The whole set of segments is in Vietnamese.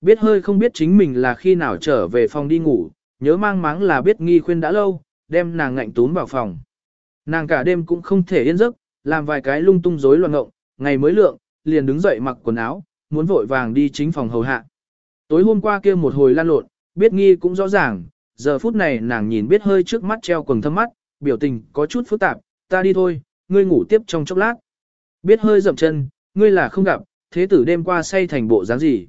Biết hơi không biết chính mình là khi nào trở về phòng đi ngủ, nhớ mang máng là biết nghi khuyên đã lâu, đem nàng ngạnh tún vào phòng. Nàng cả đêm cũng không thể yên giấc, làm vài cái lung tung rối loạn ngộng, ngày mới lượng, liền đứng dậy mặc quần áo, muốn vội vàng đi chính phòng hầu hạ. Tối hôm qua kia một hồi lan lộn, biết nghi cũng rõ ràng, giờ phút này nàng nhìn biết hơi trước mắt treo quần thâm mắt, biểu tình có chút phức tạp, ta đi thôi, ngươi ngủ tiếp trong chốc lát. Biết hơi dậm chân, ngươi là không gặp, thế tử đêm qua say thành bộ dáng gì.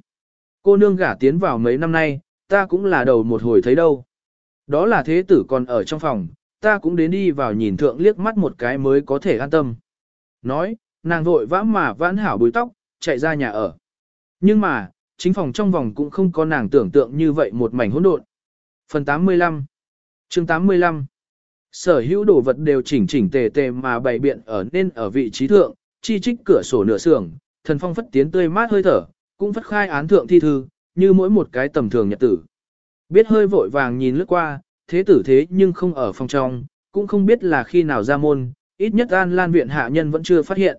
Cô nương gả tiến vào mấy năm nay, ta cũng là đầu một hồi thấy đâu. Đó là thế tử còn ở trong phòng, ta cũng đến đi vào nhìn thượng liếc mắt một cái mới có thể an tâm. Nói, nàng vội vã mà vãn hảo bùi tóc, chạy ra nhà ở. Nhưng mà, chính phòng trong vòng cũng không có nàng tưởng tượng như vậy một mảnh hỗn độn. Phần 85 chương 85 Sở hữu đồ vật đều chỉnh chỉnh tề tề mà bày biện ở nên ở vị trí thượng, chi trích cửa sổ nửa sưởng, thần phong phất tiến tươi mát hơi thở, cũng phất khai án thượng thi thư, như mỗi một cái tầm thường nhật tử. Biết hơi vội vàng nhìn lướt qua, thế tử thế nhưng không ở phòng trong, cũng không biết là khi nào ra môn, ít nhất an lan viện hạ nhân vẫn chưa phát hiện.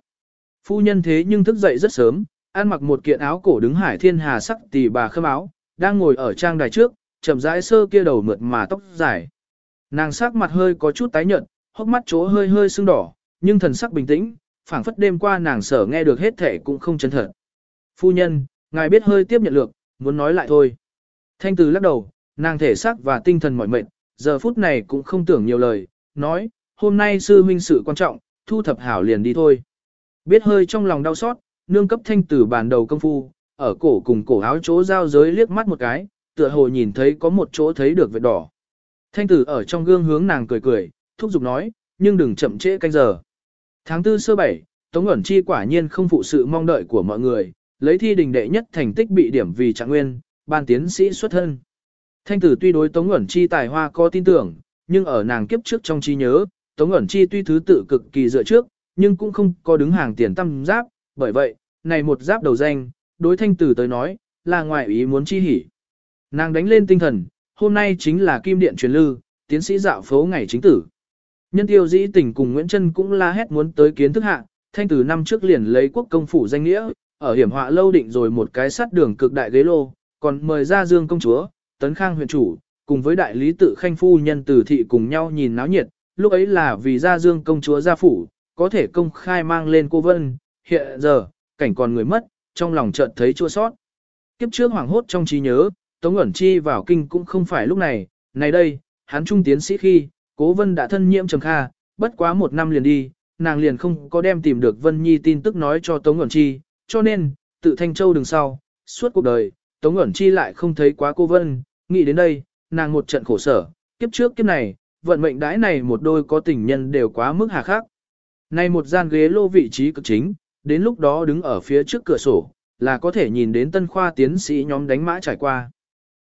Phu nhân thế nhưng thức dậy rất sớm, ăn mặc một kiện áo cổ đứng hải thiên hà sắc tỷ bà khâm áo, đang ngồi ở trang đài trước, chậm rãi sơ kia đầu mượt mà tóc dài. Nàng sắc mặt hơi có chút tái nhợt, hốc mắt chỗ hơi hơi sưng đỏ, nhưng thần sắc bình tĩnh, phảng phất đêm qua nàng sở nghe được hết thể cũng không chân thật. Phu nhân, ngài biết hơi tiếp nhận lược, muốn nói lại thôi. Thanh từ lắc đầu, nàng thể xác và tinh thần mỏi mệt, giờ phút này cũng không tưởng nhiều lời, nói, hôm nay sư huynh sự quan trọng, thu thập hảo liền đi thôi. Biết hơi trong lòng đau xót, nương cấp thanh từ bàn đầu công phu, ở cổ cùng cổ áo chỗ giao giới liếc mắt một cái, tựa hồ nhìn thấy có một chỗ thấy được vết đỏ. Thanh tử ở trong gương hướng nàng cười cười, thúc giục nói, nhưng đừng chậm trễ canh giờ. Tháng tư sơ bảy, Tống ẩn chi quả nhiên không phụ sự mong đợi của mọi người, lấy thi đình đệ nhất thành tích bị điểm vì trạng nguyên, ban tiến sĩ xuất thân. Thanh tử tuy đối Tống ẩn chi tài hoa có tin tưởng, nhưng ở nàng kiếp trước trong trí nhớ, Tống ẩn chi tuy thứ tự cực kỳ dựa trước, nhưng cũng không có đứng hàng tiền tâm giáp, bởi vậy, này một giáp đầu danh, đối thanh tử tới nói, là ngoại ý muốn chi hỉ. Nàng đánh lên tinh thần, hôm nay chính là kim điện truyền lư, tiến sĩ dạo phố ngày chính tử. Nhân tiêu dĩ tình cùng Nguyễn Trân cũng la hét muốn tới kiến thức hạ, thanh tử năm trước liền lấy quốc công phủ danh nghĩa, ở hiểm họa lâu định rồi một cái sắt đường cực đại ghế lô, còn mời ra dương công chúa, tấn khang huyện chủ, cùng với đại lý tự khanh phu nhân tử thị cùng nhau nhìn náo nhiệt, lúc ấy là vì ra dương công chúa gia phủ, có thể công khai mang lên cô vân, hiện giờ, cảnh còn người mất, trong lòng chợt thấy chua sót. Kiếp trước hoàng hốt trong trí nhớ, Tống ẩn chi vào kinh cũng không phải lúc này, này đây, hắn trung tiến sĩ khi, cố vân đã thân nhiễm trầm kha, bất quá một năm liền đi, nàng liền không có đem tìm được Vân Nhi tin tức nói cho Tống ẩn chi, cho nên, tự Thanh Châu đừng sau, suốt cuộc đời, Tống ẩn chi lại không thấy quá cô Vân, nghĩ đến đây, nàng một trận khổ sở, kiếp trước kiếp này, vận mệnh đãi này một đôi có tình nhân đều quá mức hà khắc. Này một gian ghế lô vị trí cực chính, đến lúc đó đứng ở phía trước cửa sổ, là có thể nhìn đến tân khoa tiến sĩ nhóm đánh mã trải qua.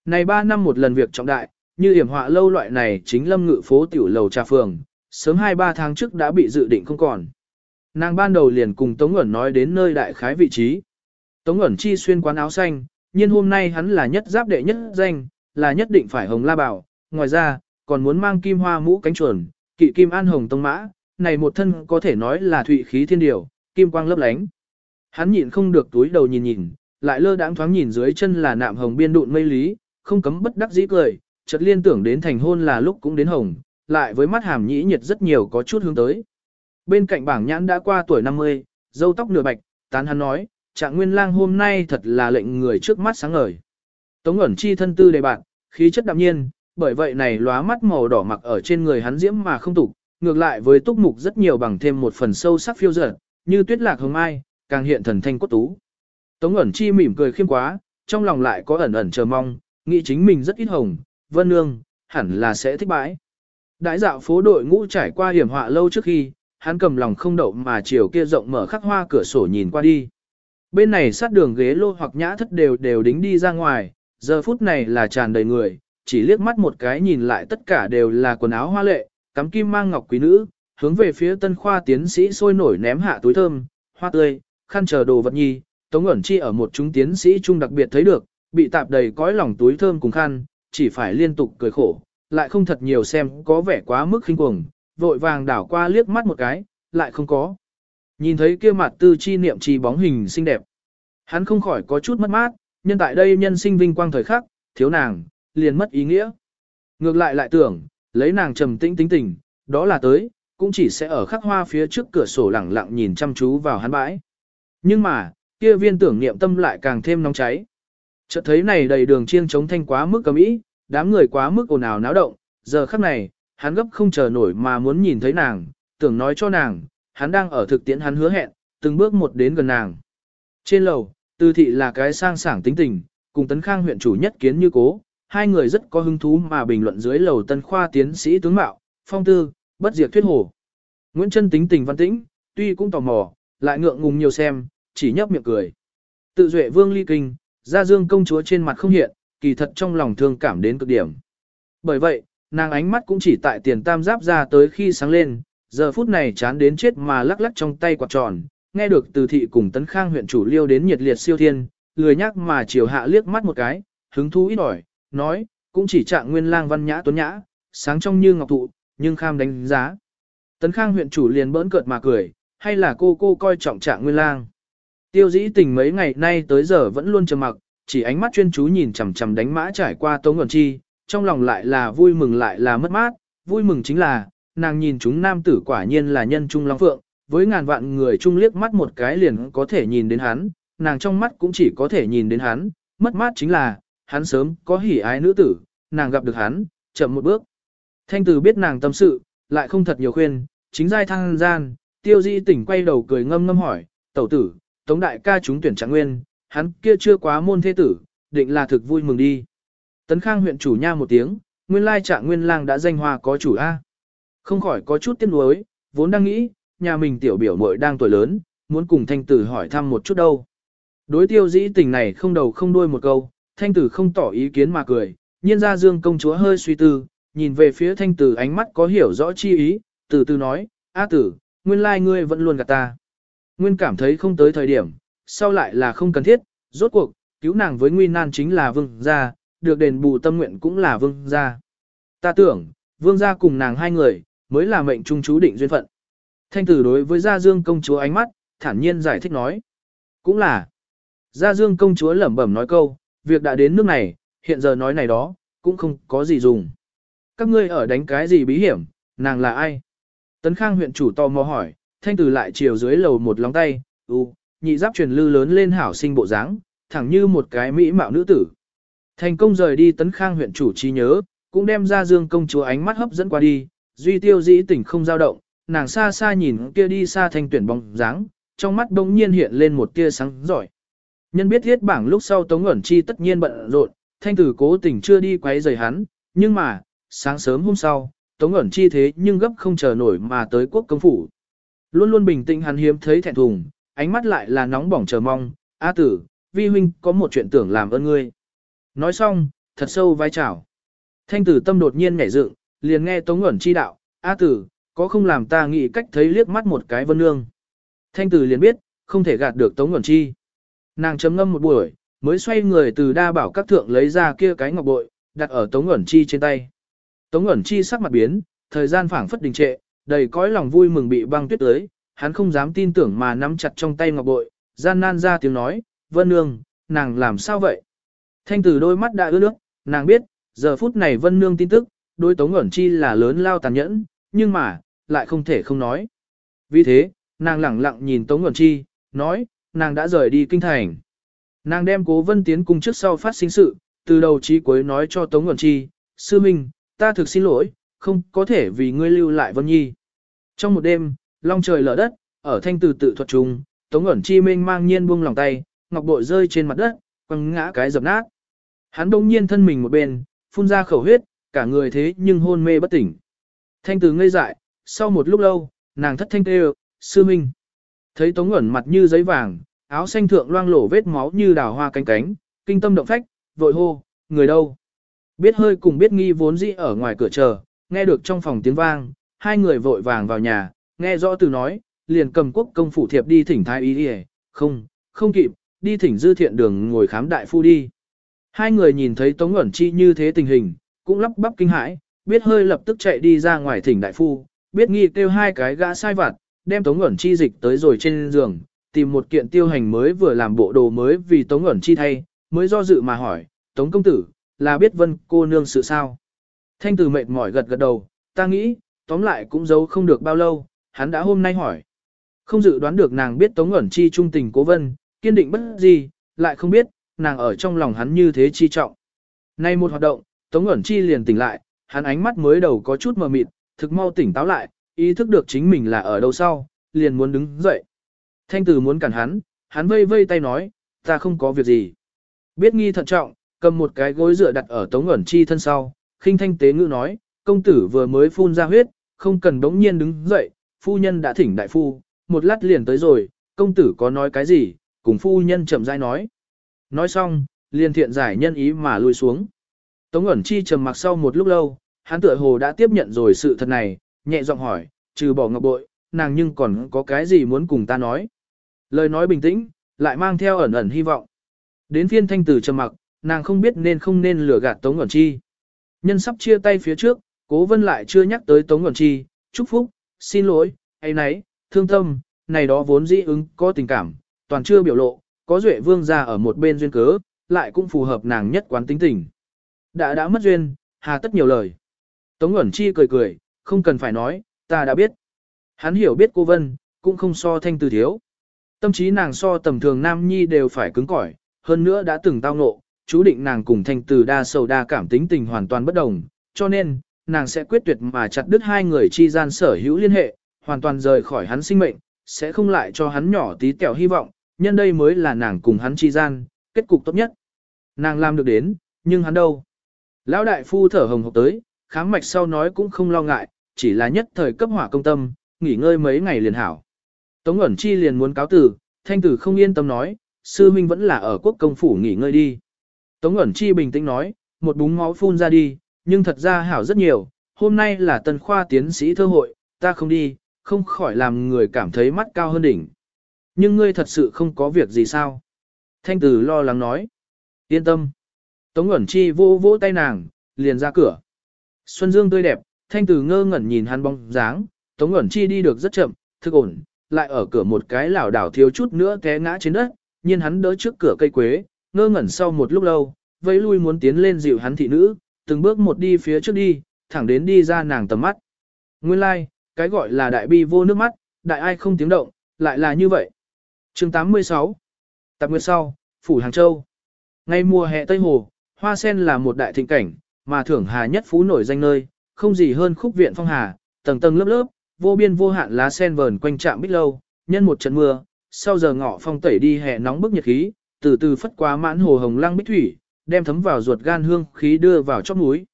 Này 3 năm một lần việc trọng đại, như hiểm họa lâu loại này chính lâm ngự phố tiểu lầu trà phường, sớm 2-3 tháng trước đã bị dự định không còn. Nàng ban đầu liền cùng Tống Ngẩn nói đến nơi đại khái vị trí. Tống Ngẩn chi xuyên quán áo xanh, nhưng hôm nay hắn là nhất giáp đệ nhất danh, là nhất định phải hồng la bảo, ngoài ra, còn muốn mang kim hoa mũ cánh chuồn, kỵ kim an hồng tông mã, này một thân có thể nói là thụy khí thiên điều, kim quang lấp lánh. Hắn nhịn không được túi đầu nhìn nhìn, lại lơ đãng thoáng nhìn dưới chân là nạm hồng biên đụn mây lý, không cấm bất đắc dĩ cười, chợt liên tưởng đến thành hôn là lúc cũng đến hồng, lại với mắt hàm nhĩ nhiệt rất nhiều có chút hướng tới. Bên cạnh bảng nhãn đã qua tuổi 50, dâu tóc nửa bạch, tán hắn nói, trạng nguyên lang hôm nay thật là lệnh người trước mắt sáng ngời. Tống ẩn chi thân tư đề bạn, khí chất đạm nhiên, bởi vậy này lóa mắt màu đỏ mặc ở trên người hắn diễm mà không tục, ngược lại với túc mục rất nhiều bằng thêm một phần sâu sắc phiêu dở, như tuyết lạc hồng mai, càng hiện thần thanh cốt tú. Tống ẩn chi mỉm cười khiêm quá, trong lòng lại có ẩn ẩn chờ mong, nghĩ chính mình rất ít hồng, vân nương, hẳn là sẽ thích bãi. Đại dạo phố đội ngũ trải qua hiểm họa lâu trước khi, hắn cầm lòng không đậu mà chiều kia rộng mở khắc hoa cửa sổ nhìn qua đi. Bên này sát đường ghế lô hoặc nhã thất đều đều đính đi ra ngoài, giờ phút này là tràn đầy người, chỉ liếc mắt một cái nhìn lại tất cả đều là quần áo hoa lệ, cắm kim mang ngọc quý nữ, hướng về phía tân khoa tiến sĩ sôi nổi ném hạ túi thơm, hoa tươi, khăn chờ đồ vật nhi, tống ẩn chi ở một chúng tiến sĩ trung đặc biệt thấy được, bị tạp đầy cõi lòng túi thơm cùng khăn, chỉ phải liên tục cười khổ, lại không thật nhiều xem có vẻ quá mức khinh cuồng, vội vàng đảo qua liếc mắt một cái, lại không có. Nhìn thấy kia mặt tư chi niệm trì bóng hình xinh đẹp. Hắn không khỏi có chút mất mát, nhân tại đây nhân sinh vinh quang thời khắc, thiếu nàng, liền mất ý nghĩa. Ngược lại lại tưởng, lấy nàng trầm tĩnh tính tình, đó là tới, cũng chỉ sẽ ở khắc hoa phía trước cửa sổ lẳng lặng nhìn chăm chú vào hắn bãi. Nhưng mà, kia viên tưởng niệm tâm lại càng thêm nóng cháy. Chợt thấy này đầy đường chiêng chống thanh quá mức cầm ý, đám người quá mức ồn ào náo động, giờ khắc này, hắn gấp không chờ nổi mà muốn nhìn thấy nàng, tưởng nói cho nàng, hắn đang ở thực tiễn hắn hứa hẹn, từng bước một đến gần nàng. Trên lầu, tư thị là cái sang sảng tính tình, cùng tấn khang huyện chủ nhất kiến như cố, hai người rất có hứng thú mà bình luận dưới lầu tân khoa tiến sĩ tướng mạo, phong tư, bất diệt thuyết hồ. Nguyễn Trân tính tình văn tĩnh, tuy cũng tò mò, lại ngượng ngùng nhiều xem, chỉ nhấp miệng cười. Tự duệ vương ly kinh, gia dương công chúa trên mặt không hiện, kỳ thật trong lòng thương cảm đến cực điểm. Bởi vậy, nàng ánh mắt cũng chỉ tại tiền tam giáp ra tới khi sáng lên, giờ phút này chán đến chết mà lắc lắc trong tay quạt tròn, nghe được từ thị cùng tấn khang huyện chủ liêu đến nhiệt liệt siêu thiên, lười nhắc mà chiều hạ liếc mắt một cái, hứng thú ít ỏi, nói, cũng chỉ trạng nguyên lang văn nhã tuấn nhã, sáng trong như ngọc thụ, nhưng kham đánh giá. Tấn khang huyện chủ liền bỡn cợt mà cười, hay là cô cô coi trọng trạng nguyên lang. Tiêu dĩ tình mấy ngày nay tới giờ vẫn luôn trầm mặc, chỉ ánh mắt chuyên chú nhìn chằm chằm đánh mã trải qua Tống nguồn Chi, trong lòng lại là vui mừng lại là mất mát, vui mừng chính là, nàng nhìn chúng nam tử quả nhiên là nhân trung long phượng, với ngàn vạn người chung liếc mắt một cái liền có thể nhìn đến hắn, nàng trong mắt cũng chỉ có thể nhìn đến hắn, mất mát chính là, hắn sớm có hỉ ái nữ tử, nàng gặp được hắn, chậm một bước. Thanh tử biết nàng tâm sự, lại không thật nhiều khuyên, chính giai thăng gian, tiêu di tỉnh quay đầu cười ngâm ngâm hỏi, tẩu tử, tống đại ca chúng tuyển trạng nguyên, hắn kia chưa quá môn thế tử, định là thực vui mừng đi. Tấn Khang huyện chủ nha một tiếng, nguyên lai trạng nguyên lang đã danh hoa có chủ A. Không khỏi có chút tiếc nuối, vốn đang nghĩ, nhà mình tiểu biểu muội đang tuổi lớn, muốn cùng thanh tử hỏi thăm một chút đâu. Đối tiêu dĩ tình này không đầu không đuôi một câu, thanh tử không tỏ ý kiến mà cười, nhiên ra dương công chúa hơi suy tư, nhìn về phía thanh tử ánh mắt có hiểu rõ chi ý, từ từ nói, A tử, nguyên lai ngươi vẫn luôn gạt ta. Nguyên cảm thấy không tới thời điểm, sau lại là không cần thiết, rốt cuộc, cứu nàng với nguy nan chính là vương gia, được đền bù tâm nguyện cũng là vương gia. Ta tưởng, vương gia cùng nàng hai người, mới là mệnh trung chú định duyên phận. Thanh tử đối với gia dương công chúa ánh mắt, thản nhiên giải thích nói. Cũng là, gia dương công chúa lẩm bẩm nói câu, việc đã đến nước này, hiện giờ nói này đó, cũng không có gì dùng. Các ngươi ở đánh cái gì bí hiểm, nàng là ai? Tấn Khang huyện chủ tò mò hỏi, thanh tử lại chiều dưới lầu một lóng tay, u, nhị giáp truyền lư lớn lên hảo sinh bộ dáng, thẳng như một cái mỹ mạo nữ tử. Thành công rời đi Tấn Khang huyện chủ trí nhớ, cũng đem ra dương công chúa ánh mắt hấp dẫn qua đi, duy tiêu dĩ tỉnh không dao động, nàng xa xa nhìn kia đi xa thanh tuyển bóng dáng, trong mắt đông nhiên hiện lên một tia sáng giỏi. Nhân biết thiết bảng lúc sau Tống ẩn chi tất nhiên bận rộn, thanh tử cố tình chưa đi quấy rầy hắn, nhưng mà, sáng sớm hôm sau, Tống ẩn chi thế nhưng gấp không chờ nổi mà tới quốc công phủ. Luôn luôn bình tĩnh hắn hiếm thấy thẹn thùng, ánh mắt lại là nóng bỏng chờ mong, A tử, vi huynh có một chuyện tưởng làm ơn ngươi. Nói xong, thật sâu vai chào. Thanh tử tâm đột nhiên nhảy dựng, liền nghe Tống ngẩn chi đạo, A tử, có không làm ta nghĩ cách thấy liếc mắt một cái vân nương. Thanh tử liền biết, không thể gạt được Tống ngẩn chi. Nàng chấm ngâm một buổi, mới xoay người từ đa bảo các thượng lấy ra kia cái ngọc bội, đặt ở Tống ngẩn chi trên tay. Tống ngẩn chi sắc mặt biến, thời gian phảng phất đình trệ, đầy cõi lòng vui mừng bị băng tuyết tới, hắn không dám tin tưởng mà nắm chặt trong tay ngọc bội, gian nan ra tiếng nói, Vân Nương, nàng làm sao vậy? Thanh tử đôi mắt đã ướt nước, nàng biết, giờ phút này Vân Nương tin tức, đối Tống ẩn chi là lớn lao tàn nhẫn, nhưng mà, lại không thể không nói. Vì thế, nàng lẳng lặng nhìn Tống ẩn chi, nói, nàng đã rời đi kinh thành. Nàng đem cố vân tiến cùng trước sau phát sinh sự, từ đầu chí cuối nói cho Tống ẩn chi, sư minh, ta thực xin lỗi, không có thể vì ngươi lưu lại Vân Nhi. Trong một đêm, long trời lở đất, ở thanh từ tự thuật trùng, Tống ẩn chi minh mang nhiên buông lòng tay, ngọc bội rơi trên mặt đất, quăng ngã cái dập nát. Hắn đông nhiên thân mình một bên, phun ra khẩu huyết, cả người thế nhưng hôn mê bất tỉnh. Thanh tử ngây dại, sau một lúc lâu, nàng thất thanh kêu, sư minh. Thấy Tống ẩn mặt như giấy vàng, áo xanh thượng loang lổ vết máu như đào hoa cánh cánh, kinh tâm động phách, vội hô, người đâu? Biết hơi cùng biết nghi vốn dĩ ở ngoài cửa chờ, nghe được trong phòng tiếng vang, hai người vội vàng vào nhà, nghe rõ từ nói, liền cầm quốc công phủ thiệp đi thỉnh thái y đi không, không kịp, đi thỉnh dư thiện đường ngồi khám đại phu đi. Hai người nhìn thấy Tống Ngẩn Chi như thế tình hình, cũng lắp bắp kinh hãi, biết hơi lập tức chạy đi ra ngoài thỉnh đại phu, biết nghi kêu hai cái gã sai vặt, đem Tống Ngẩn Chi dịch tới rồi trên giường, tìm một kiện tiêu hành mới vừa làm bộ đồ mới vì Tống Ngẩn Chi thay, mới do dự mà hỏi, Tống công tử, là biết vân cô nương sự sao? Thanh tử mệt mỏi gật gật đầu, ta nghĩ, tóm lại cũng giấu không được bao lâu, hắn đã hôm nay hỏi. Không dự đoán được nàng biết Tống Ngẩn chi trung tình cố vân, kiên định bất gì, lại không biết, nàng ở trong lòng hắn như thế chi trọng. Nay một hoạt động, Tống ẩn chi liền tỉnh lại, hắn ánh mắt mới đầu có chút mờ mịt, thực mau tỉnh táo lại, ý thức được chính mình là ở đâu sau, liền muốn đứng dậy. Thanh tử muốn cản hắn, hắn vây vây tay nói, ta không có việc gì. Biết nghi thận trọng, cầm một cái gối dựa đặt ở Tống ẩn chi thân sau, khinh thanh tế ngữ nói, công tử vừa mới phun ra huyết, không cần đống nhiên đứng dậy, phu nhân đã thỉnh đại phu, một lát liền tới rồi, công tử có nói cái gì, cùng phu nhân chậm rãi nói. Nói xong, liền thiện giải nhân ý mà lui xuống. Tống ẩn chi trầm mặc sau một lúc lâu, hắn tựa hồ đã tiếp nhận rồi sự thật này, nhẹ giọng hỏi, trừ bỏ ngọc bội, nàng nhưng còn có cái gì muốn cùng ta nói. Lời nói bình tĩnh, lại mang theo ẩn ẩn hy vọng. Đến phiên thanh tử trầm mặc, nàng không biết nên không nên lừa gạt Tống ẩn chi. Nhân sắp chia tay phía trước, cố vân lại chưa nhắc tới Tống ẩn chi, chúc phúc, xin lỗi, hay nấy, thương tâm, này đó vốn dĩ ứng có tình cảm, toàn chưa biểu lộ, có duệ vương ra ở một bên duyên cớ, lại cũng phù hợp nàng nhất quán tính tình. Đã đã mất duyên, hà tất nhiều lời. Tống ẩn chi cười cười, không cần phải nói, ta đã biết. Hắn hiểu biết cô Vân, cũng không so thanh từ thiếu. Tâm trí nàng so tầm thường nam nhi đều phải cứng cỏi, hơn nữa đã từng tao ngộ, chú định nàng cùng thanh từ đa sầu đa cảm tính tình hoàn toàn bất đồng, cho nên, nàng sẽ quyết tuyệt mà chặt đứt hai người chi gian sở hữu liên hệ, hoàn toàn rời khỏi hắn sinh mệnh, sẽ không lại cho hắn nhỏ tí tẹo hy vọng, nhân đây mới là nàng cùng hắn chi gian, kết cục tốt nhất. Nàng làm được đến, nhưng hắn đâu? Lão đại phu thở hồng hộc tới, khám mạch sau nói cũng không lo ngại, chỉ là nhất thời cấp hỏa công tâm, nghỉ ngơi mấy ngày liền hảo. Tống ẩn chi liền muốn cáo tử, thanh tử không yên tâm nói, sư minh vẫn là ở quốc công phủ nghỉ ngơi đi. Tống ẩn chi bình tĩnh nói, một búng máu phun ra đi, nhưng thật ra hảo rất nhiều, hôm nay là tân khoa tiến sĩ thơ hội, ta không đi, không khỏi làm người cảm thấy mắt cao hơn đỉnh. Nhưng ngươi thật sự không có việc gì sao? Thanh tử lo lắng nói. Yên tâm. Tống ẩn chi vô vỗ tay nàng, liền ra cửa. Xuân Dương tươi đẹp, thanh tử ngơ ngẩn nhìn hắn bóng dáng, Tống ẩn chi đi được rất chậm, thức ổn, lại ở cửa một cái lảo đảo thiếu chút nữa té ngã trên đất, nhưng hắn đỡ trước cửa cây quế, ngơ ngẩn sau một lúc lâu, vẫy lui muốn tiến lên dịu hắn thị nữ, từng bước một đi phía trước đi, thẳng đến đi ra nàng tầm mắt. Nguyên lai, like, cái gọi là đại bi vô nước mắt, đại ai không tiếng động, lại là như vậy chương 86 Tạp Nguyệt sau, Phủ Hàng Châu Ngay mùa hè Tây Hồ, Hoa Sen là một đại thịnh cảnh, mà thưởng hà nhất phú nổi danh nơi, không gì hơn khúc viện phong hà, tầng tầng lớp lớp, vô biên vô hạn lá sen vờn quanh trạm bích lâu, nhân một trận mưa, sau giờ ngọ phong tẩy đi hè nóng bức nhiệt khí, từ từ phất qua mãn hồ hồng lăng bích thủy, đem thấm vào ruột gan hương khí đưa vào chóp núi.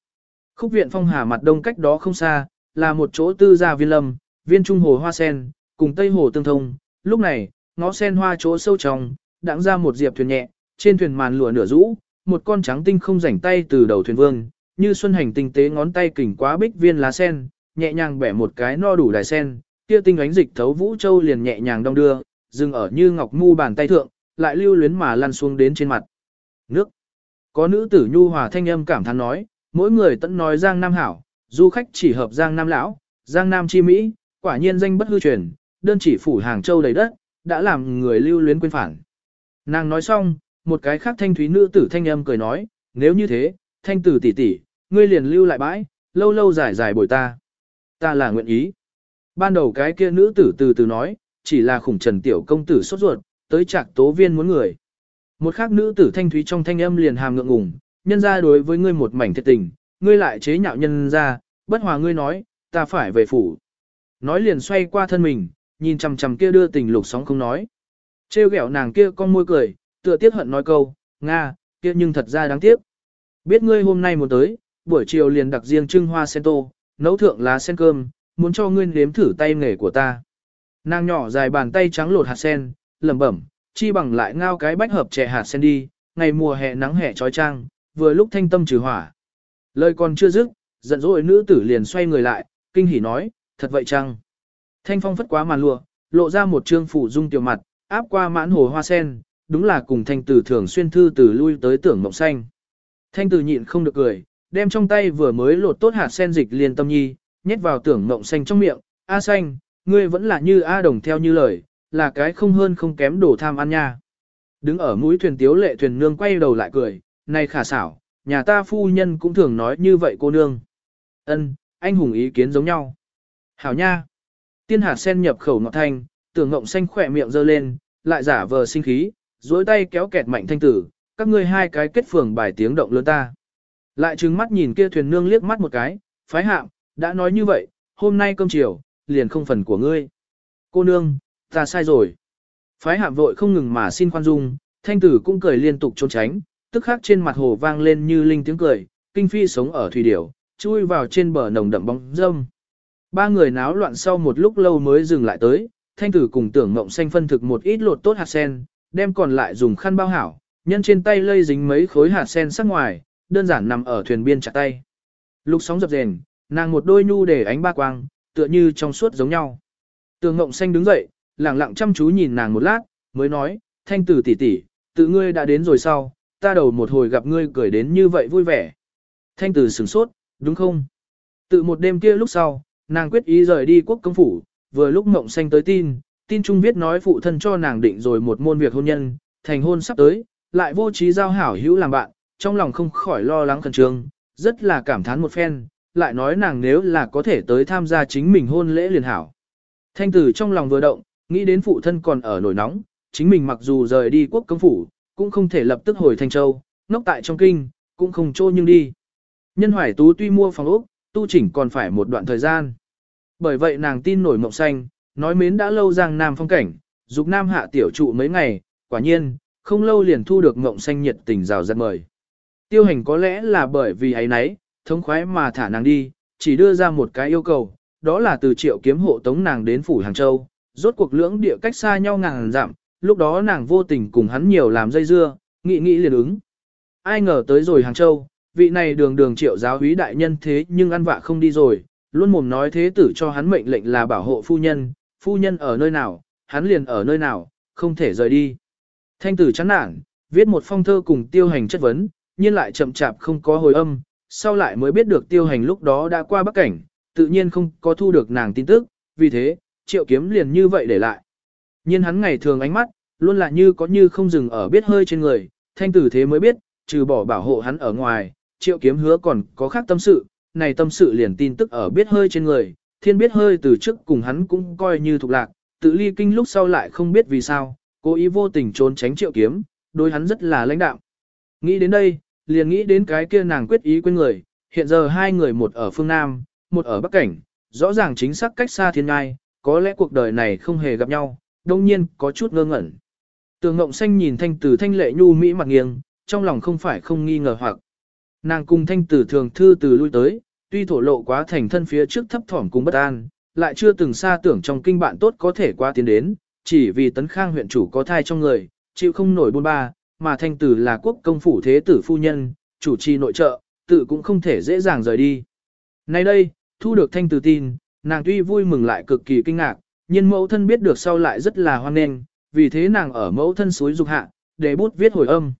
Khúc viện phong hà mặt đông cách đó không xa, là một chỗ tư gia viên lâm, viên trung hồ hoa sen, cùng tây hồ tương thông. Lúc này, ngó sen hoa chỗ sâu trong, đãng ra một diệp thuyền nhẹ, trên thuyền màn lụa nửa rũ, một con trắng tinh không rảnh tay từ đầu thuyền vương, như xuân hành tinh tế ngón tay kỉnh quá bích viên lá sen, nhẹ nhàng bẻ một cái no đủ đài sen, kia tinh ánh dịch thấu vũ châu liền nhẹ nhàng đong đưa, dừng ở như ngọc mu bàn tay thượng, lại lưu luyến mà lăn xuống đến trên mặt. Nước. Có nữ tử nhu hòa thanh âm cảm thán nói, mỗi người tận nói Giang Nam hảo, du khách chỉ hợp Giang Nam lão, Giang Nam chi Mỹ, quả nhiên danh bất hư truyền, đơn chỉ phủ hàng châu đầy đất, đã làm người lưu luyến quên phản. Nàng nói xong, một cái khác thanh thúy nữ tử thanh âm cười nói, nếu như thế, thanh tử tỷ tỷ, ngươi liền lưu lại bãi, lâu lâu dài dài bồi ta. Ta là nguyện ý. Ban đầu cái kia nữ tử từ từ nói, chỉ là khủng trần tiểu công tử sốt ruột, tới trạc tố viên muốn người. Một khác nữ tử thanh thúy trong thanh âm liền hàm ngượng ngùng, nhân ra đối với ngươi một mảnh thiệt tình, ngươi lại chế nhạo nhân ra, bất hòa ngươi nói, ta phải về phủ. Nói liền xoay qua thân mình, nhìn chằm chằm kia đưa tình lục sóng không nói. Trêu ghẹo nàng kia con môi cười, tựa tiếc hận nói câu, Nga, kia nhưng thật ra đáng tiếc. Biết ngươi hôm nay muốn tới, buổi chiều liền đặc riêng trưng hoa sen tô, nấu thượng lá sen cơm, muốn cho ngươi nếm thử tay nghề của ta. Nàng nhỏ dài bàn tay trắng lột hạt sen, lẩm bẩm, chi bằng lại ngao cái bách hợp trẻ hạt sen đi, ngày mùa hè nắng hè trói trang, vừa lúc thanh tâm trừ hỏa. Lời còn chưa dứt, giận dỗi nữ tử liền xoay người lại, kinh hỉ nói, thật vậy chăng? Thanh phong phất quá màn lụa, lộ ra một trương phủ dung tiểu mặt, áp qua mãn hồ hoa sen, đúng là cùng thanh tử thường xuyên thư từ lui tới tưởng mộng xanh. Thanh tử nhịn không được cười, đem trong tay vừa mới lột tốt hạt sen dịch liền tâm nhi, nhét vào tưởng mộng xanh trong miệng, A xanh, ngươi vẫn là như A đồng theo như lời, là cái không hơn không kém đổ tham ăn nha. Đứng ở mũi thuyền tiếu lệ thuyền nương quay đầu lại cười, này khả xảo, nhà ta phu nhân cũng thường nói như vậy cô nương. Ân, anh hùng ý kiến giống nhau. Hảo nha. Tiên hạt sen nhập khẩu ngọt thanh, tưởng ngộng xanh khỏe miệng giơ lên, lại giả vờ sinh khí, duỗi tay kéo kẹt mạnh thanh tử, các ngươi hai cái kết phường bài tiếng động lớn ta. Lại trừng mắt nhìn kia thuyền nương liếc mắt một cái, phái hạm, đã nói như vậy, hôm nay cơm chiều, liền không phần của ngươi. Cô nương, ta sai rồi. Phái hạm vội không ngừng mà xin khoan dung, thanh tử cũng cười liên tục trốn tránh, tức khắc trên mặt hồ vang lên như linh tiếng cười, kinh phi sống ở thủy điểu, chui vào trên bờ nồng đậm bóng dâm. Ba người náo loạn sau một lúc lâu mới dừng lại tới, thanh tử cùng tưởng mộng xanh phân thực một ít lột tốt hạt sen, đem còn lại dùng khăn bao hảo, nhân trên tay lây dính mấy khối hạt sen sắc ngoài, đơn giản nằm ở thuyền biên chặt tay. Lục sóng dập dền, nàng một đôi nhu để ánh ba quang, tựa như trong suốt giống nhau. Tưởng mộng Xanh đứng dậy, lặng lặng chăm chú nhìn nàng một lát, mới nói, thanh tử tỷ tỷ, tự ngươi đã đến rồi sao, ta đầu một hồi gặp ngươi cười đến như vậy vui vẻ. Thanh tử sửng sốt, đúng không? Tự một đêm kia lúc sau, nàng quyết ý rời đi quốc công phủ, vừa lúc Ngộng Xanh tới tin, tin trung viết nói phụ thân cho nàng định rồi một môn việc hôn nhân, thành hôn sắp tới, lại vô trí giao hảo hữu làm bạn, trong lòng không khỏi lo lắng khẩn trương, rất là cảm thán một phen, lại nói nàng nếu là có thể tới tham gia chính mình hôn lễ liền hảo. Thanh tử trong lòng vừa động, nghĩ đến phụ thân còn ở nổi nóng, chính mình mặc dù rời đi quốc công phủ, cũng không thể lập tức hồi Thanh Châu, nóc tại trong kinh, cũng không trô nhưng đi. Nhân hoài tú tuy mua phòng ốc, tu chỉnh còn phải một đoạn thời gian. Bởi vậy nàng tin nổi mộng xanh, nói mến đã lâu rằng nam phong cảnh, dục nam hạ tiểu trụ mấy ngày, quả nhiên, không lâu liền thu được mộng xanh nhiệt tình rào rạt mời. Tiêu hành có lẽ là bởi vì ấy nấy, thống khoái mà thả nàng đi, chỉ đưa ra một cái yêu cầu, đó là từ triệu kiếm hộ tống nàng đến phủ Hàng Châu, rốt cuộc lưỡng địa cách xa nhau ngàn dặm, lúc đó nàng vô tình cùng hắn nhiều làm dây dưa, nghĩ nghĩ liền ứng. Ai ngờ tới rồi Hàng Châu, vị này đường đường triệu giáo úy đại nhân thế nhưng ăn vạ không đi rồi, luôn mồm nói thế tử cho hắn mệnh lệnh là bảo hộ phu nhân, phu nhân ở nơi nào, hắn liền ở nơi nào, không thể rời đi. Thanh tử chán nản, viết một phong thơ cùng tiêu hành chất vấn, nhưng lại chậm chạp không có hồi âm, sau lại mới biết được tiêu hành lúc đó đã qua bắc cảnh, tự nhiên không có thu được nàng tin tức, vì thế, triệu kiếm liền như vậy để lại. Nhưng hắn ngày thường ánh mắt, luôn là như có như không dừng ở biết hơi trên người, thanh tử thế mới biết, trừ bỏ bảo hộ hắn ở ngoài, triệu kiếm hứa còn có khác tâm sự, này tâm sự liền tin tức ở biết hơi trên người, thiên biết hơi từ trước cùng hắn cũng coi như thuộc lạc, tự ly kinh lúc sau lại không biết vì sao, cố ý vô tình trốn tránh triệu kiếm, đối hắn rất là lãnh đạo. Nghĩ đến đây, liền nghĩ đến cái kia nàng quyết ý quên người, hiện giờ hai người một ở phương Nam, một ở Bắc Cảnh, rõ ràng chính xác cách xa thiên ngai, có lẽ cuộc đời này không hề gặp nhau, đông nhiên có chút ngơ ngẩn. Tường Ngộng Xanh nhìn thanh tử thanh lệ nhu mỹ mặt nghiêng, trong lòng không phải không nghi ngờ hoặc. Nàng cùng thanh tử thường thư từ lui tới, tuy thổ lộ quá thành thân phía trước thấp thỏm cùng bất an, lại chưa từng xa tưởng trong kinh bạn tốt có thể qua tiến đến, chỉ vì tấn khang huyện chủ có thai trong người, chịu không nổi buôn ba, mà thanh tử là quốc công phủ thế tử phu nhân, chủ trì nội trợ, tự cũng không thể dễ dàng rời đi. Nay đây, thu được thanh tử tin, nàng tuy vui mừng lại cực kỳ kinh ngạc, nhưng mẫu thân biết được sau lại rất là hoan nghênh, vì thế nàng ở mẫu thân suối dục hạ, để bút viết hồi âm.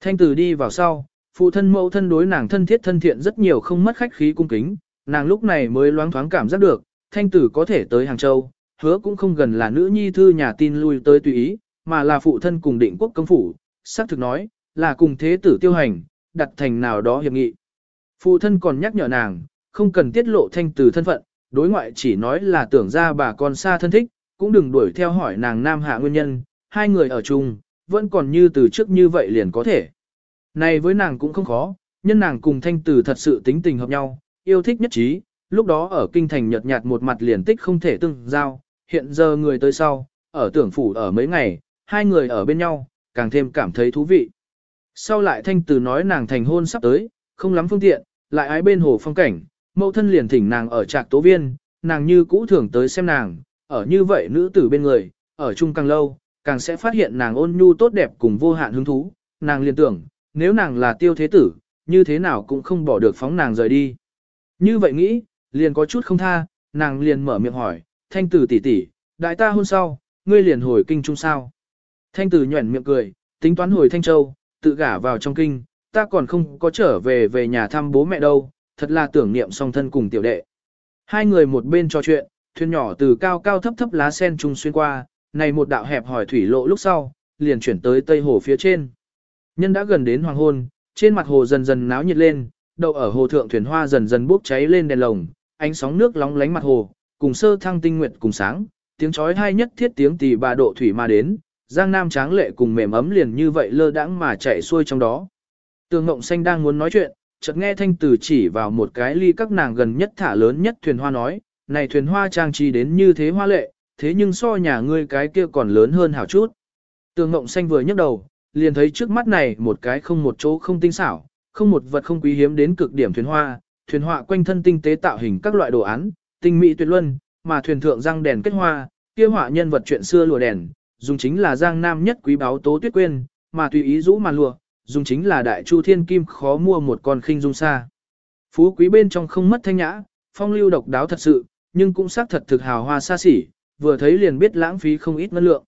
Thanh tử đi vào sau, phụ thân mẫu thân đối nàng thân thiết thân thiện rất nhiều không mất khách khí cung kính, nàng lúc này mới loáng thoáng cảm giác được, thanh tử có thể tới Hàng Châu, hứa cũng không gần là nữ nhi thư nhà tin lui tới tùy ý, mà là phụ thân cùng định quốc công phủ, xác thực nói, là cùng thế tử tiêu hành, đặt thành nào đó hiệp nghị. Phụ thân còn nhắc nhở nàng, không cần tiết lộ thanh tử thân phận, đối ngoại chỉ nói là tưởng ra bà con xa thân thích, cũng đừng đuổi theo hỏi nàng nam hạ nguyên nhân, hai người ở chung, vẫn còn như từ trước như vậy liền có thể. Này với nàng cũng không khó, nhân nàng cùng thanh tử thật sự tính tình hợp nhau, yêu thích nhất trí, lúc đó ở kinh thành nhợt nhạt một mặt liền tích không thể tương giao, hiện giờ người tới sau, ở tưởng phủ ở mấy ngày, hai người ở bên nhau, càng thêm cảm thấy thú vị. Sau lại thanh tử nói nàng thành hôn sắp tới, không lắm phương tiện, lại ái bên hồ phong cảnh, mẫu thân liền thỉnh nàng ở trạc tố viên, nàng như cũ thường tới xem nàng, ở như vậy nữ tử bên người, ở chung càng lâu, càng sẽ phát hiện nàng ôn nhu tốt đẹp cùng vô hạn hứng thú, nàng liền tưởng, nếu nàng là tiêu thế tử, như thế nào cũng không bỏ được phóng nàng rời đi. Như vậy nghĩ, liền có chút không tha, nàng liền mở miệng hỏi, thanh tử tỷ tỷ, đại ta hôn sau, ngươi liền hồi kinh trung sao. Thanh tử nhuẩn miệng cười, tính toán hồi Thanh Châu, tự gả vào trong kinh, ta còn không có trở về về nhà thăm bố mẹ đâu, thật là tưởng niệm song thân cùng tiểu đệ. Hai người một bên trò chuyện, thuyền nhỏ từ cao cao thấp thấp lá sen trung xuyên qua, này một đạo hẹp hỏi thủy lộ lúc sau, liền chuyển tới tây hồ phía trên. Nhân đã gần đến hoàng hôn, trên mặt hồ dần dần náo nhiệt lên, đậu ở hồ thượng thuyền hoa dần dần bốc cháy lên đèn lồng, ánh sóng nước lóng lánh mặt hồ, cùng sơ thăng tinh nguyệt cùng sáng, tiếng chói hay nhất thiết tiếng tỳ bà độ thủy mà đến, giang nam tráng lệ cùng mềm ấm liền như vậy lơ đãng mà chạy xuôi trong đó. Tường Ngộng Xanh đang muốn nói chuyện, chợt nghe thanh tử chỉ vào một cái ly các nàng gần nhất thả lớn nhất thuyền hoa nói, này thuyền hoa trang trí đến như thế hoa lệ, thế nhưng so nhà ngươi cái kia còn lớn hơn hảo chút. Tường Ngộng Xanh vừa nhấc đầu, liền thấy trước mắt này một cái không một chỗ không tinh xảo, không một vật không quý hiếm đến cực điểm thuyền hoa, thuyền họa quanh thân tinh tế tạo hình các loại đồ án, tinh mỹ tuyệt luân, mà thuyền thượng răng đèn kết hoa, kia họa nhân vật chuyện xưa lùa đèn, dùng chính là giang nam nhất quý báo tố tuyết quên, mà tùy ý rũ màn lụa, dùng chính là đại chu thiên kim khó mua một con khinh dung xa. Phú quý bên trong không mất thanh nhã, phong lưu độc đáo thật sự, nhưng cũng xác thật thực hào hoa xa xỉ, vừa thấy liền biết lãng phí không ít ngân lượng.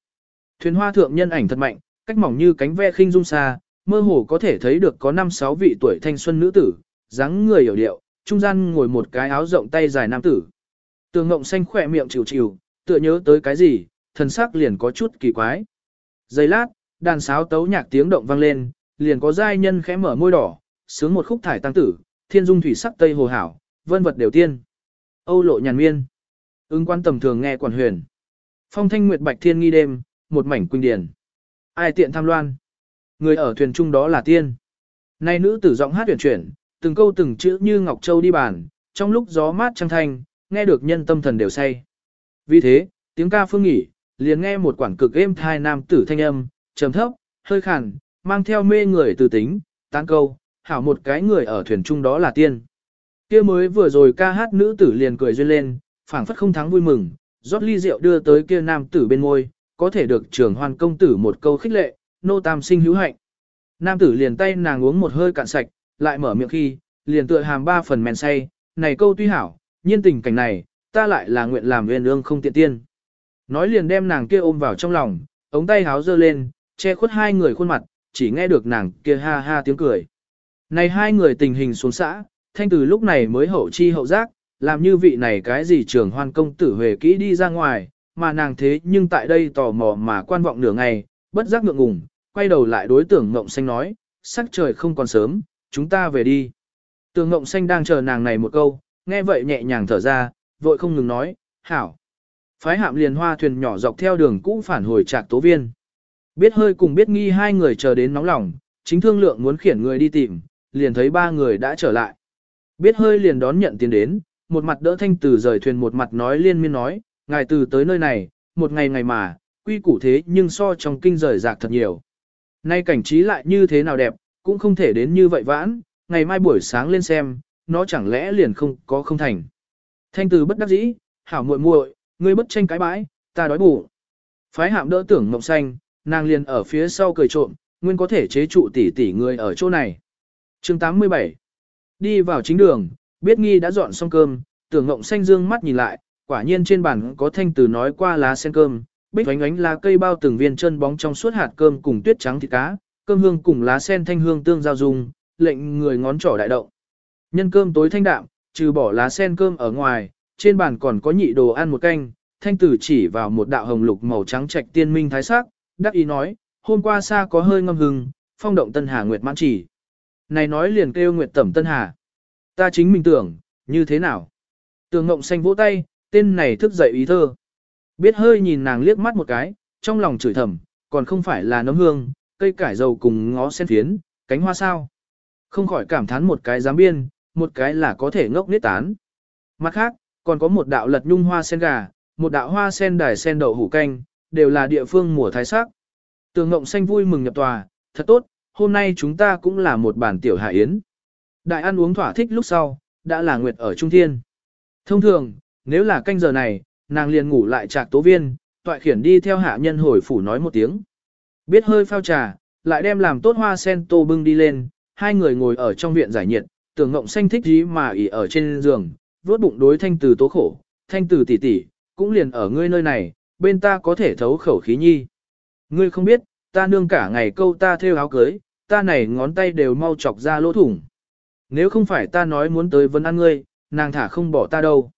Thuyền hoa thượng nhân ảnh thật mạnh, cách mỏng như cánh ve khinh dung xa, mơ hồ có thể thấy được có 5-6 vị tuổi thanh xuân nữ tử, dáng người hiểu điệu, trung gian ngồi một cái áo rộng tay dài nam tử. Tường ngộng xanh khỏe miệng chịu chịu, tựa nhớ tới cái gì, thần sắc liền có chút kỳ quái. Giây lát, đàn sáo tấu nhạc tiếng động vang lên, liền có giai nhân khẽ mở môi đỏ, sướng một khúc thải tăng tử, thiên dung thủy sắc tây hồ hảo, vân vật đều tiên. Âu lộ nhàn miên. Ứng quan tầm thường nghe quản huyền. Phong thanh nguyệt bạch thiên nghi đêm, một mảnh quỳnh điển. Ai tiện tham loan. Người ở thuyền trung đó là tiên. Nay nữ tử giọng hát tuyển chuyển, từng câu từng chữ như Ngọc Châu đi bàn, trong lúc gió mát trăng thanh, nghe được nhân tâm thần đều say. Vì thế, tiếng ca phương nghỉ, liền nghe một quản cực êm thai nam tử thanh âm, trầm thấp, hơi khàn, mang theo mê người từ tính, tán câu, hảo một cái người ở thuyền trung đó là tiên. kia mới vừa rồi ca hát nữ tử liền cười duyên lên, phảng phất không thắng vui mừng, rót ly rượu đưa tới kia nam tử bên môi, có thể được trưởng hoàn công tử một câu khích lệ, nô tam sinh hữu hạnh. Nam tử liền tay nàng uống một hơi cạn sạch, lại mở miệng khi, liền tựa hàm ba phần men say, này câu tuy hảo, nhiên tình cảnh này, ta lại là nguyện làm nguyên ương không tiện tiên. Nói liền đem nàng kia ôm vào trong lòng, ống tay háo dơ lên, che khuất hai người khuôn mặt, chỉ nghe được nàng kia ha ha tiếng cười. Này hai người tình hình xuống xã, thanh từ lúc này mới hậu chi hậu giác, làm như vị này cái gì trường hoan công tử huề kỹ đi ra ngoài, mà nàng thế nhưng tại đây tò mò mà quan vọng nửa ngày, bất giác ngượng ngùng, quay đầu lại đối tưởng ngộng xanh nói, sắc trời không còn sớm, chúng ta về đi. Tưởng ngộng xanh đang chờ nàng này một câu, nghe vậy nhẹ nhàng thở ra, vội không ngừng nói, hảo. Phái hạm liền hoa thuyền nhỏ dọc theo đường cũ phản hồi trạc tố viên. Biết hơi cùng biết nghi hai người chờ đến nóng lòng, chính thương lượng muốn khiển người đi tìm, liền thấy ba người đã trở lại. Biết hơi liền đón nhận tiền đến, một mặt đỡ thanh từ rời thuyền một mặt nói liên miên nói, ngài từ tới nơi này, một ngày ngày mà, quy củ thế nhưng so trong kinh rời rạc thật nhiều. Nay cảnh trí lại như thế nào đẹp, cũng không thể đến như vậy vãn, ngày mai buổi sáng lên xem, nó chẳng lẽ liền không có không thành. Thanh từ bất đắc dĩ, hảo muội muội, ngươi bất tranh cái bãi, ta đói bụng. Phái hạm đỡ tưởng ngọc xanh, nàng liền ở phía sau cười trộm, nguyên có thể chế trụ tỷ tỷ người ở chỗ này. chương 87 Đi vào chính đường, biết nghi đã dọn xong cơm, tưởng ngộng xanh dương mắt nhìn lại, quả nhiên trên bàn có thanh từ nói qua lá sen cơm, bích oánh ánh lá cây bao từng viên chân bóng trong suốt hạt cơm cùng tuyết trắng thịt cá, cơm hương cùng lá sen thanh hương tương giao dung, lệnh người ngón trỏ đại động. Nhân cơm tối thanh đạm, trừ bỏ lá sen cơm ở ngoài, trên bàn còn có nhị đồ ăn một canh, thanh tử chỉ vào một đạo hồng lục màu trắng trạch tiên minh thái sắc, đắc ý nói, hôm qua xa có hơi ngâm hừng, phong động tân hà nguyệt mãn chỉ. Này nói liền kêu nguyệt tẩm tân hà. Ta chính mình tưởng, như thế nào? Tường ngộng xanh vỗ tay, tên này thức dậy ý thơ. Biết hơi nhìn nàng liếc mắt một cái, trong lòng chửi thầm, còn không phải là nấm hương, cây cải dầu cùng ngó sen phiến, cánh hoa sao. Không khỏi cảm thán một cái giám biên, một cái là có thể ngốc nết tán. Mặt khác, còn có một đạo lật nhung hoa sen gà, một đạo hoa sen đài sen đậu hủ canh, đều là địa phương mùa thái sắc. Tường Ngộng Xanh vui mừng nhập tòa, thật tốt, hôm nay chúng ta cũng là một bản tiểu hạ yến. Đại ăn uống thỏa thích lúc sau, đã là nguyệt ở Trung Thiên. Thông thường, nếu là canh giờ này, nàng liền ngủ lại trạc tố viên, toại khiển đi theo hạ nhân hồi phủ nói một tiếng. Biết hơi phao trà, lại đem làm tốt hoa sen tô bưng đi lên, hai người ngồi ở trong viện giải nhiệt, tưởng ngộng xanh thích gì mà ỉ ở trên giường, vuốt bụng đối thanh từ tố khổ, thanh từ tỷ tỷ, cũng liền ở ngươi nơi này, bên ta có thể thấu khẩu khí nhi. Ngươi không biết, ta nương cả ngày câu ta theo áo cưới, ta này ngón tay đều mau chọc ra lỗ thủng. Nếu không phải ta nói muốn tới vấn ăn ngươi, nàng thả không bỏ ta đâu.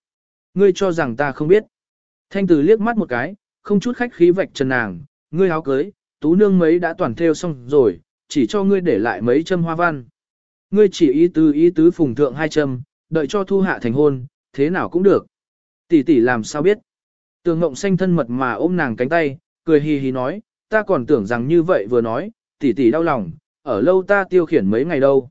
Ngươi cho rằng ta không biết. Thanh tử liếc mắt một cái, không chút khách khí vạch trần nàng, ngươi áo cưới, tú nương mấy đã toàn theo xong rồi, chỉ cho ngươi để lại mấy châm hoa văn. Ngươi chỉ ý tứ ý tứ phùng thượng hai châm, đợi cho thu hạ thành hôn, thế nào cũng được. Tỷ tỷ làm sao biết. Tường ngộng xanh thân mật mà ôm nàng cánh tay, cười hì hì nói, ta còn tưởng rằng như vậy vừa nói, tỷ tỷ đau lòng, ở lâu ta tiêu khiển mấy ngày đâu.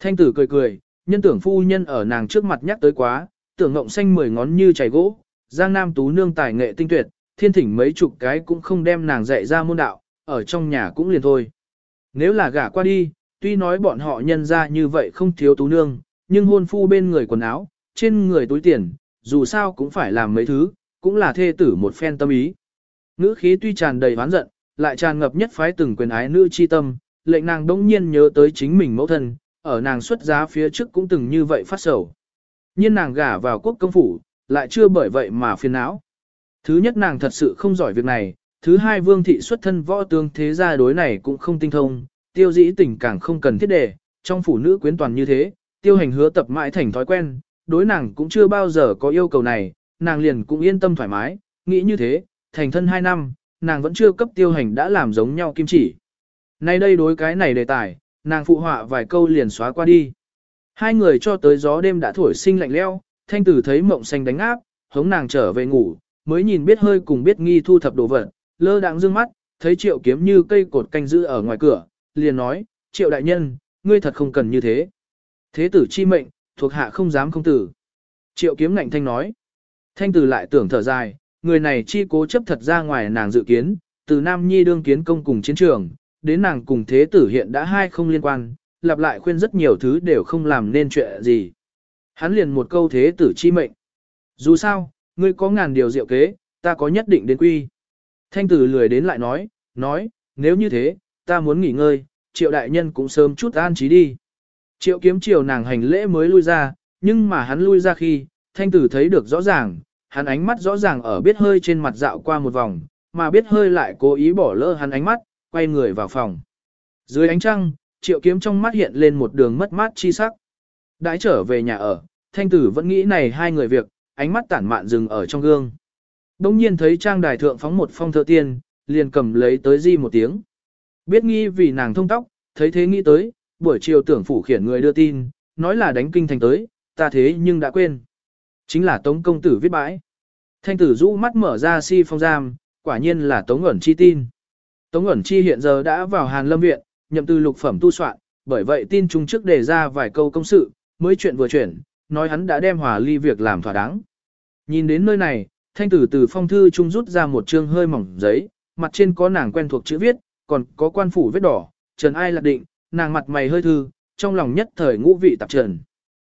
Thanh tử cười cười, nhân tưởng phu nhân ở nàng trước mặt nhắc tới quá, tưởng ngộng xanh mười ngón như chảy gỗ, giang nam tú nương tài nghệ tinh tuyệt, thiên thỉnh mấy chục cái cũng không đem nàng dạy ra môn đạo, ở trong nhà cũng liền thôi. Nếu là gả qua đi, tuy nói bọn họ nhân ra như vậy không thiếu tú nương, nhưng hôn phu bên người quần áo, trên người túi tiền, dù sao cũng phải làm mấy thứ, cũng là thê tử một phen tâm ý. Ngữ khí tuy tràn đầy oán giận, lại tràn ngập nhất phái từng quyền ái nữ chi tâm, lệnh nàng đống nhiên nhớ tới chính mình mẫu thân, ở nàng xuất giá phía trước cũng từng như vậy phát sầu. Nhưng nàng gả vào quốc công phủ, lại chưa bởi vậy mà phiền não. Thứ nhất nàng thật sự không giỏi việc này, thứ hai vương thị xuất thân võ tướng thế gia đối này cũng không tinh thông, tiêu dĩ tình càng không cần thiết đề, trong phủ nữ quyến toàn như thế, tiêu hành hứa tập mãi thành thói quen, đối nàng cũng chưa bao giờ có yêu cầu này, nàng liền cũng yên tâm thoải mái, nghĩ như thế, thành thân hai năm, nàng vẫn chưa cấp tiêu hành đã làm giống nhau kim chỉ. Nay đây đối cái này đề tài, nàng phụ họa vài câu liền xóa qua đi. Hai người cho tới gió đêm đã thổi sinh lạnh leo, thanh tử thấy mộng xanh đánh áp, hống nàng trở về ngủ, mới nhìn biết hơi cùng biết nghi thu thập đồ vật, lơ đãng dương mắt, thấy triệu kiếm như cây cột canh giữ ở ngoài cửa, liền nói, triệu đại nhân, ngươi thật không cần như thế. Thế tử chi mệnh, thuộc hạ không dám không tử. Triệu kiếm ngạnh thanh nói, thanh tử lại tưởng thở dài, người này chi cố chấp thật ra ngoài nàng dự kiến, từ Nam Nhi đương kiến công cùng chiến trường, đến nàng cùng thế tử hiện đã hai không liên quan, lặp lại khuyên rất nhiều thứ đều không làm nên chuyện gì. Hắn liền một câu thế tử chi mệnh. Dù sao, ngươi có ngàn điều diệu kế, ta có nhất định đến quy. Thanh tử lười đến lại nói, nói, nếu như thế, ta muốn nghỉ ngơi, triệu đại nhân cũng sớm chút an trí đi. Triệu kiếm triều nàng hành lễ mới lui ra, nhưng mà hắn lui ra khi, thanh tử thấy được rõ ràng, hắn ánh mắt rõ ràng ở biết hơi trên mặt dạo qua một vòng, mà biết hơi lại cố ý bỏ lỡ hắn ánh mắt, quay người vào phòng. Dưới ánh trăng, triệu kiếm trong mắt hiện lên một đường mất mát chi sắc. Đãi trở về nhà ở, thanh tử vẫn nghĩ này hai người việc, ánh mắt tản mạn dừng ở trong gương. Đông nhiên thấy trang đài thượng phóng một phong thơ tiên, liền cầm lấy tới di một tiếng. Biết nghi vì nàng thông tóc, thấy thế nghĩ tới, buổi chiều tưởng phủ khiển người đưa tin, nói là đánh kinh thành tới, ta thế nhưng đã quên. Chính là Tống công tử viết bãi. Thanh tử rũ mắt mở ra si phong giam, quả nhiên là Tống ẩn chi tin. Tống ẩn chi hiện giờ đã vào Hàn Lâm Viện, nhậm từ lục phẩm tu soạn, bởi vậy tin chúng trước đề ra vài câu công sự, mới chuyện vừa chuyển, nói hắn đã đem hòa ly việc làm thỏa đáng. Nhìn đến nơi này, thanh tử từ phong thư trung rút ra một chương hơi mỏng giấy, mặt trên có nàng quen thuộc chữ viết, còn có quan phủ vết đỏ, trần ai lạc định, nàng mặt mày hơi thư, trong lòng nhất thời ngũ vị tạp trần.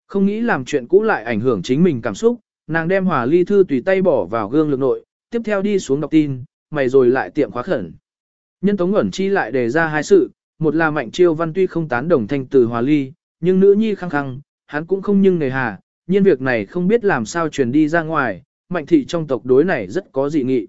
Không nghĩ làm chuyện cũ lại ảnh hưởng chính mình cảm xúc, nàng đem hòa ly thư tùy tay bỏ vào gương lực nội, tiếp theo đi xuống đọc tin, mày rồi lại tiệm khóa khẩn. Nhân tống ẩn chi lại đề ra hai sự, một là mạnh chiêu văn tuy không tán đồng thanh từ hòa ly, nhưng nữ nhi khăng khăng, hắn cũng không nhưng nề hà, nhiên việc này không biết làm sao truyền đi ra ngoài, mạnh thị trong tộc đối này rất có dị nghị.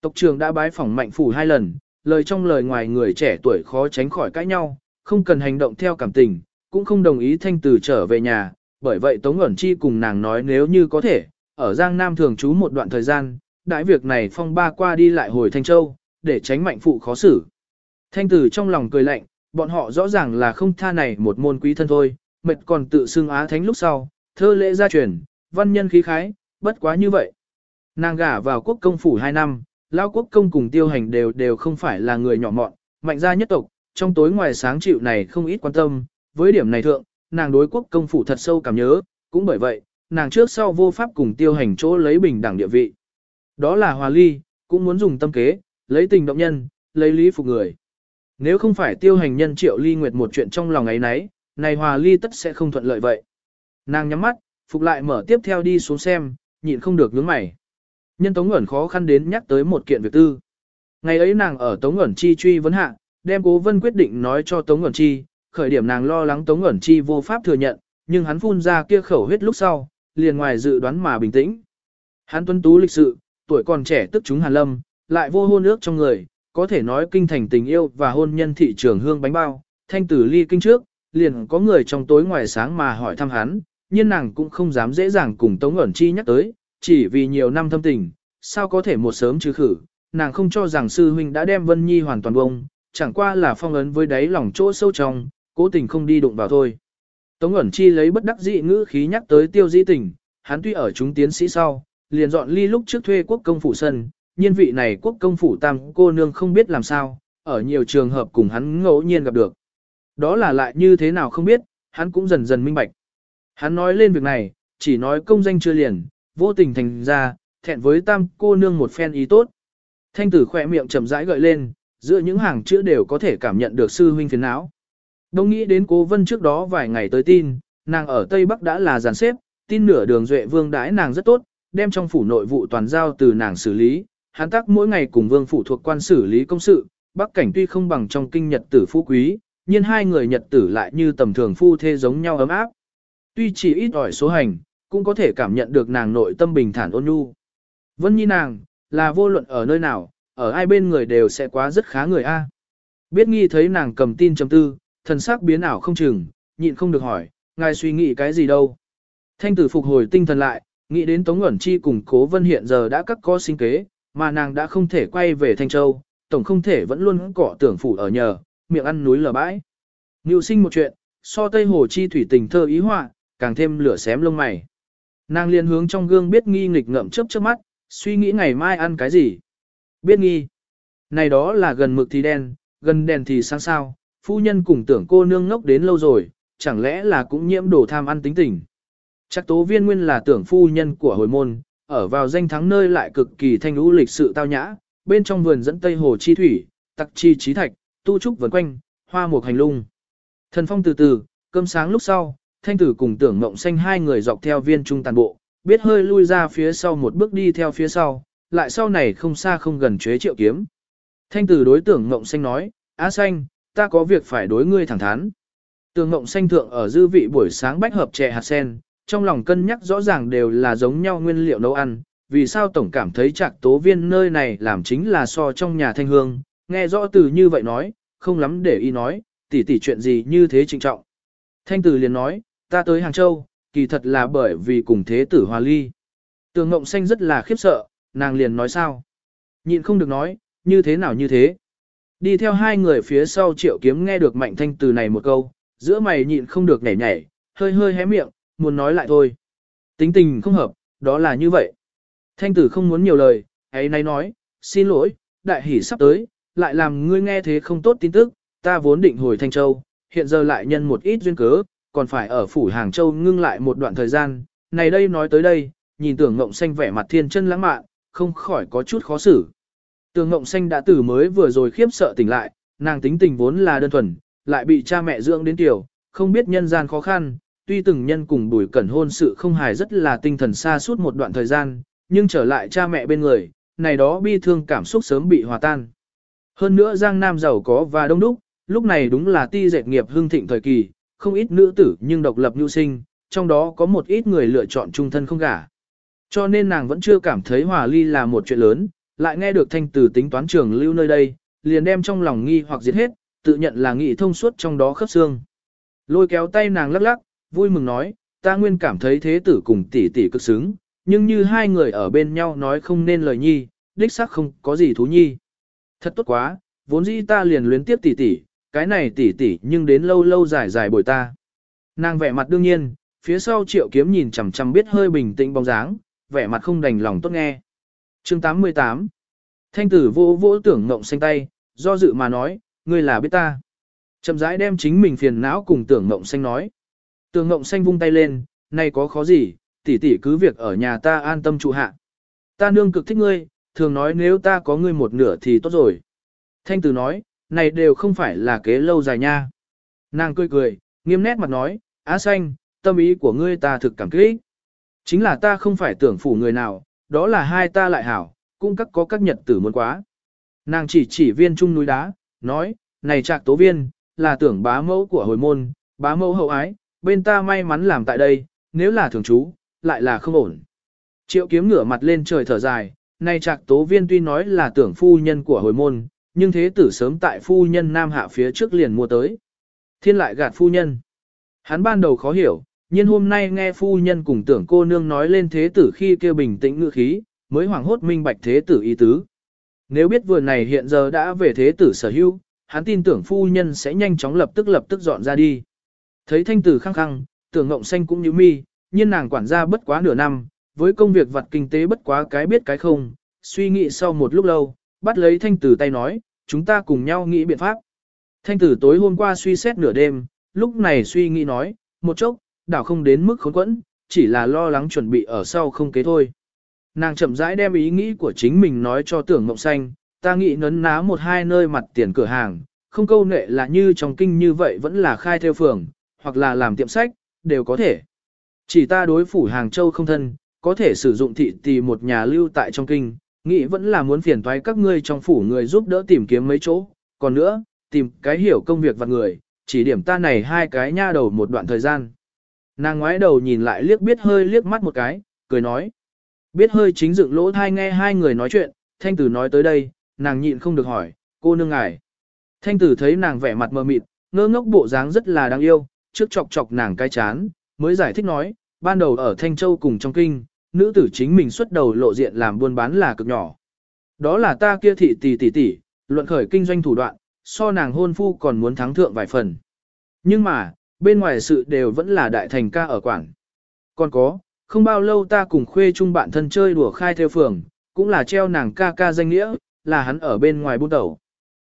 Tộc trưởng đã bái phỏng mạnh phủ hai lần, lời trong lời ngoài người trẻ tuổi khó tránh khỏi cãi nhau, không cần hành động theo cảm tình, cũng không đồng ý thanh từ trở về nhà, bởi vậy Tống ẩn chi cùng nàng nói nếu như có thể, ở Giang Nam thường trú một đoạn thời gian, đại việc này phong ba qua đi lại hồi Thanh Châu, để tránh mạnh phụ khó xử. Thanh tử trong lòng cười lạnh, bọn họ rõ ràng là không tha này một môn quý thân thôi, mệt còn tự xưng á thánh lúc sau, thơ lễ gia truyền, văn nhân khí khái, bất quá như vậy. Nàng gả vào quốc công phủ 2 năm, lao quốc công cùng tiêu hành đều đều không phải là người nhỏ mọn, mạnh gia nhất tộc, trong tối ngoài sáng chịu này không ít quan tâm, với điểm này thượng, nàng đối quốc công phủ thật sâu cảm nhớ, cũng bởi vậy, nàng trước sau vô pháp cùng tiêu hành chỗ lấy bình đẳng địa vị. Đó là hòa ly, cũng muốn dùng tâm kế, lấy tình động nhân, lấy lý phục người. Nếu không phải tiêu hành nhân triệu ly nguyệt một chuyện trong lòng ấy nấy, này hòa ly tất sẽ không thuận lợi vậy. Nàng nhắm mắt, phục lại mở tiếp theo đi xuống xem, nhịn không được nhướng mày. Nhân Tống Ngẩn khó khăn đến nhắc tới một kiện việc tư. Ngày ấy nàng ở Tống Ngẩn Chi truy vấn hạ, đem Cố Vân quyết định nói cho Tống Ngẩn Chi, khởi điểm nàng lo lắng Tống Ngẩn Chi vô pháp thừa nhận, nhưng hắn phun ra kia khẩu huyết lúc sau, liền ngoài dự đoán mà bình tĩnh. Hắn tuân tú lịch sự, tuổi còn trẻ tức chúng Hàn Lâm, lại vô hôn ước trong người, có thể nói kinh thành tình yêu và hôn nhân thị trường hương bánh bao, thanh tử ly kinh trước, liền có người trong tối ngoài sáng mà hỏi thăm hắn, nhưng nàng cũng không dám dễ dàng cùng Tống ẩn chi nhắc tới, chỉ vì nhiều năm thâm tình, sao có thể một sớm trừ khử, nàng không cho rằng sư huynh đã đem Vân Nhi hoàn toàn bông, chẳng qua là phong ấn với đáy lòng chỗ sâu trong, cố tình không đi đụng vào thôi. Tống ẩn chi lấy bất đắc dị ngữ khí nhắc tới tiêu di tình, hắn tuy ở chúng tiến sĩ sau, liền dọn ly lúc trước thuê quốc công phủ sân, nhiên vị này quốc công phủ tam cô nương không biết làm sao, ở nhiều trường hợp cùng hắn ngẫu nhiên gặp được. Đó là lại như thế nào không biết, hắn cũng dần dần minh bạch. Hắn nói lên việc này, chỉ nói công danh chưa liền, vô tình thành ra, thẹn với tam cô nương một phen ý tốt. Thanh tử khỏe miệng chậm rãi gợi lên, giữa những hàng chữ đều có thể cảm nhận được sư huynh phiền não. Đông nghĩ đến cố vân trước đó vài ngày tới tin, nàng ở Tây Bắc đã là giàn xếp, tin nửa đường duệ vương đãi nàng rất tốt, đem trong phủ nội vụ toàn giao từ nàng xử lý, hắn tác mỗi ngày cùng vương phủ thuộc quan xử lý công sự, bắc cảnh tuy không bằng trong kinh nhật tử phú quý, nhưng hai người nhật tử lại như tầm thường phu thê giống nhau ấm áp. Tuy chỉ ít ỏi số hành, cũng có thể cảm nhận được nàng nội tâm bình thản ôn nhu. Vân nhi nàng, là vô luận ở nơi nào, ở ai bên người đều sẽ quá rất khá người A. Biết nghi thấy nàng cầm tin chấm tư, thần sắc biến ảo không chừng, nhịn không được hỏi, ngài suy nghĩ cái gì đâu. Thanh tử phục hồi tinh thần lại, nghĩ đến Tống Ngẩn Chi cùng Cố Vân hiện giờ đã cắt có sinh kế, mà nàng đã không thể quay về Thanh Châu, tổng không thể vẫn luôn cọ tưởng phủ ở nhờ, miệng ăn núi lở bãi. Ngưu sinh một chuyện, so Tây Hồ Chi thủy tình thơ ý họa, càng thêm lửa xém lông mày. Nàng liền hướng trong gương biết nghi nghịch ngậm chớp chớp mắt, suy nghĩ ngày mai ăn cái gì. Biết nghi. Này đó là gần mực thì đen, gần đèn thì sáng sao, phu nhân cùng tưởng cô nương ngốc đến lâu rồi, chẳng lẽ là cũng nhiễm đồ tham ăn tính tình. Chắc tố viên nguyên là tưởng phu nhân của hồi môn, ở vào danh thắng nơi lại cực kỳ thanh lũ lịch sự tao nhã, bên trong vườn dẫn tây hồ chi thủy, tặc chi trí thạch, tu trúc vần quanh, hoa mục hành lung. Thần phong từ từ, cơm sáng lúc sau, thanh tử cùng tưởng mộng xanh hai người dọc theo viên trung tàn bộ, biết hơi lui ra phía sau một bước đi theo phía sau, lại sau này không xa không gần chế triệu kiếm. Thanh tử đối tưởng mộng xanh nói, Á xanh, ta có việc phải đối ngươi thẳng thắn. Tường mộng xanh thượng ở dư vị buổi sáng bách hợp chè hạt sen, trong lòng cân nhắc rõ ràng đều là giống nhau nguyên liệu nấu ăn, vì sao tổng cảm thấy trạc tố viên nơi này làm chính là so trong nhà thanh hương, nghe rõ từ như vậy nói, không lắm để ý nói, tỉ tỉ chuyện gì như thế trịnh trọng. Thanh tử liền nói, ta tới Hàng Châu, kỳ thật là bởi vì cùng thế tử hòa ly. Tường Ngộng Xanh rất là khiếp sợ, nàng liền nói sao? Nhịn không được nói, như thế nào như thế? Đi theo hai người phía sau triệu kiếm nghe được mạnh thanh từ này một câu, giữa mày nhịn không được nhảy nhảy, hơi hơi hé miệng, muốn nói lại thôi. Tính tình không hợp, đó là như vậy. Thanh tử không muốn nhiều lời, ấy nay nói, xin lỗi, đại hỷ sắp tới, lại làm ngươi nghe thế không tốt tin tức, ta vốn định hồi Thanh Châu, hiện giờ lại nhân một ít duyên cớ, còn phải ở phủ Hàng Châu ngưng lại một đoạn thời gian, này đây nói tới đây, nhìn tưởng ngộng xanh vẻ mặt thiên chân lãng mạn, không khỏi có chút khó xử. Tưởng ngộng xanh đã từ mới vừa rồi khiếp sợ tỉnh lại, nàng tính tình vốn là đơn thuần, lại bị cha mẹ dưỡng đến tiểu, không biết nhân gian khó khăn, tuy từng nhân cùng bùi cẩn hôn sự không hài rất là tinh thần xa suốt một đoạn thời gian, nhưng trở lại cha mẹ bên người, này đó bi thương cảm xúc sớm bị hòa tan. Hơn nữa Giang Nam giàu có và đông đúc, lúc này đúng là ti dệt nghiệp hưng thịnh thời kỳ, không ít nữ tử nhưng độc lập nhu sinh, trong đó có một ít người lựa chọn trung thân không gả. Cho nên nàng vẫn chưa cảm thấy hòa ly là một chuyện lớn, lại nghe được thanh tử tính toán trường lưu nơi đây, liền đem trong lòng nghi hoặc diệt hết, tự nhận là nghị thông suốt trong đó khớp xương. Lôi kéo tay nàng lắc lắc, vui mừng nói, ta nguyên cảm thấy thế tử cùng tỷ tỷ cực xứng, nhưng như hai người ở bên nhau nói không nên lời nhi, đích xác không có gì thú nhi. Thật tốt quá, vốn dĩ ta liền luyến tiếp tỷ tỷ, cái này tỷ tỷ nhưng đến lâu lâu dài dài bồi ta. Nàng vẻ mặt đương nhiên, phía sau triệu kiếm nhìn chằm chằm biết hơi bình tĩnh bóng dáng, vẻ mặt không đành lòng tốt nghe. chương 88 Thanh tử vô vỗ tưởng ngộng xanh tay, do dự mà nói, ngươi là biết ta. Chậm rãi đem chính mình phiền não cùng tưởng ngộng xanh nói. Tường ngộng xanh vung tay lên, nay có khó gì, tỷ tỷ cứ việc ở nhà ta an tâm trụ hạ. Ta nương cực thích ngươi, thường nói nếu ta có ngươi một nửa thì tốt rồi. Thanh tử nói, này đều không phải là kế lâu dài nha. Nàng cười cười, nghiêm nét mặt nói, á xanh, tâm ý của ngươi ta thực cảm kích. Chính là ta không phải tưởng phủ người nào, đó là hai ta lại hảo, cũng các có các nhật tử muốn quá. Nàng chỉ chỉ viên trung núi đá, nói, này trạc tố viên, là tưởng bá mẫu của hồi môn, bá mẫu hậu ái, bên ta may mắn làm tại đây, nếu là thường trú, lại là không ổn. Triệu kiếm ngửa mặt lên trời thở dài, nay trạc tố viên tuy nói là tưởng phu nhân của hồi môn, nhưng thế tử sớm tại phu nhân nam hạ phía trước liền mua tới. Thiên lại gạt phu nhân. Hắn ban đầu khó hiểu, nhưng hôm nay nghe phu nhân cùng tưởng cô nương nói lên thế tử khi kêu bình tĩnh ngữ khí, mới hoảng hốt minh bạch thế tử ý tứ. Nếu biết vừa này hiện giờ đã về thế tử sở hữu, hắn tin tưởng phu nhân sẽ nhanh chóng lập tức lập tức dọn ra đi. Thấy thanh tử khăng khăng, tưởng ngộng xanh cũng như mi, nhưng nàng quản gia bất quá nửa năm, với công việc vặt kinh tế bất quá cái biết cái không, suy nghĩ sau một lúc lâu, bắt lấy thanh tử tay nói, chúng ta cùng nhau nghĩ biện pháp. Thanh tử tối hôm qua suy xét nửa đêm, lúc này suy nghĩ nói, một chốc, đảo không đến mức khốn quẫn, chỉ là lo lắng chuẩn bị ở sau không kế thôi. Nàng chậm rãi đem ý nghĩ của chính mình nói cho tưởng ngộng xanh, ta nghĩ nấn ná một hai nơi mặt tiền cửa hàng, không câu nệ là như trong kinh như vậy vẫn là khai theo phường, hoặc là làm tiệm sách, đều có thể. Chỉ ta đối phủ Hàng Châu không thân, có thể sử dụng thị tì một nhà lưu tại trong kinh, nghĩ vẫn là muốn phiền toái các ngươi trong phủ người giúp đỡ tìm kiếm mấy chỗ, còn nữa, tìm cái hiểu công việc và người, chỉ điểm ta này hai cái nha đầu một đoạn thời gian. Nàng ngoái đầu nhìn lại liếc biết hơi liếc mắt một cái, cười nói. Biết hơi chính dựng lỗ thai nghe hai người nói chuyện, thanh tử nói tới đây, nàng nhịn không được hỏi, cô nương ngài. Thanh tử thấy nàng vẻ mặt mờ mịt, ngơ ngốc bộ dáng rất là đáng yêu, trước chọc chọc nàng cái chán, mới giải thích nói, ban đầu ở Thanh Châu cùng trong kinh, nữ tử chính mình xuất đầu lộ diện làm buôn bán là cực nhỏ. Đó là ta kia thị tỷ tỷ tỷ, luận khởi kinh doanh thủ đoạn, so nàng hôn phu còn muốn thắng thượng vài phần. Nhưng mà, bên ngoài sự đều vẫn là đại thành ca ở quảng. Còn có, không bao lâu ta cùng khuê chung bạn thân chơi đùa khai theo phường, cũng là treo nàng ca ca danh nghĩa, là hắn ở bên ngoài buôn tẩu.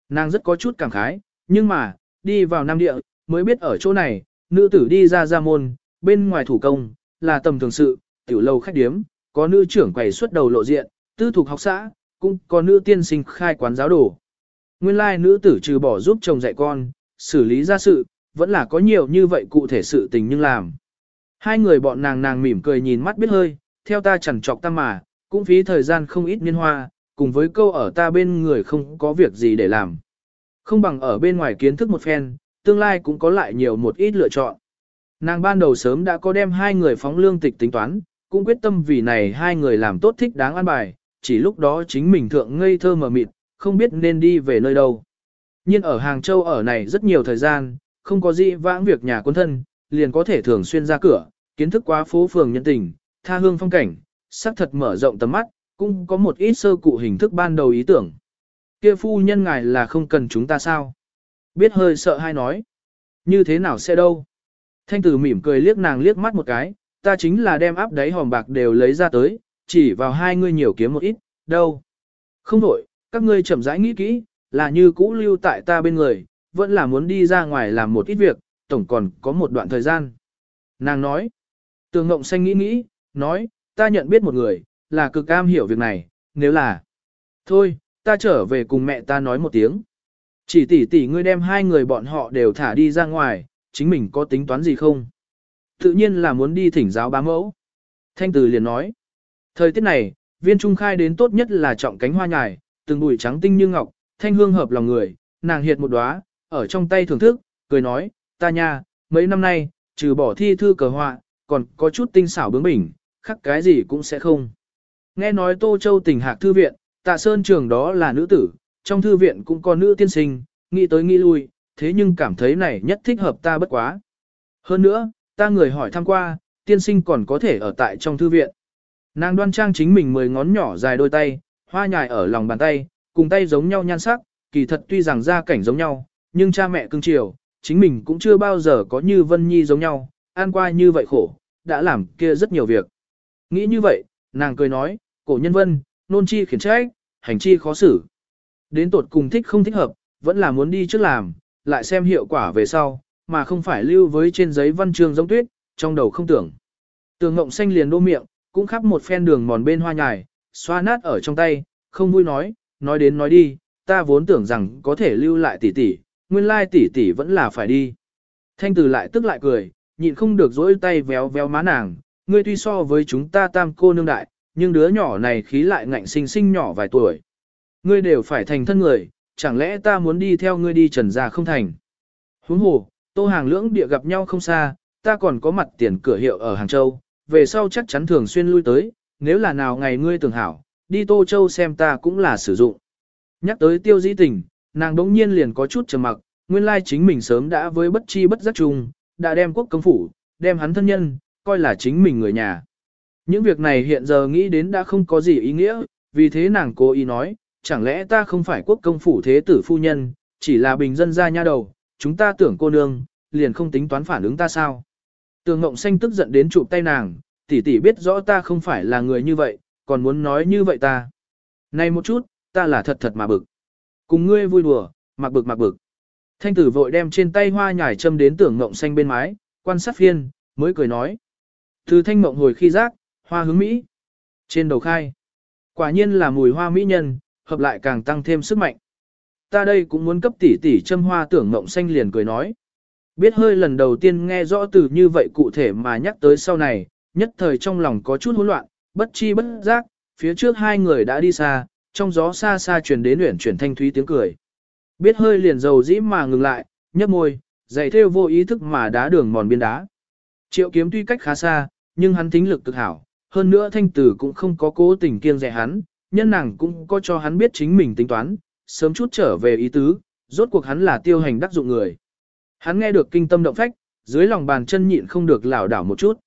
Nàng rất có chút cảm khái, nhưng mà, đi vào Nam Địa, mới biết ở chỗ này, nữ tử đi ra ra môn, bên ngoài thủ công, là tầm thường sự, tiểu lâu khách điếm, có nữ trưởng quầy xuất đầu lộ diện, tư thuộc học xã, cũng có nữ tiên sinh khai quán giáo đồ. Nguyên lai nữ tử trừ bỏ giúp chồng dạy con, xử lý ra sự, vẫn là có nhiều như vậy cụ thể sự tình nhưng làm. Hai người bọn nàng nàng mỉm cười nhìn mắt biết hơi, theo ta chẳng trọc ta mà, cũng phí thời gian không ít niên hoa, cùng với câu ở ta bên người không có việc gì để làm. Không bằng ở bên ngoài kiến thức một phen, tương lai cũng có lại nhiều một ít lựa chọn. Nàng ban đầu sớm đã có đem hai người phóng lương tịch tính toán, cũng quyết tâm vì này hai người làm tốt thích đáng an bài, chỉ lúc đó chính mình thượng ngây thơ mờ mịt, không biết nên đi về nơi đâu. Nhưng ở Hàng Châu ở này rất nhiều thời gian, không có gì vãng việc nhà quân thân, liền có thể thường xuyên ra cửa, kiến thức quá phố phường nhân tình, tha hương phong cảnh, sắc thật mở rộng tầm mắt, cũng có một ít sơ cụ hình thức ban đầu ý tưởng. Kia phu nhân ngài là không cần chúng ta sao? Biết hơi sợ hay nói. Như thế nào sẽ đâu? Thanh tử mỉm cười liếc nàng liếc mắt một cái, ta chính là đem áp đáy hòm bạc đều lấy ra tới, chỉ vào hai ngươi nhiều kiếm một ít, đâu. Không đổi, các ngươi chậm rãi nghĩ kỹ, là như cũ lưu tại ta bên người, vẫn là muốn đi ra ngoài làm một ít việc, tổng còn có một đoạn thời gian. Nàng nói, tường ngộng xanh nghĩ nghĩ, nói, ta nhận biết một người, là cực am hiểu việc này, nếu là, thôi, ta trở về cùng mẹ ta nói một tiếng. Chỉ tỷ tỷ ngươi đem hai người bọn họ đều thả đi ra ngoài, chính mình có tính toán gì không? Tự nhiên là muốn đi thỉnh giáo bá mẫu. Thanh Từ liền nói. Thời tiết này, viên trung khai đến tốt nhất là trọng cánh hoa nhài, từng bụi trắng tinh như ngọc, thanh hương hợp lòng người, nàng hiệt một đóa, ở trong tay thưởng thức, cười nói, ta nha, mấy năm nay, trừ bỏ thi thư cờ họa, còn có chút tinh xảo bướng bỉnh, khắc cái gì cũng sẽ không. Nghe nói Tô Châu tỉnh hạc thư viện, tạ sơn trường đó là nữ tử, trong thư viện cũng có nữ tiên sinh, nghĩ tới nghĩ lui, thế nhưng cảm thấy này nhất thích hợp ta bất quá. Hơn nữa, ta người hỏi thăm qua, tiên sinh còn có thể ở tại trong thư viện. Nàng đoan trang chính mình mười ngón nhỏ dài đôi tay, hoa nhài ở lòng bàn tay, cùng tay giống nhau nhan sắc, kỳ thật tuy rằng gia cảnh giống nhau, nhưng cha mẹ cưng chiều, chính mình cũng chưa bao giờ có như Vân Nhi giống nhau, an qua như vậy khổ, đã làm kia rất nhiều việc. Nghĩ như vậy, nàng cười nói, cổ nhân vân, nôn chi khiển trách, hành chi khó xử. Đến tột cùng thích không thích hợp, vẫn là muốn đi trước làm, lại xem hiệu quả về sau, mà không phải lưu với trên giấy văn chương giống tuyết, trong đầu không tưởng. Tường ngộng xanh liền đô miệng, cũng khắp một phen đường mòn bên hoa nhài, xoa nát ở trong tay, không vui nói, nói đến nói đi, ta vốn tưởng rằng có thể lưu lại tỷ tỷ, nguyên lai tỷ tỷ vẫn là phải đi. Thanh từ lại tức lại cười, nhịn không được dỗi tay véo véo má nàng, ngươi tuy so với chúng ta tam cô nương đại, nhưng đứa nhỏ này khí lại ngạnh sinh sinh nhỏ vài tuổi. Ngươi đều phải thành thân người, chẳng lẽ ta muốn đi theo ngươi đi trần gia không thành. Huống hồ, tô hàng lưỡng địa gặp nhau không xa, ta còn có mặt tiền cửa hiệu ở Hàng Châu, về sau chắc chắn thường xuyên lui tới, nếu là nào ngày ngươi tưởng hảo, đi Tô Châu xem ta cũng là sử dụng. Nhắc tới tiêu dĩ tình, nàng đống nhiên liền có chút trầm mặc, nguyên lai chính mình sớm đã với bất chi bất giác chung, đã đem quốc công phủ, đem hắn thân nhân, coi là chính mình người nhà. Những việc này hiện giờ nghĩ đến đã không có gì ý nghĩa, vì thế nàng cố ý nói, chẳng lẽ ta không phải quốc công phủ thế tử phu nhân, chỉ là bình dân gia nha đầu, chúng ta tưởng cô nương, liền không tính toán phản ứng ta sao. Tường Ngộng Xanh tức giận đến chụp tay nàng, tỷ tỷ biết rõ ta không phải là người như vậy, còn muốn nói như vậy ta. Này một chút, ta là thật thật mà bực. Cùng ngươi vui đùa, mặc bực mặc bực. Thanh tử vội đem trên tay hoa nhải châm đến tưởng Ngộng Xanh bên mái, quan sát phiên, mới cười nói. Từ thanh mộng hồi khi giác, hoa hướng Mỹ. Trên đầu khai. Quả nhiên là mùi hoa mỹ nhân, hợp lại càng tăng thêm sức mạnh. Ta đây cũng muốn cấp tỷ tỷ châm hoa tưởng mộng xanh liền cười nói. Biết hơi lần đầu tiên nghe rõ từ như vậy cụ thể mà nhắc tới sau này, nhất thời trong lòng có chút hỗn loạn, bất chi bất giác, phía trước hai người đã đi xa, trong gió xa xa truyền đến luyện chuyển thanh thúy tiếng cười. Biết hơi liền dầu dĩ mà ngừng lại, nhấp môi, giày theo vô ý thức mà đá đường mòn biên đá. Triệu kiếm tuy cách khá xa, nhưng hắn tính lực cực hảo, hơn nữa thanh tử cũng không có cố tình kiêng dè hắn, nhân nàng cũng có cho hắn biết chính mình tính toán, sớm chút trở về ý tứ, rốt cuộc hắn là tiêu hành đắc dụng người. Hắn nghe được kinh tâm động phách, dưới lòng bàn chân nhịn không được lảo đảo một chút.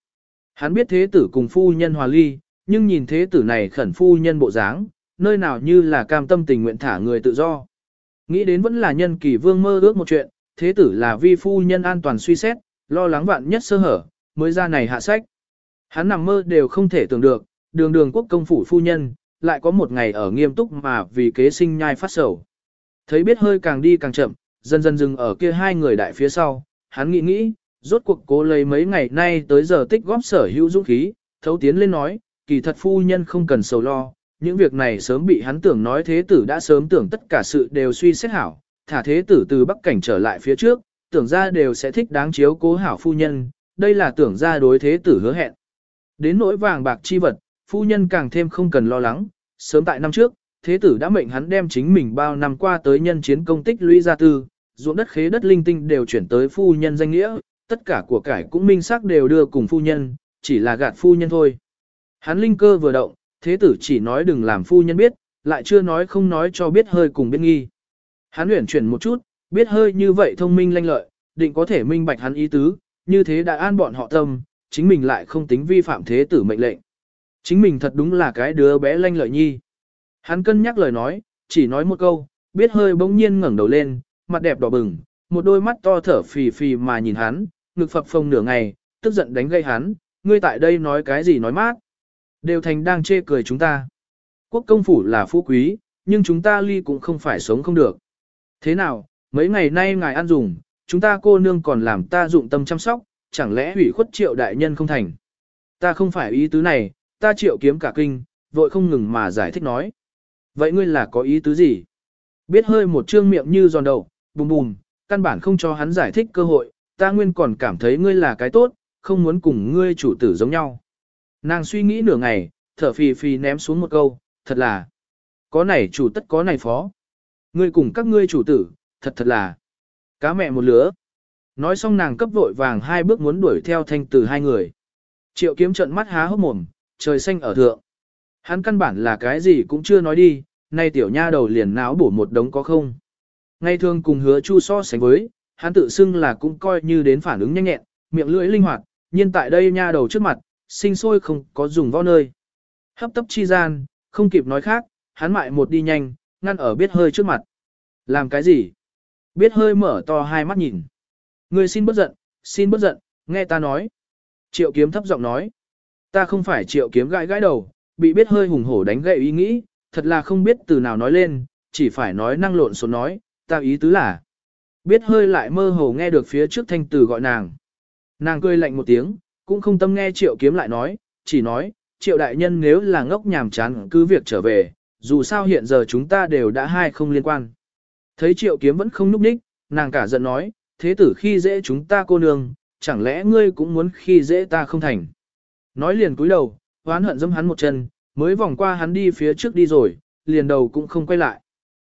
Hắn biết thế tử cùng phu nhân hòa ly, nhưng nhìn thế tử này khẩn phu nhân bộ dáng, nơi nào như là cam tâm tình nguyện thả người tự do. Nghĩ đến vẫn là nhân kỳ vương mơ ước một chuyện, thế tử là vi phu nhân an toàn suy xét, lo lắng vạn nhất sơ hở, mới ra này hạ sách. Hắn nằm mơ đều không thể tưởng được, đường đường quốc công phủ phu nhân, lại có một ngày ở nghiêm túc mà vì kế sinh nhai phát sầu. Thấy biết hơi càng đi càng chậm, dần dần dừng ở kia hai người đại phía sau, hắn nghĩ nghĩ, rốt cuộc cố lấy mấy ngày nay tới giờ tích góp sở hữu dũng khí, thấu tiến lên nói, kỳ thật phu nhân không cần sầu lo, những việc này sớm bị hắn tưởng nói thế tử đã sớm tưởng tất cả sự đều suy xét hảo, thả thế tử từ bắc cảnh trở lại phía trước, tưởng ra đều sẽ thích đáng chiếu cố hảo phu nhân, đây là tưởng ra đối thế tử hứa hẹn. Đến nỗi vàng bạc chi vật, phu nhân càng thêm không cần lo lắng, sớm tại năm trước, thế tử đã mệnh hắn đem chính mình bao năm qua tới nhân chiến công tích lũy ra tư, ruộng đất khế đất linh tinh đều chuyển tới phu nhân danh nghĩa, tất cả của cải cũng minh xác đều đưa cùng phu nhân, chỉ là gạt phu nhân thôi. Hắn linh cơ vừa động, thế tử chỉ nói đừng làm phu nhân biết, lại chưa nói không nói cho biết hơi cùng biết nghi. Hắn luyện chuyển một chút, biết hơi như vậy thông minh lanh lợi, định có thể minh bạch hắn ý tứ, như thế đã an bọn họ tâm, chính mình lại không tính vi phạm thế tử mệnh lệnh. Chính mình thật đúng là cái đứa bé lanh lợi nhi. Hắn cân nhắc lời nói, chỉ nói một câu, biết hơi bỗng nhiên ngẩng đầu lên, mặt đẹp đỏ bừng, một đôi mắt to thở phì phì mà nhìn hắn, ngực phập phồng nửa ngày, tức giận đánh gây hắn, ngươi tại đây nói cái gì nói mát. Đều thành đang chê cười chúng ta. Quốc công phủ là phú quý, nhưng chúng ta ly cũng không phải sống không được. Thế nào, mấy ngày nay ngài ăn dùng, chúng ta cô nương còn làm ta dụng tâm chăm sóc, chẳng lẽ hủy khuất triệu đại nhân không thành. Ta không phải ý tứ này, ta triệu kiếm cả kinh, vội không ngừng mà giải thích nói. Vậy ngươi là có ý tứ gì? Biết hơi một trương miệng như giòn đầu, bùm bùm, căn bản không cho hắn giải thích cơ hội, ta nguyên còn cảm thấy ngươi là cái tốt, không muốn cùng ngươi chủ tử giống nhau. Nàng suy nghĩ nửa ngày, thở phì phì ném xuống một câu, thật là, có này chủ tất có này phó. Ngươi cùng các ngươi chủ tử, thật thật là, cá mẹ một lứa. Nói xong nàng cấp vội vàng hai bước muốn đuổi theo thanh từ hai người. Triệu kiếm trận mắt há hốc mồm, trời xanh ở thượng. Hắn căn bản là cái gì cũng chưa nói đi, nay tiểu nha đầu liền náo bổ một đống có không. Ngay thường cùng hứa chu so sánh với, hắn tự xưng là cũng coi như đến phản ứng nhanh nhẹn, miệng lưỡi linh hoạt, nhưng tại đây nha đầu trước mặt, sinh sôi không có dùng võ nơi. Hấp tấp chi gian, không kịp nói khác, hắn mại một đi nhanh, ngăn ở biết hơi trước mặt. Làm cái gì? Biết hơi mở to hai mắt nhìn. người xin bất giận, xin bất giận, nghe ta nói. Triệu kiếm thấp giọng nói. Ta không phải triệu kiếm gãi gãi đầu, bị biết hơi hùng hổ đánh gậy ý nghĩ, thật là không biết từ nào nói lên, chỉ phải nói năng lộn số nói, ta ý tứ là. Biết hơi lại mơ hồ nghe được phía trước thanh tử gọi nàng. Nàng cười lạnh một tiếng, cũng không tâm nghe triệu kiếm lại nói, chỉ nói, triệu đại nhân nếu là ngốc nhàm chán cứ việc trở về, dù sao hiện giờ chúng ta đều đã hai không liên quan. Thấy triệu kiếm vẫn không núp ních, nàng cả giận nói, thế tử khi dễ chúng ta cô nương, chẳng lẽ ngươi cũng muốn khi dễ ta không thành. Nói liền cúi đầu, hoán hận dâm hắn một chân, mới vòng qua hắn đi phía trước đi rồi, liền đầu cũng không quay lại.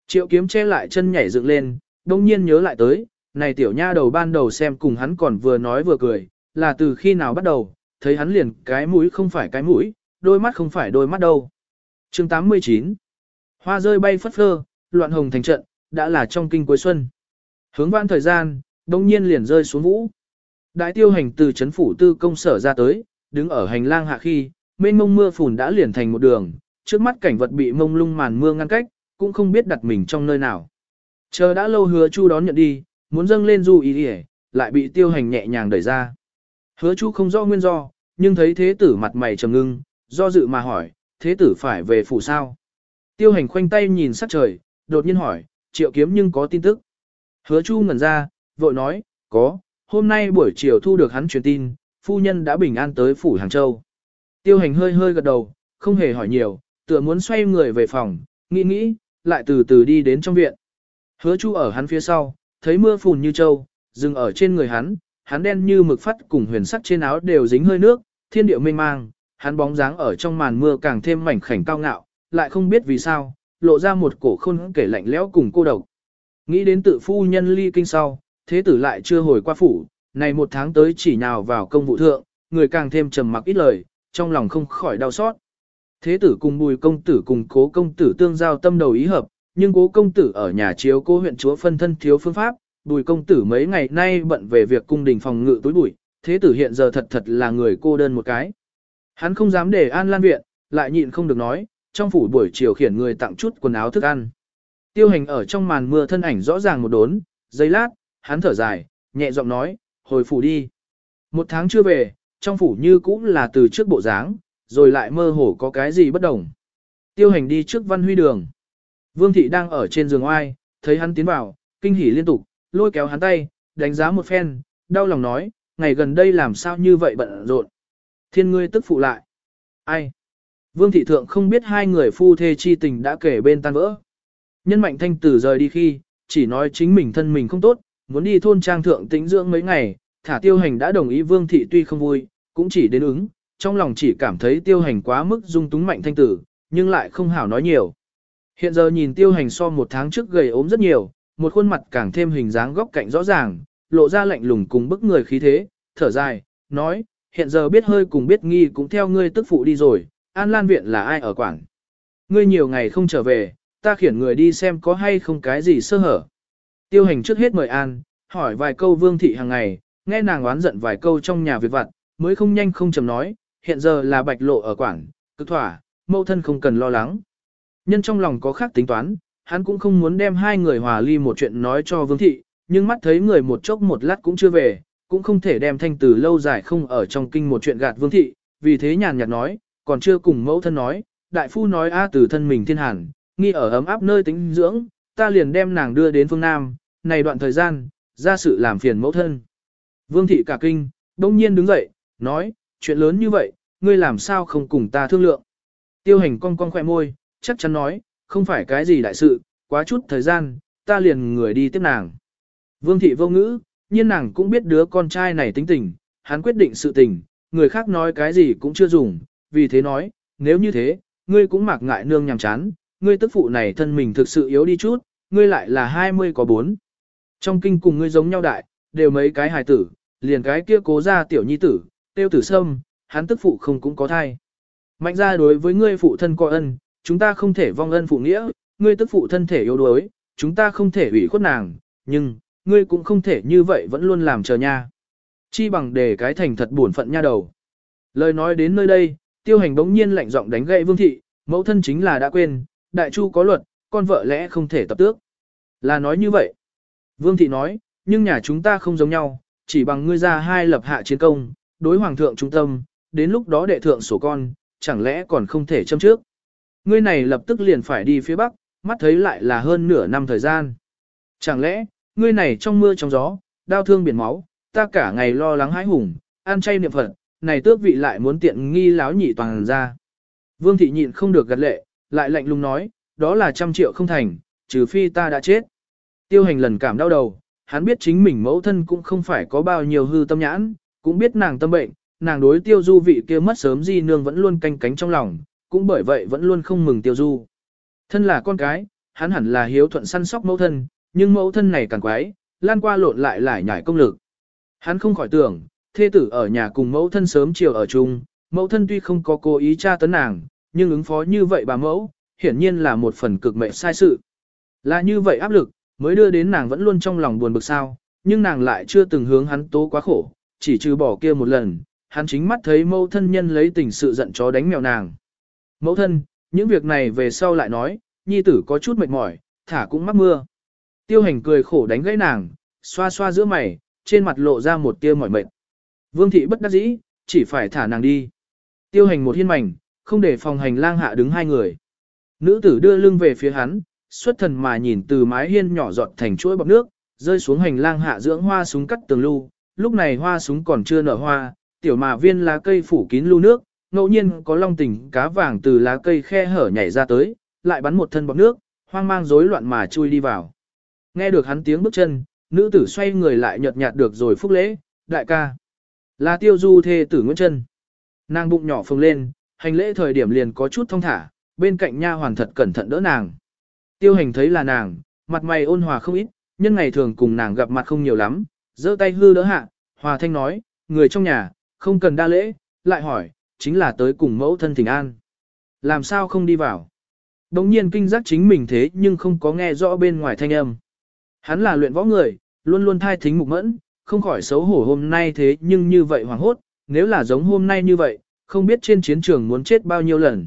Triệu kiếm che lại chân nhảy dựng lên, đông nhiên nhớ lại tới, này tiểu nha đầu ban đầu xem cùng hắn còn vừa nói vừa cười, là từ khi nào bắt đầu, thấy hắn liền cái mũi không phải cái mũi, đôi mắt không phải đôi mắt đâu. chương 89 Hoa rơi bay phất phơ, loạn hồng thành trận, đã là trong kinh cuối xuân. Hướng văn thời gian, đông nhiên liền rơi xuống vũ. Đại tiêu hành từ chấn phủ tư công sở ra tới, đứng ở hành lang hạ khi, mênh mông mưa phùn đã liền thành một đường, trước mắt cảnh vật bị mông lung màn mưa ngăn cách, cũng không biết đặt mình trong nơi nào. Chờ đã lâu hứa chu đón nhận đi, muốn dâng lên du ý đi lại bị tiêu hành nhẹ nhàng đẩy ra. Hứa chu không rõ nguyên do, nhưng thấy thế tử mặt mày trầm ngưng, do dự mà hỏi, thế tử phải về phủ sao? Tiêu hành khoanh tay nhìn sắc trời, đột nhiên hỏi, triệu kiếm nhưng có tin tức. Hứa chu ngẩn ra, vội nói, có, hôm nay buổi chiều thu được hắn truyền tin, phu nhân đã bình an tới phủ Hàng Châu. Tiêu hành hơi hơi gật đầu, không hề hỏi nhiều, tựa muốn xoay người về phòng, nghĩ nghĩ, lại từ từ đi đến trong viện. Hứa chu ở hắn phía sau, thấy mưa phùn như châu, dừng ở trên người hắn, hắn đen như mực phát cùng huyền sắc trên áo đều dính hơi nước, thiên điệu mênh mang, hắn bóng dáng ở trong màn mưa càng thêm mảnh khảnh cao ngạo, lại không biết vì sao, lộ ra một cổ khôn kể lạnh lẽo cùng cô độc. Nghĩ đến tự phu nhân ly kinh sau, thế tử lại chưa hồi qua phủ, này một tháng tới chỉ nào vào công vụ thượng, người càng thêm trầm mặc ít lời, trong lòng không khỏi đau xót. Thế tử cùng bùi công tử cùng cố công tử tương giao tâm đầu ý hợp, nhưng cố công tử ở nhà chiếu cố huyện chúa phân thân thiếu phương pháp, bùi công tử mấy ngày nay bận về việc cung đình phòng ngự tối bụi, thế tử hiện giờ thật thật là người cô đơn một cái. Hắn không dám để an lan viện, lại nhịn không được nói, trong phủ buổi chiều khiển người tặng chút quần áo thức ăn. Tiêu hành ở trong màn mưa thân ảnh rõ ràng một đốn, giây lát, hắn thở dài, nhẹ giọng nói, hồi phủ đi. Một tháng chưa về, trong phủ như cũng là từ trước bộ dáng, rồi lại mơ hồ có cái gì bất đồng. Tiêu hành đi trước văn huy đường. Vương thị đang ở trên giường oai, thấy hắn tiến vào, kinh hỉ liên tục, lôi kéo hắn tay, đánh giá một phen, đau lòng nói, ngày gần đây làm sao như vậy bận rộn. Thiên ngươi tức phụ lại. Ai? Vương thị thượng không biết hai người phu thê chi tình đã kể bên tan vỡ. Nhân mạnh thanh tử rời đi khi, chỉ nói chính mình thân mình không tốt, muốn đi thôn trang thượng tĩnh dưỡng mấy ngày, thả tiêu hành đã đồng ý vương thị tuy không vui, cũng chỉ đến ứng, trong lòng chỉ cảm thấy tiêu hành quá mức dung túng mạnh thanh tử, nhưng lại không hảo nói nhiều. Hiện giờ nhìn tiêu hành so một tháng trước gầy ốm rất nhiều, một khuôn mặt càng thêm hình dáng góc cạnh rõ ràng, lộ ra lạnh lùng cùng bức người khí thế, thở dài, nói, hiện giờ biết hơi cùng biết nghi cũng theo ngươi tức phụ đi rồi, An Lan Viện là ai ở quảng. Ngươi nhiều ngày không trở về, ta khiển người đi xem có hay không cái gì sơ hở. Tiêu hành trước hết mời An, hỏi vài câu vương thị hàng ngày, nghe nàng oán giận vài câu trong nhà việc vặt, mới không nhanh không chầm nói, hiện giờ là bạch lộ ở quảng, cực thỏa, Mẫu thân không cần lo lắng. Nhân trong lòng có khác tính toán, hắn cũng không muốn đem hai người hòa ly một chuyện nói cho vương thị, nhưng mắt thấy người một chốc một lát cũng chưa về, cũng không thể đem thanh từ lâu dài không ở trong kinh một chuyện gạt vương thị, vì thế nhàn nhạt nói, còn chưa cùng mẫu thân nói, đại phu nói a từ thân mình thiên hàn, nghi ở ấm áp nơi tính dưỡng, ta liền đem nàng đưa đến phương Nam, này đoạn thời gian, ra sự làm phiền mẫu thân. Vương thị cả kinh, đông nhiên đứng dậy, nói, chuyện lớn như vậy, ngươi làm sao không cùng ta thương lượng. Tiêu hành cong cong khỏe môi, chắc chắn nói, không phải cái gì đại sự, quá chút thời gian, ta liền người đi tiếp nàng. Vương thị vô ngữ, nhiên nàng cũng biết đứa con trai này tính tình, hắn quyết định sự tình, người khác nói cái gì cũng chưa dùng, vì thế nói, nếu như thế, ngươi cũng mặc ngại nương nhằm chán, ngươi tức phụ này thân mình thực sự yếu đi chút, ngươi lại là 20 có 4. Trong kinh cùng ngươi giống nhau đại, đều mấy cái hài tử, liền cái kia cố ra tiểu nhi tử, tiêu tử sâm, hắn tức phụ không cũng có thai. Mạnh ra đối với ngươi phụ thân có ân, chúng ta không thể vong ân phụ nghĩa, ngươi tức phụ thân thể yếu đuối, chúng ta không thể ủy khuất nàng, nhưng, ngươi cũng không thể như vậy vẫn luôn làm chờ nha. Chi bằng để cái thành thật buồn phận nha đầu. Lời nói đến nơi đây, tiêu hành bỗng nhiên lạnh giọng đánh gậy vương thị, mẫu thân chính là đã quên, đại chu có luật, con vợ lẽ không thể tập tước. Là nói như vậy. Vương thị nói, nhưng nhà chúng ta không giống nhau, chỉ bằng ngươi ra hai lập hạ chiến công, đối hoàng thượng trung tâm, đến lúc đó đệ thượng sổ con, chẳng lẽ còn không thể châm trước. Ngươi này lập tức liền phải đi phía bắc, mắt thấy lại là hơn nửa năm thời gian. Chẳng lẽ, ngươi này trong mưa trong gió, đau thương biển máu, ta cả ngày lo lắng hãi hùng, ăn chay niệm Phật, này tước vị lại muốn tiện nghi láo nhị toàn ra. Vương thị nhịn không được gật lệ, lại lạnh lùng nói, đó là trăm triệu không thành, trừ phi ta đã chết. Tiêu hành lần cảm đau đầu, hắn biết chính mình mẫu thân cũng không phải có bao nhiêu hư tâm nhãn, cũng biết nàng tâm bệnh, nàng đối tiêu du vị kia mất sớm di nương vẫn luôn canh cánh trong lòng, cũng bởi vậy vẫn luôn không mừng tiêu du. Thân là con cái, hắn hẳn là hiếu thuận săn sóc mẫu thân, nhưng mẫu thân này càng quái, lan qua lộn lại lại nhảy công lực. Hắn không khỏi tưởng, thê tử ở nhà cùng mẫu thân sớm chiều ở chung, mẫu thân tuy không có cố ý tra tấn nàng, nhưng ứng phó như vậy bà mẫu, hiển nhiên là một phần cực mệnh sai sự. Là như vậy áp lực, mới đưa đến nàng vẫn luôn trong lòng buồn bực sao, nhưng nàng lại chưa từng hướng hắn tố quá khổ, chỉ trừ bỏ kia một lần, hắn chính mắt thấy mẫu thân nhân lấy tình sự giận chó đánh mèo nàng. Mẫu thân, những việc này về sau lại nói, nhi tử có chút mệt mỏi, thả cũng mắc mưa. Tiêu hành cười khổ đánh gãy nàng, xoa xoa giữa mày, trên mặt lộ ra một tia mỏi mệt. Vương thị bất đắc dĩ, chỉ phải thả nàng đi. Tiêu hành một hiên mảnh, không để phòng hành lang hạ đứng hai người. Nữ tử đưa lưng về phía hắn, xuất thần mà nhìn từ mái hiên nhỏ giọt thành chuỗi bọc nước, rơi xuống hành lang hạ dưỡng hoa súng cắt tường lưu. Lúc này hoa súng còn chưa nở hoa, tiểu mà viên lá cây phủ kín lưu nước, ngẫu nhiên có long tình cá vàng từ lá cây khe hở nhảy ra tới, lại bắn một thân bọc nước, hoang mang rối loạn mà chui đi vào. Nghe được hắn tiếng bước chân, nữ tử xoay người lại nhợt nhạt được rồi phúc lễ, đại ca. Là tiêu du thê tử Nguyễn Trân. Nàng bụng nhỏ phồng lên, hành lễ thời điểm liền có chút thông thả, bên cạnh nha hoàn thật cẩn thận đỡ nàng. Tiêu hành thấy là nàng, mặt mày ôn hòa không ít, nhân ngày thường cùng nàng gặp mặt không nhiều lắm, giơ tay hư đỡ hạ, hòa thanh nói, người trong nhà, không cần đa lễ, lại hỏi, chính là tới cùng mẫu thân thỉnh an. Làm sao không đi vào? Đồng nhiên kinh giác chính mình thế nhưng không có nghe rõ bên ngoài thanh âm. Hắn là luyện võ người, luôn luôn thai thính mục mẫn, không khỏi xấu hổ hôm nay thế nhưng như vậy hoàng hốt, nếu là giống hôm nay như vậy, không biết trên chiến trường muốn chết bao nhiêu lần.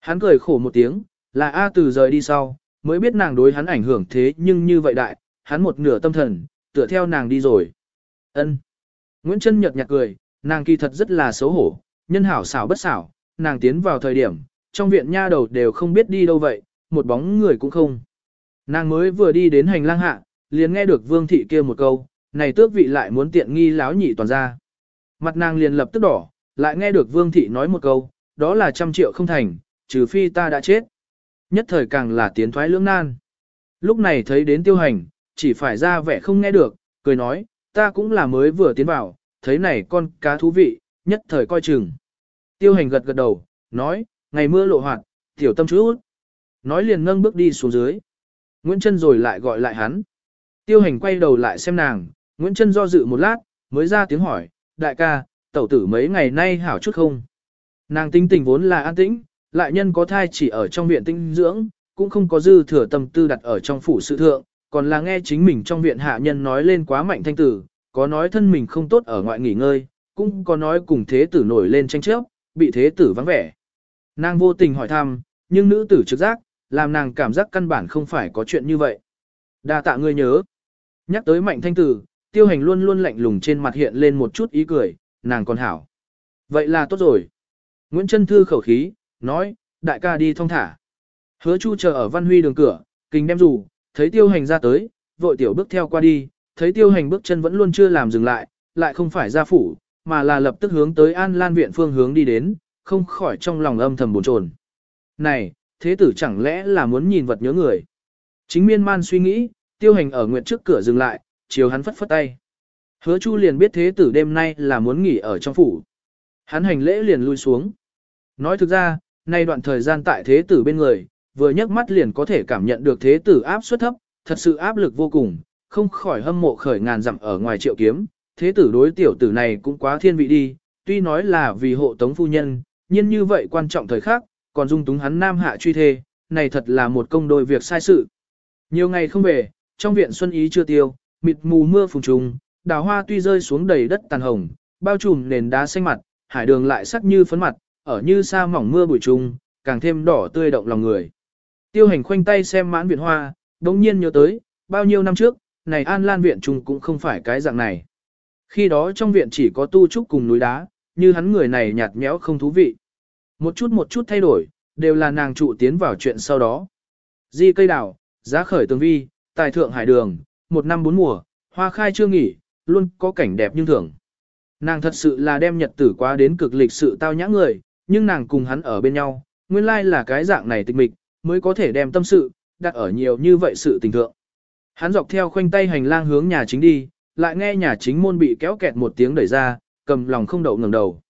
Hắn cười khổ một tiếng, là A từ rời đi sau, mới biết nàng đối hắn ảnh hưởng thế nhưng như vậy đại, hắn một nửa tâm thần, tựa theo nàng đi rồi. ân Nguyễn Trân nhật nhạt cười, nàng kỳ thật rất là xấu hổ, nhân hảo xảo bất xảo, nàng tiến vào thời điểm, trong viện nha đầu đều không biết đi đâu vậy, một bóng người cũng không. Nàng mới vừa đi đến hành lang hạ, liền nghe được vương thị kia một câu, này tước vị lại muốn tiện nghi láo nhị toàn ra. Mặt nàng liền lập tức đỏ, lại nghe được vương thị nói một câu, đó là trăm triệu không thành, trừ phi ta đã chết. Nhất thời càng là tiến thoái lưỡng nan. Lúc này thấy đến tiêu hành, chỉ phải ra vẻ không nghe được, cười nói, ta cũng là mới vừa tiến vào, thấy này con cá thú vị, nhất thời coi chừng. Tiêu hành gật gật đầu, nói, ngày mưa lộ hoạt, tiểu tâm chú Nói liền nâng bước đi xuống dưới. Nguyễn Trân rồi lại gọi lại hắn. Tiêu hành quay đầu lại xem nàng, Nguyễn Trân do dự một lát, mới ra tiếng hỏi, đại ca, tẩu tử mấy ngày nay hảo chút không? Nàng tinh tình vốn là an tĩnh, lại nhân có thai chỉ ở trong viện tinh dưỡng, cũng không có dư thừa tâm tư đặt ở trong phủ sự thượng, còn là nghe chính mình trong viện hạ nhân nói lên quá mạnh thanh tử, có nói thân mình không tốt ở ngoại nghỉ ngơi, cũng có nói cùng thế tử nổi lên tranh chấp, bị thế tử vắng vẻ. Nàng vô tình hỏi thăm, nhưng nữ tử trực giác, làm nàng cảm giác căn bản không phải có chuyện như vậy. Đa tạ ngươi nhớ. Nhắc tới mạnh thanh tử, tiêu hành luôn luôn lạnh lùng trên mặt hiện lên một chút ý cười, nàng còn hảo. Vậy là tốt rồi. Nguyễn Trân Thư khẩu khí, nói, đại ca đi thong thả. Hứa Chu chờ ở Văn Huy đường cửa, kinh đem rủ, thấy tiêu hành ra tới, vội tiểu bước theo qua đi, thấy tiêu hành bước chân vẫn luôn chưa làm dừng lại, lại không phải ra phủ, mà là lập tức hướng tới An Lan viện phương hướng đi đến, không khỏi trong lòng âm thầm buồn chồn. Này, thế tử chẳng lẽ là muốn nhìn vật nhớ người? Chính miên man suy nghĩ, tiêu hành ở nguyện trước cửa dừng lại, chiều hắn phất phất tay. Hứa Chu liền biết thế tử đêm nay là muốn nghỉ ở trong phủ. Hắn hành lễ liền lui xuống. Nói thực ra, nay đoạn thời gian tại thế tử bên người, vừa nhấc mắt liền có thể cảm nhận được thế tử áp suất thấp, thật sự áp lực vô cùng, không khỏi hâm mộ khởi ngàn dặm ở ngoài triệu kiếm. Thế tử đối tiểu tử này cũng quá thiên vị đi, tuy nói là vì hộ tống phu nhân, nhưng như vậy quan trọng thời khắc, còn dung túng hắn nam hạ truy thê, này thật là một công đôi việc sai sự. Nhiều ngày không về, trong viện xuân ý chưa tiêu, mịt mù mưa phùng trùng, đào hoa tuy rơi xuống đầy đất tàn hồng, bao trùm nền đá xanh mặt, hải đường lại sắc như phấn mặt, ở như sa mỏng mưa bụi trùng, càng thêm đỏ tươi động lòng người. Tiêu hành khoanh tay xem mãn viện hoa, đống nhiên nhớ tới, bao nhiêu năm trước, này An Lan viện trùng cũng không phải cái dạng này. Khi đó trong viện chỉ có tu trúc cùng núi đá, như hắn người này nhạt nhẽo không thú vị. Một chút một chút thay đổi, đều là nàng trụ tiến vào chuyện sau đó. Di cây đào, giá khởi tường vi, tài thượng hải đường, một năm bốn mùa, hoa khai chưa nghỉ, luôn có cảnh đẹp nhưng thường. Nàng thật sự là đem nhật tử quá đến cực lịch sự tao nhã người, nhưng nàng cùng hắn ở bên nhau, nguyên lai là cái dạng này tịch mịch, mới có thể đem tâm sự, đặt ở nhiều như vậy sự tình thượng. Hắn dọc theo khoanh tay hành lang hướng nhà chính đi, lại nghe nhà chính môn bị kéo kẹt một tiếng đẩy ra, cầm lòng không đậu ngẩng đầu.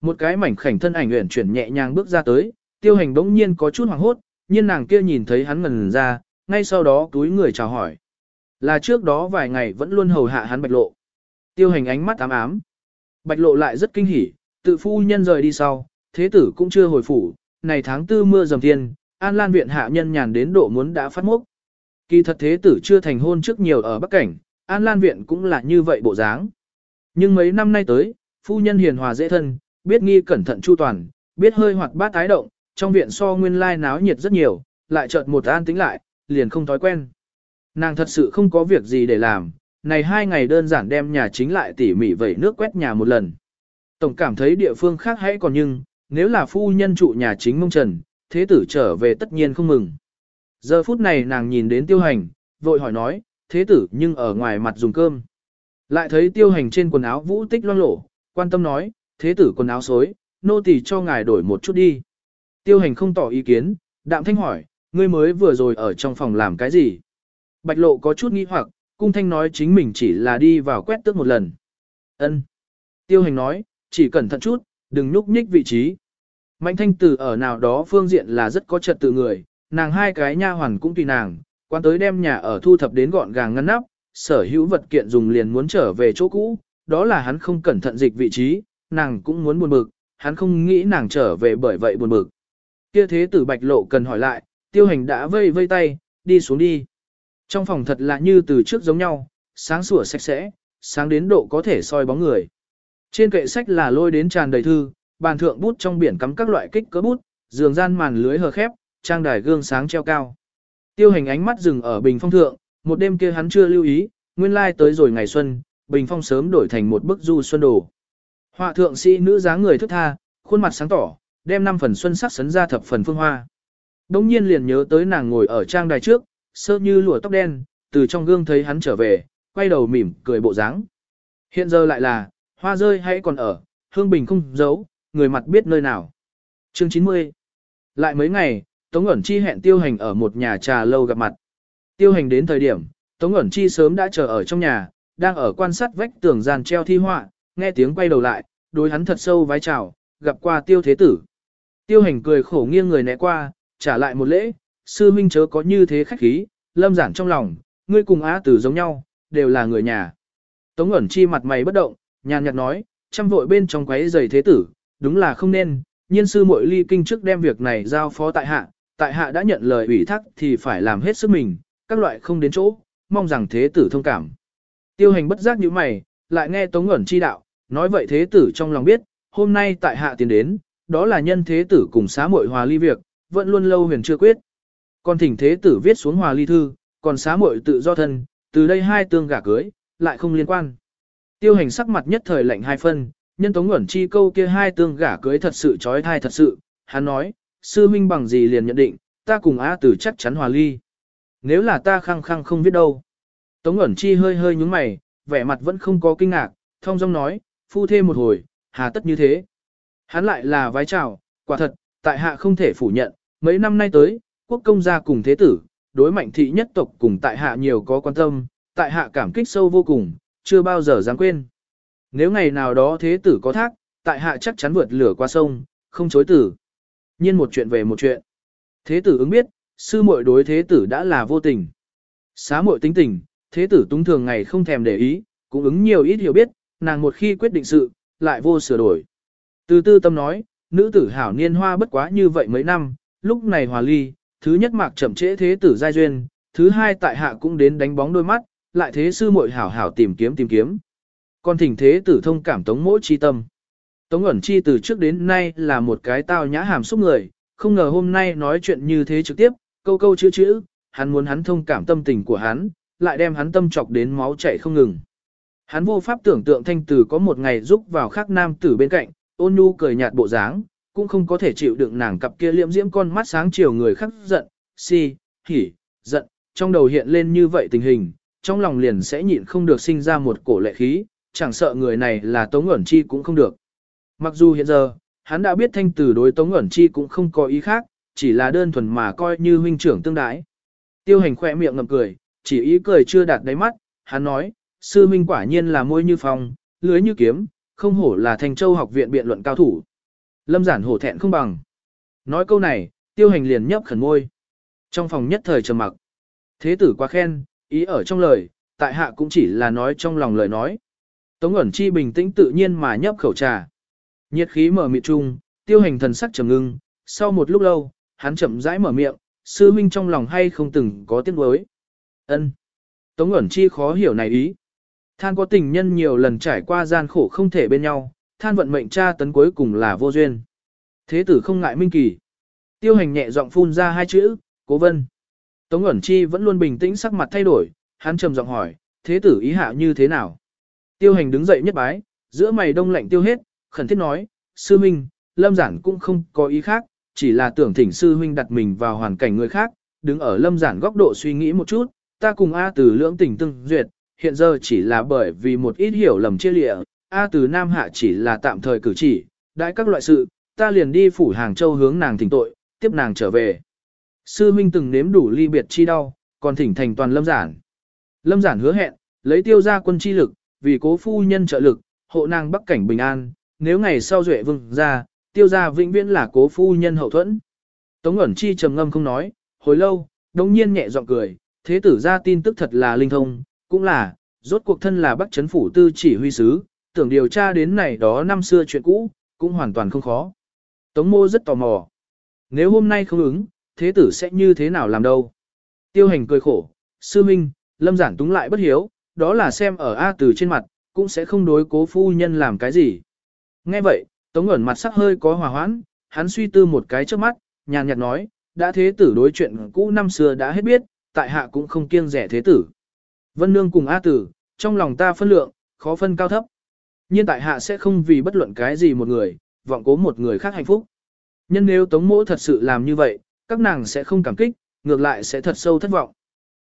Một cái mảnh khảnh thân ảnh uyển chuyển nhẹ nhàng bước ra tới, tiêu hành đống nhiên có chút hoảng hốt, nhưng nàng kia nhìn thấy hắn ngần ra, ngay sau đó túi người chào hỏi. Là trước đó vài ngày vẫn luôn hầu hạ hắn bạch lộ. Tiêu hành ánh mắt ám ám. Bạch lộ lại rất kinh hỉ, tự phu nhân rời đi sau, thế tử cũng chưa hồi phủ, này tháng tư mưa dầm thiên, an lan viện hạ nhân nhàn đến độ muốn đã phát mốc. Kỳ thật thế tử chưa thành hôn trước nhiều ở Bắc Cảnh, an lan viện cũng là như vậy bộ dáng. Nhưng mấy năm nay tới, phu nhân hiền hòa dễ thân, biết nghi cẩn thận chu toàn, biết hơi hoạt bát tái động, trong viện so nguyên lai náo nhiệt rất nhiều, lại chợt một an tĩnh lại, liền không thói quen. Nàng thật sự không có việc gì để làm, này hai ngày đơn giản đem nhà chính lại tỉ mỉ vẩy nước quét nhà một lần. Tổng cảm thấy địa phương khác hãy còn nhưng, nếu là phu nhân trụ nhà chính mông trần, thế tử trở về tất nhiên không mừng. Giờ phút này nàng nhìn đến tiêu hành, vội hỏi nói, thế tử nhưng ở ngoài mặt dùng cơm. Lại thấy tiêu hành trên quần áo vũ tích loang lổ, quan tâm nói, thế tử quần áo xối, nô tỳ cho ngài đổi một chút đi. Tiêu hành không tỏ ý kiến, đạm thanh hỏi, ngươi mới vừa rồi ở trong phòng làm cái gì? Bạch lộ có chút nghi hoặc, cung thanh nói chính mình chỉ là đi vào quét tước một lần. Ân. Tiêu hành nói, chỉ cẩn thận chút, đừng nhúc nhích vị trí. Mạnh thanh tử ở nào đó phương diện là rất có trật tự người, nàng hai cái nha hoàn cũng tùy nàng, quan tới đem nhà ở thu thập đến gọn gàng ngăn nắp, sở hữu vật kiện dùng liền muốn trở về chỗ cũ, đó là hắn không cẩn thận dịch vị trí, nàng cũng muốn buồn bực, hắn không nghĩ nàng trở về bởi vậy buồn bực. Kia thế tử bạch lộ cần hỏi lại, tiêu hành đã vây vây tay, đi xuống đi. Trong phòng thật là như từ trước giống nhau, sáng sủa sạch sẽ, sáng đến độ có thể soi bóng người. Trên kệ sách là lôi đến tràn đầy thư, bàn thượng bút trong biển cắm các loại kích cỡ bút, giường gian màn lưới hờ khép, trang đài gương sáng treo cao. Tiêu hành ánh mắt dừng ở bình phong thượng, một đêm kia hắn chưa lưu ý, nguyên lai tới rồi ngày xuân, bình phong sớm đổi thành một bức du xuân đồ. Họa thượng sĩ nữ dáng người thức tha, khuôn mặt sáng tỏ, đem năm phần xuân sắc sấn ra thập phần phương hoa. Đông nhiên liền nhớ tới nàng ngồi ở trang đài trước, sơ như lụa tóc đen, từ trong gương thấy hắn trở về, quay đầu mỉm cười bộ dáng. Hiện giờ lại là, hoa rơi hay còn ở, hương bình không giấu, người mặt biết nơi nào. Chương 90 Lại mấy ngày, Tống ẩn chi hẹn tiêu hành ở một nhà trà lâu gặp mặt. Tiêu hành đến thời điểm, Tống ẩn chi sớm đã chờ ở trong nhà, đang ở quan sát vách tường gian treo thi họa, nghe tiếng quay đầu lại, đối hắn thật sâu vái chào, gặp qua tiêu thế tử. Tiêu hành cười khổ nghiêng người né qua, trả lại một lễ, sư huynh chớ có như thế khách khí, lâm giản trong lòng, ngươi cùng á tử giống nhau, đều là người nhà. Tống ẩn chi mặt mày bất động, nhàn nhạt nói, chăm vội bên trong quấy giày thế tử, đúng là không nên, nhiên sư muội ly kinh trước đem việc này giao phó tại hạ, tại hạ đã nhận lời ủy thác thì phải làm hết sức mình, các loại không đến chỗ, mong rằng thế tử thông cảm. Tiêu hành bất giác như mày, lại nghe Tống ẩn chi đạo, nói vậy thế tử trong lòng biết, hôm nay tại hạ tiến đến, đó là nhân thế tử cùng xá muội hòa ly việc, vẫn luôn lâu huyền chưa quyết. Còn thỉnh thế tử viết xuống hòa ly thư, còn xá muội tự do thân, từ đây hai tương gả cưới, lại không liên quan. Tiêu hành sắc mặt nhất thời lạnh hai phân, nhân tống ẩn chi câu kia hai tương gả cưới thật sự trói thai thật sự, hắn nói, sư minh bằng gì liền nhận định, ta cùng á tử chắc chắn hòa ly. Nếu là ta khăng khăng không viết đâu. Tống ẩn chi hơi hơi nhúng mày, vẻ mặt vẫn không có kinh ngạc, thông dong nói, phu thêm một hồi, hà tất như thế. Hắn lại là vái chào, quả thật, tại hạ không thể phủ nhận, mấy năm nay tới, quốc công gia cùng thế tử, đối mạnh thị nhất tộc cùng tại hạ nhiều có quan tâm, tại hạ cảm kích sâu vô cùng, chưa bao giờ dám quên. Nếu ngày nào đó thế tử có thác, tại hạ chắc chắn vượt lửa qua sông, không chối tử. Nhiên một chuyện về một chuyện. Thế tử ứng biết, sư muội đối thế tử đã là vô tình. Xá muội tính tình, thế tử túng thường ngày không thèm để ý, cũng ứng nhiều ít hiểu biết, nàng một khi quyết định sự, lại vô sửa đổi. Từ tư tâm nói, nữ tử hảo niên hoa bất quá như vậy mấy năm, lúc này hòa ly, thứ nhất mạc chậm trễ thế tử giai duyên, thứ hai tại hạ cũng đến đánh bóng đôi mắt, lại thế sư muội hảo hảo tìm kiếm tìm kiếm. Còn thỉnh thế tử thông cảm tống mỗi chi tâm. Tống ẩn chi từ trước đến nay là một cái tao nhã hàm xúc người, không ngờ hôm nay nói chuyện như thế trực tiếp, câu câu chữ chữ, hắn muốn hắn thông cảm tâm tình của hắn, lại đem hắn tâm chọc đến máu chảy không ngừng. Hắn vô pháp tưởng tượng thanh tử có một ngày giúp vào khác nam tử bên cạnh, ôn nhu cười nhạt bộ dáng, cũng không có thể chịu đựng nàng cặp kia liễm diễm con mắt sáng chiều người khắc giận, si, hỉ, giận, trong đầu hiện lên như vậy tình hình, trong lòng liền sẽ nhịn không được sinh ra một cổ lệ khí, chẳng sợ người này là Tống ẩn chi cũng không được. Mặc dù hiện giờ, hắn đã biết thanh tử đối Tống ẩn chi cũng không có ý khác, chỉ là đơn thuần mà coi như huynh trưởng tương đái. Tiêu hành khỏe miệng ngậm cười, chỉ ý cười chưa đạt đáy mắt, hắn nói, sư minh quả nhiên là môi như phong, lưới như kiếm, không hổ là thành châu học viện biện luận cao thủ. Lâm giản hổ thẹn không bằng. Nói câu này, tiêu hành liền nhấp khẩn môi. Trong phòng nhất thời trầm mặc. Thế tử quá khen, ý ở trong lời, tại hạ cũng chỉ là nói trong lòng lời nói. Tống ẩn chi bình tĩnh tự nhiên mà nhấp khẩu trà. Nhiệt khí mở miệng chung, tiêu hành thần sắc trầm ngưng, sau một lúc lâu, hắn chậm rãi mở miệng, sư minh trong lòng hay không từng có tiếng đối. ân Tống ẩn chi khó hiểu này ý. Than có tình nhân nhiều lần trải qua gian khổ không thể bên nhau, than vận mệnh cha tấn cuối cùng là vô duyên. Thế tử không ngại minh kỳ. Tiêu hành nhẹ giọng phun ra hai chữ, Cố vân. Tống ẩn chi vẫn luôn bình tĩnh sắc mặt thay đổi, hắn trầm giọng hỏi, thế tử ý hạ như thế nào? Tiêu hành đứng dậy nhất bái, giữa mày đông lạnh tiêu hết, khẩn thiết nói, sư minh, lâm giản cũng không có ý khác, chỉ là tưởng thỉnh sư huynh đặt mình vào hoàn cảnh người khác, đứng ở lâm giản góc độ suy nghĩ một chút, ta cùng A từ lưỡng tình tương duyệt, hiện giờ chỉ là bởi vì một ít hiểu lầm chia lịa, A từ Nam Hạ chỉ là tạm thời cử chỉ, đại các loại sự, ta liền đi phủ Hàng Châu hướng nàng thỉnh tội, tiếp nàng trở về. Sư huynh từng nếm đủ ly biệt chi đau, còn thỉnh thành toàn lâm giản. Lâm giản hứa hẹn, lấy tiêu ra quân chi lực, vì cố phu nhân trợ lực, hộ nàng bắc cảnh bình an, nếu ngày sau duệ vương ra, tiêu ra vĩnh viễn là cố phu nhân hậu thuẫn. Tống ẩn chi trầm ngâm không nói, hồi lâu, đồng nhiên nhẹ giọng cười, thế tử ra tin tức thật là linh thông, cũng là, rốt cuộc thân là bắc chấn phủ tư chỉ huy sứ, tưởng điều tra đến này đó năm xưa chuyện cũ, cũng hoàn toàn không khó. Tống mô rất tò mò. Nếu hôm nay không ứng, thế tử sẽ như thế nào làm đâu? Tiêu hành cười khổ, sư minh, lâm giản túng lại bất hiếu, đó là xem ở A từ trên mặt, cũng sẽ không đối cố phu nhân làm cái gì. Nghe vậy, Tống ẩn mặt sắc hơi có hòa hoãn, hắn suy tư một cái trước mắt, nhàn nhạt nói, đã thế tử đối chuyện cũ năm xưa đã hết biết, tại hạ cũng không kiêng rẻ thế tử. Vân Nương cùng A tử, trong lòng ta phân lượng, khó phân cao thấp. Nhưng tại hạ sẽ không vì bất luận cái gì một người, vọng cố một người khác hạnh phúc. Nhân nếu tống mỗ thật sự làm như vậy, các nàng sẽ không cảm kích, ngược lại sẽ thật sâu thất vọng.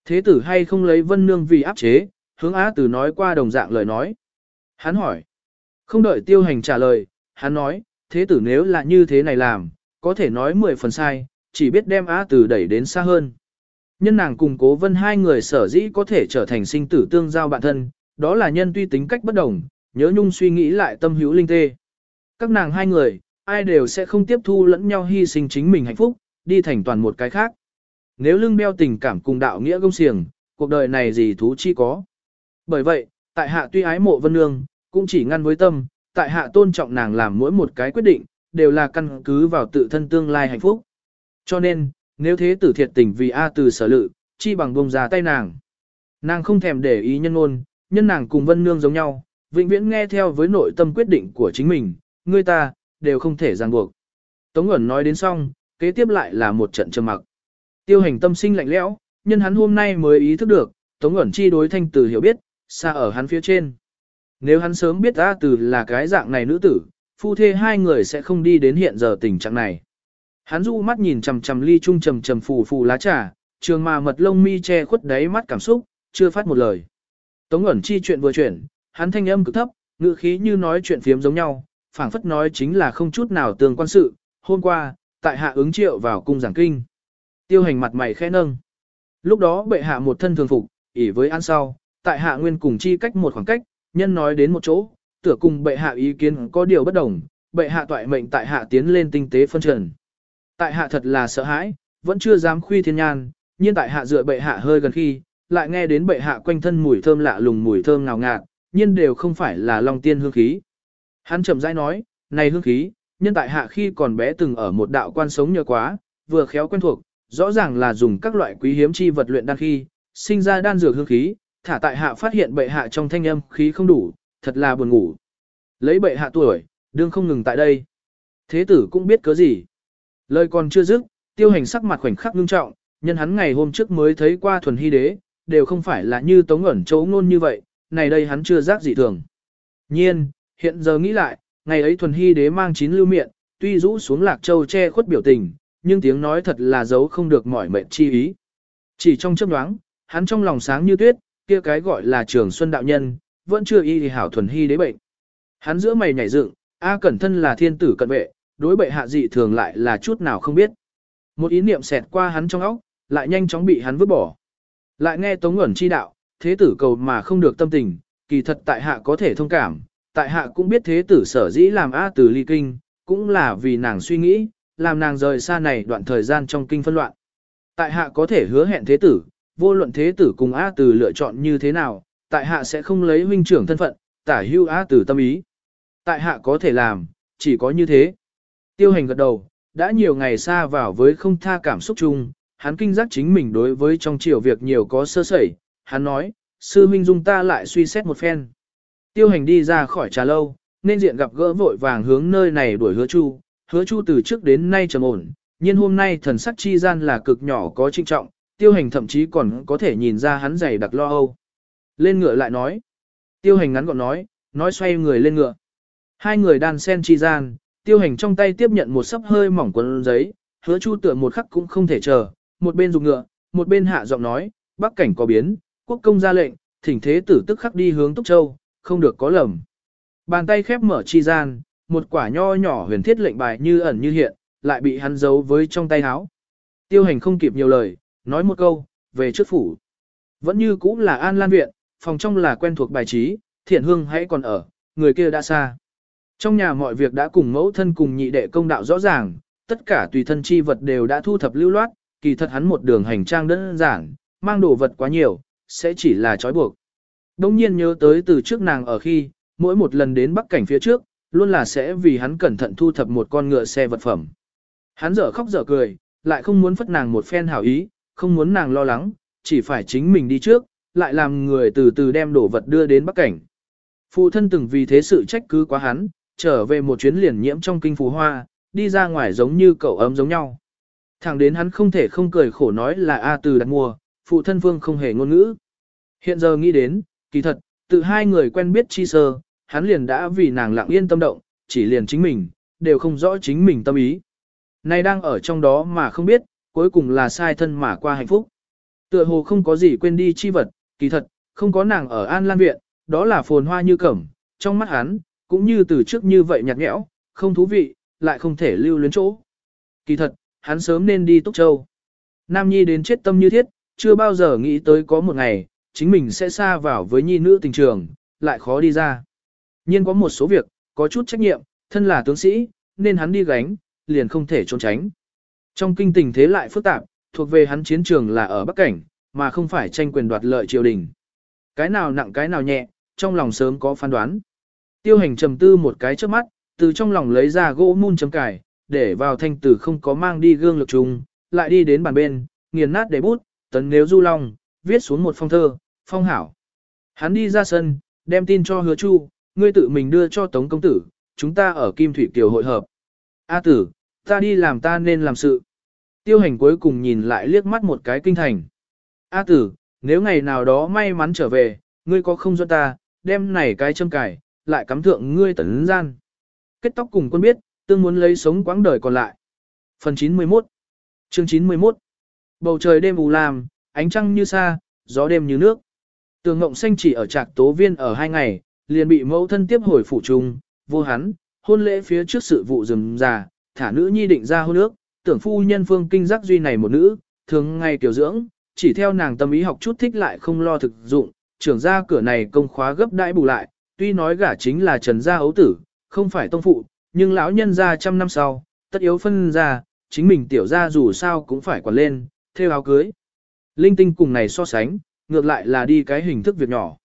Thế tử hay không lấy Vân Nương vì áp chế, hướng Á tử nói qua đồng dạng lời nói. Hắn hỏi. Không đợi tiêu hành trả lời, hắn nói, thế tử nếu là như thế này làm, có thể nói mười phần sai, chỉ biết đem Á tử đẩy đến xa hơn. Nhân nàng cùng cố vân hai người sở dĩ có thể trở thành sinh tử tương giao bạn thân, đó là nhân tuy tính cách bất đồng, nhớ nhung suy nghĩ lại tâm hữu linh tê. Các nàng hai người, ai đều sẽ không tiếp thu lẫn nhau hy sinh chính mình hạnh phúc, đi thành toàn một cái khác. Nếu lưng đeo tình cảm cùng đạo nghĩa công xiềng, cuộc đời này gì thú chi có. Bởi vậy, tại hạ tuy ái mộ vân nương, cũng chỉ ngăn với tâm, tại hạ tôn trọng nàng làm mỗi một cái quyết định, đều là căn cứ vào tự thân tương lai hạnh phúc. Cho nên, nếu thế tử thiệt tình vì A từ sở lự, chi bằng bông ra tay nàng. Nàng không thèm để ý nhân ngôn, nhân nàng cùng vân nương giống nhau, vĩnh viễn nghe theo với nội tâm quyết định của chính mình, người ta, đều không thể ràng buộc. Tống ẩn nói đến xong, kế tiếp lại là một trận trầm mặc. Tiêu hành tâm sinh lạnh lẽo, nhân hắn hôm nay mới ý thức được, Tống ẩn chi đối thanh tử hiểu biết, xa ở hắn phía trên. Nếu hắn sớm biết A Từ là cái dạng này nữ tử, phu thê hai người sẽ không đi đến hiện giờ tình trạng này. Hắn du mắt nhìn chằm chằm ly trung trầm trầm phù phù lá trà, trường mà mật lông mi che khuất đáy mắt cảm xúc, chưa phát một lời. Tống ẩn chi chuyện vừa chuyển, hắn thanh âm cực thấp, ngữ khí như nói chuyện phiếm giống nhau, phảng phất nói chính là không chút nào tương quan sự. Hôm qua, tại hạ ứng triệu vào cung giảng kinh. Tiêu hành mặt mày khẽ nâng. Lúc đó bệ hạ một thân thường phục, ỉ với ăn sau, tại hạ nguyên cùng chi cách một khoảng cách, nhân nói đến một chỗ, tựa cùng bệ hạ ý kiến có điều bất đồng, bệ hạ toại mệnh tại hạ tiến lên tinh tế phân trần. Tại hạ thật là sợ hãi, vẫn chưa dám khuy thiên nhan, nhưng tại hạ dựa bệ hạ hơi gần khi, lại nghe đến bệ hạ quanh thân mùi thơm lạ lùng mùi thơm ngào ngạt, nhiên đều không phải là long tiên hương khí. Hắn chậm rãi nói, này hương khí, nhân tại hạ khi còn bé từng ở một đạo quan sống nhờ quá, vừa khéo quen thuộc, rõ ràng là dùng các loại quý hiếm chi vật luyện đan khi, sinh ra đan dược hương khí, thả tại hạ phát hiện bệ hạ trong thanh âm khí không đủ, thật là buồn ngủ. Lấy bệ hạ tuổi, đương không ngừng tại đây. Thế tử cũng biết cớ gì. Lời còn chưa dứt, tiêu hành sắc mặt khoảnh khắc ngưng trọng, nhân hắn ngày hôm trước mới thấy qua thuần hy đế, đều không phải là như tống ẩn chấu ngôn như vậy, này đây hắn chưa giác gì thường. Nhiên, hiện giờ nghĩ lại, ngày ấy thuần hy đế mang chín lưu miệng, tuy rũ xuống lạc châu che khuất biểu tình, nhưng tiếng nói thật là giấu không được mỏi mệt chi ý. Chỉ trong chớp nhoáng, hắn trong lòng sáng như tuyết, kia cái gọi là trường xuân đạo nhân, vẫn chưa y thì hảo thuần hy đế bệnh. Hắn giữa mày nhảy dựng, A cẩn thân là thiên tử cận vệ, đối bệ hạ dị thường lại là chút nào không biết. Một ý niệm xẹt qua hắn trong óc, lại nhanh chóng bị hắn vứt bỏ. Lại nghe Tống Ngẩn chi đạo, thế tử cầu mà không được tâm tình, kỳ thật tại hạ có thể thông cảm, tại hạ cũng biết thế tử sở dĩ làm A từ ly kinh, cũng là vì nàng suy nghĩ, làm nàng rời xa này đoạn thời gian trong kinh phân loạn. Tại hạ có thể hứa hẹn thế tử, vô luận thế tử cùng A từ lựa chọn như thế nào, tại hạ sẽ không lấy huynh trưởng thân phận, tả hưu A từ tâm ý. Tại hạ có thể làm, chỉ có như thế. Tiêu hành gật đầu, đã nhiều ngày xa vào với không tha cảm xúc chung, hắn kinh giác chính mình đối với trong chiều việc nhiều có sơ sẩy, hắn nói, sư huynh dung ta lại suy xét một phen. Tiêu hành đi ra khỏi trà lâu, nên diện gặp gỡ vội vàng hướng nơi này đuổi hứa chu, hứa chu từ trước đến nay trầm ổn, nhưng hôm nay thần sắc chi gian là cực nhỏ có trinh trọng, tiêu hành thậm chí còn có thể nhìn ra hắn dày đặc lo âu. Lên ngựa lại nói. Tiêu hành ngắn gọn nói, nói xoay người lên ngựa. Hai người đan sen chi gian, tiêu hành trong tay tiếp nhận một sấp hơi mỏng quần giấy, hứa chu tựa một khắc cũng không thể chờ, một bên dùng ngựa, một bên hạ giọng nói, bắc cảnh có biến, quốc công ra lệnh, thỉnh thế tử tức khắc đi hướng Túc Châu, không được có lầm. Bàn tay khép mở chi gian, một quả nho nhỏ huyền thiết lệnh bài như ẩn như hiện, lại bị hắn giấu với trong tay áo. Tiêu hành không kịp nhiều lời, nói một câu, về trước phủ. Vẫn như cũ là An Lan Viện, phòng trong là quen thuộc bài trí, thiện hương hãy còn ở, người kia đã xa. Trong nhà mọi việc đã cùng mẫu thân cùng nhị đệ công đạo rõ ràng, tất cả tùy thân chi vật đều đã thu thập lưu loát, kỳ thật hắn một đường hành trang đơn giản, mang đồ vật quá nhiều, sẽ chỉ là trói buộc. Đông nhiên nhớ tới từ trước nàng ở khi, mỗi một lần đến bắc cảnh phía trước, luôn là sẽ vì hắn cẩn thận thu thập một con ngựa xe vật phẩm. Hắn dở khóc dở cười, lại không muốn phất nàng một phen hảo ý, không muốn nàng lo lắng, chỉ phải chính mình đi trước, lại làm người từ từ đem đồ vật đưa đến bắc cảnh. Phụ thân từng vì thế sự trách cứ quá hắn, trở về một chuyến liền nhiễm trong kinh phù hoa, đi ra ngoài giống như cậu ấm giống nhau. Thẳng đến hắn không thể không cười khổ nói là A từ đặt mua, phụ thân vương không hề ngôn ngữ. Hiện giờ nghĩ đến, kỳ thật, tự hai người quen biết chi sơ, hắn liền đã vì nàng lặng yên tâm động, chỉ liền chính mình, đều không rõ chính mình tâm ý. Nay đang ở trong đó mà không biết, cuối cùng là sai thân mà qua hạnh phúc. Tựa hồ không có gì quên đi chi vật, kỳ thật, không có nàng ở An Lan Viện, đó là phồn hoa như cẩm, trong mắt hắn, cũng như từ trước như vậy nhạt nhẽo, không thú vị, lại không thể lưu luyến chỗ. Kỳ thật, hắn sớm nên đi Túc Châu. Nam Nhi đến chết tâm như thiết, chưa bao giờ nghĩ tới có một ngày, chính mình sẽ xa vào với nhi nữ tình trường, lại khó đi ra. Nhưng có một số việc, có chút trách nhiệm, thân là tướng sĩ, nên hắn đi gánh, liền không thể trốn tránh. Trong kinh tình thế lại phức tạp, thuộc về hắn chiến trường là ở Bắc Cảnh, mà không phải tranh quyền đoạt lợi triều đình. Cái nào nặng cái nào nhẹ, trong lòng sớm có phán đoán. Tiêu hành trầm tư một cái trước mắt, từ trong lòng lấy ra gỗ mun chấm cải, để vào thanh tử không có mang đi gương lực trùng, lại đi đến bàn bên, nghiền nát để bút, tấn nếu du long, viết xuống một phong thơ, phong hảo. Hắn đi ra sân, đem tin cho hứa chu, ngươi tự mình đưa cho tống công tử, chúng ta ở Kim Thủy Kiều hội hợp. A tử, ta đi làm ta nên làm sự. Tiêu hành cuối cùng nhìn lại liếc mắt một cái kinh thành. A tử, nếu ngày nào đó may mắn trở về, ngươi có không do ta, đem này cái châm cải, lại cắm thượng ngươi tấn gian. Kết tóc cùng quân biết, tương muốn lấy sống quãng đời còn lại. Phần 91 Chương 91 Bầu trời đêm u lam, ánh trăng như xa, gió đêm như nước. Tường Ngộng Xanh chỉ ở trạc tố viên ở hai ngày, liền bị mẫu thân tiếp hồi phủ trung, vô hắn, hôn lễ phía trước sự vụ rừng già, thả nữ nhi định ra hôn ước, tưởng phu nhân phương kinh giác duy này một nữ, thường ngày tiểu dưỡng, chỉ theo nàng tâm ý học chút thích lại không lo thực dụng, trưởng ra cửa này công khóa gấp đãi bù lại, tuy nói gả chính là trần gia ấu tử, không phải tông phụ, nhưng lão nhân ra trăm năm sau, tất yếu phân ra, chính mình tiểu ra dù sao cũng phải quản lên, theo áo cưới. Linh tinh cùng này so sánh, ngược lại là đi cái hình thức việc nhỏ.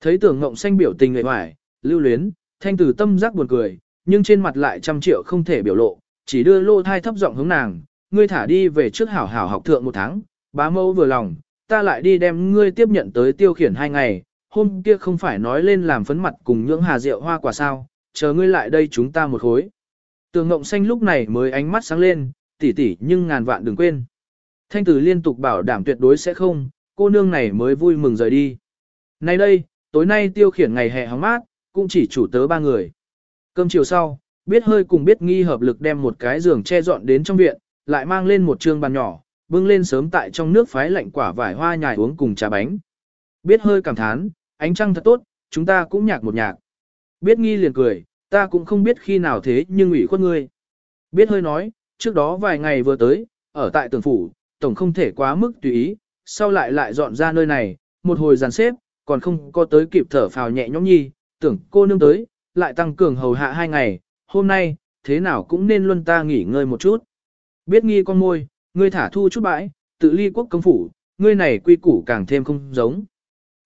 Thấy tưởng ngộng xanh biểu tình người hoài, lưu luyến, thanh tử tâm giác buồn cười, nhưng trên mặt lại trăm triệu không thể biểu lộ, chỉ đưa lô thai thấp giọng hướng nàng, ngươi thả đi về trước hảo hảo học thượng một tháng, bá mẫu vừa lòng, ta lại đi đem ngươi tiếp nhận tới tiêu khiển hai ngày, hôm kia không phải nói lên làm phấn mặt cùng nhưỡng hà rượu hoa quả sao, chờ ngươi lại đây chúng ta một khối. Tường ngộng xanh lúc này mới ánh mắt sáng lên, tỉ tỉ nhưng ngàn vạn đừng quên. Thanh tử liên tục bảo đảm tuyệt đối sẽ không, cô nương này mới vui mừng rời đi. Nay đây, tối nay tiêu khiển ngày hè hóng mát, cũng chỉ chủ tớ ba người. Cơm chiều sau, biết hơi cùng biết nghi hợp lực đem một cái giường che dọn đến trong viện, lại mang lên một trương bàn nhỏ, bưng lên sớm tại trong nước phái lạnh quả vải hoa nhài uống cùng trà bánh. Biết hơi cảm thán, ánh trăng thật tốt, chúng ta cũng nhạc một nhạc. Biết nghi liền cười, ta cũng không biết khi nào thế nhưng ủy khuất ngươi. Biết hơi nói, trước đó vài ngày vừa tới, ở tại tường phủ, tổng không thể quá mức tùy ý, sau lại lại dọn ra nơi này, một hồi dàn xếp, còn không có tới kịp thở phào nhẹ nhõm nhi, tưởng cô nương tới, lại tăng cường hầu hạ hai ngày, hôm nay, thế nào cũng nên luân ta nghỉ ngơi một chút. Biết nghi con môi, ngươi thả thu chút bãi, tự ly quốc công phủ, ngươi này quy củ càng thêm không giống.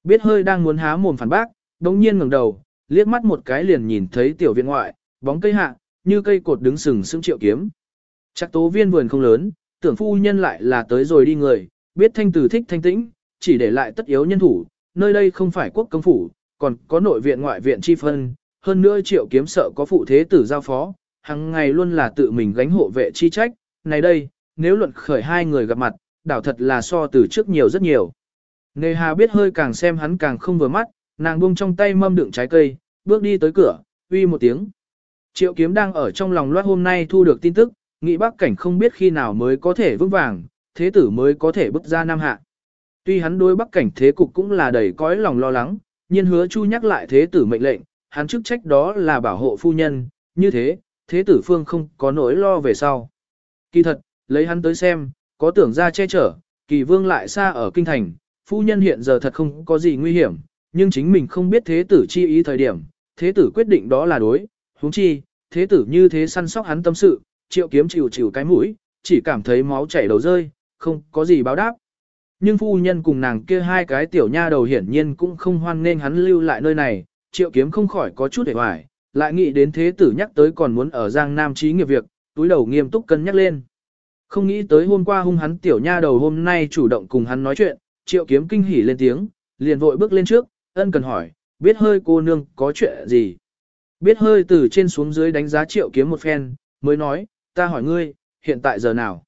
Biết hơi đang muốn há mồm phản bác, đống nhiên ngẩng đầu, liếc mắt một cái liền nhìn thấy tiểu viện ngoại, bóng cây hạ, như cây cột đứng sừng sững triệu kiếm. Chắc tố viên vườn không lớn, tưởng phu nhân lại là tới rồi đi người, biết thanh tử thích thanh tĩnh, chỉ để lại tất yếu nhân thủ, nơi đây không phải quốc công phủ, còn có nội viện ngoại viện chi phân, hơn nữa triệu kiếm sợ có phụ thế tử giao phó, hàng ngày luôn là tự mình gánh hộ vệ chi trách, này đây, nếu luận khởi hai người gặp mặt, đảo thật là so từ trước nhiều rất nhiều. Nề hà biết hơi càng xem hắn càng không vừa mắt, nàng buông trong tay mâm đựng trái cây, bước đi tới cửa, uy một tiếng. Triệu kiếm đang ở trong lòng loát hôm nay thu được tin tức, nghĩ bác cảnh không biết khi nào mới có thể vững vàng, thế tử mới có thể bước ra nam hạ. Tuy hắn đối bắc cảnh thế cục cũng là đầy cõi lòng lo lắng, nhưng hứa chu nhắc lại thế tử mệnh lệnh, hắn chức trách đó là bảo hộ phu nhân, như thế, thế tử phương không có nỗi lo về sau. Kỳ thật, lấy hắn tới xem, có tưởng ra che chở, kỳ vương lại xa ở kinh thành, phu nhân hiện giờ thật không có gì nguy hiểm, nhưng chính mình không biết thế tử chi ý thời điểm, thế tử quyết định đó là đối, huống chi, thế tử như thế săn sóc hắn tâm sự, triệu kiếm chịu chịu cái mũi, chỉ cảm thấy máu chảy đầu rơi, không có gì báo đáp. Nhưng phu nhân cùng nàng kia hai cái tiểu nha đầu hiển nhiên cũng không hoan nên hắn lưu lại nơi này, triệu kiếm không khỏi có chút hề hoài, lại nghĩ đến thế tử nhắc tới còn muốn ở Giang Nam trí nghiệp việc, túi đầu nghiêm túc cân nhắc lên. Không nghĩ tới hôm qua hung hắn tiểu nha đầu hôm nay chủ động cùng hắn nói chuyện, triệu kiếm kinh hỉ lên tiếng, liền vội bước lên trước, ân cần hỏi, biết hơi cô nương có chuyện gì. Biết hơi từ trên xuống dưới đánh giá triệu kiếm một phen, mới nói, ta hỏi ngươi, hiện tại giờ nào?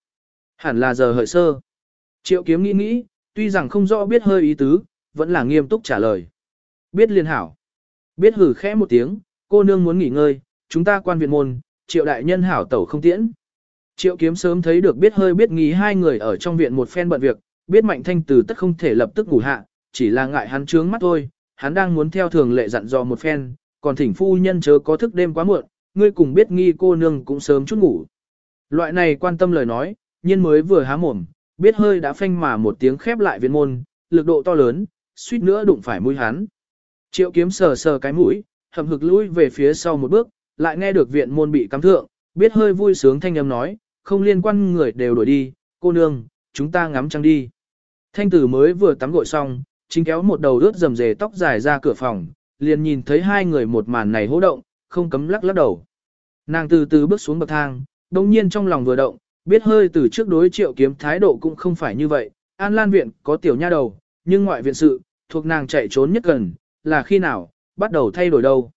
Hẳn là giờ hợi sơ. Triệu kiếm nghĩ nghĩ, tuy rằng không rõ biết hơi ý tứ, vẫn là nghiêm túc trả lời. Biết liên hảo. Biết hử khẽ một tiếng, cô nương muốn nghỉ ngơi, chúng ta quan viện môn, triệu đại nhân hảo tẩu không tiễn. Triệu kiếm sớm thấy được biết hơi biết nghỉ hai người ở trong viện một phen bận việc, biết mạnh thanh từ tất không thể lập tức ngủ hạ, chỉ là ngại hắn trướng mắt thôi, hắn đang muốn theo thường lệ dặn dò một phen, còn thỉnh phu nhân chớ có thức đêm quá muộn, ngươi cùng biết nghi cô nương cũng sớm chút ngủ. Loại này quan tâm lời nói, nhiên mới vừa há mồm, biết hơi đã phanh mà một tiếng khép lại viện môn, lực độ to lớn, suýt nữa đụng phải mũi hắn. Triệu kiếm sờ sờ cái mũi, hầm hực lui về phía sau một bước, lại nghe được viện môn bị cắm thượng, biết hơi vui sướng thanh âm nói, không liên quan người đều đuổi đi, cô nương, chúng ta ngắm trăng đi. Thanh tử mới vừa tắm gội xong, chính kéo một đầu rớt rầm rề tóc dài ra cửa phòng, liền nhìn thấy hai người một màn này hỗ động, không cấm lắc lắc đầu. Nàng từ từ bước xuống bậc thang, đồng nhiên trong lòng vừa động, biết hơi từ trước đối triệu kiếm thái độ cũng không phải như vậy. An Lan viện có tiểu nha đầu, nhưng ngoại viện sự, thuộc nàng chạy trốn nhất gần, là khi nào, bắt đầu thay đổi đâu.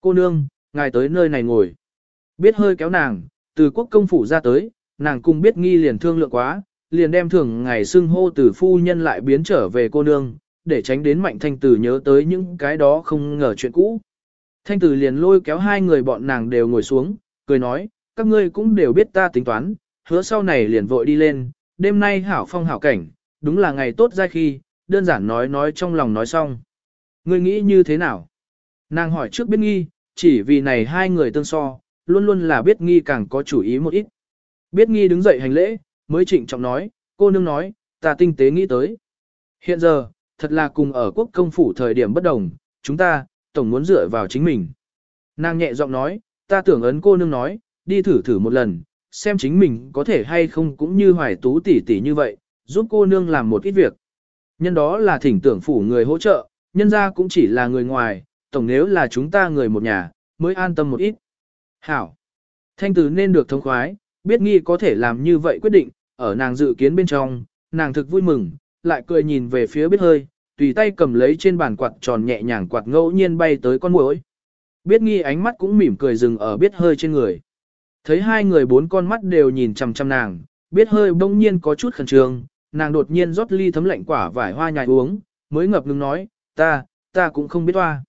Cô nương, ngài tới nơi này ngồi. Biết hơi kéo nàng, từ quốc công phủ ra tới, nàng cùng biết nghi liền thương lượng quá, liền đem thường ngày xưng hô từ phu nhân lại biến trở về cô nương, để tránh đến mạnh thanh tử nhớ tới những cái đó không ngờ chuyện cũ. Thanh tử liền lôi kéo hai người bọn nàng đều ngồi xuống, cười nói, các ngươi cũng đều biết ta tính toán, hứa sau này liền vội đi lên, đêm nay hảo phong hảo cảnh, đúng là ngày tốt ra khi, đơn giản nói nói trong lòng nói xong. Ngươi nghĩ như thế nào? Nàng hỏi trước biết nghi, chỉ vì này hai người tương so, luôn luôn là biết nghi càng có chủ ý một ít. Biết nghi đứng dậy hành lễ, mới trịnh trọng nói, cô nương nói, ta tinh tế nghĩ tới. Hiện giờ, thật là cùng ở quốc công phủ thời điểm bất đồng, chúng ta, tổng muốn dựa vào chính mình. Nàng nhẹ giọng nói, ta tưởng ấn cô nương nói, đi thử thử một lần, xem chính mình có thể hay không cũng như hoài tú tỷ tỷ như vậy, giúp cô nương làm một ít việc. Nhân đó là thỉnh tưởng phủ người hỗ trợ, nhân ra cũng chỉ là người ngoài, tổng nếu là chúng ta người một nhà, mới an tâm một ít. Hảo. Thanh tử nên được thông khoái, biết nghi có thể làm như vậy quyết định, ở nàng dự kiến bên trong, nàng thực vui mừng, lại cười nhìn về phía biết hơi, tùy tay cầm lấy trên bàn quạt tròn nhẹ nhàng quạt ngẫu nhiên bay tới con muỗi. Biết nghi ánh mắt cũng mỉm cười dừng ở biết hơi trên người. Thấy hai người bốn con mắt đều nhìn chằm chằm nàng, biết hơi bỗng nhiên có chút khẩn trương, nàng đột nhiên rót ly thấm lạnh quả vải hoa nhài uống, mới ngập ngừng nói, ta, ta cũng không biết hoa.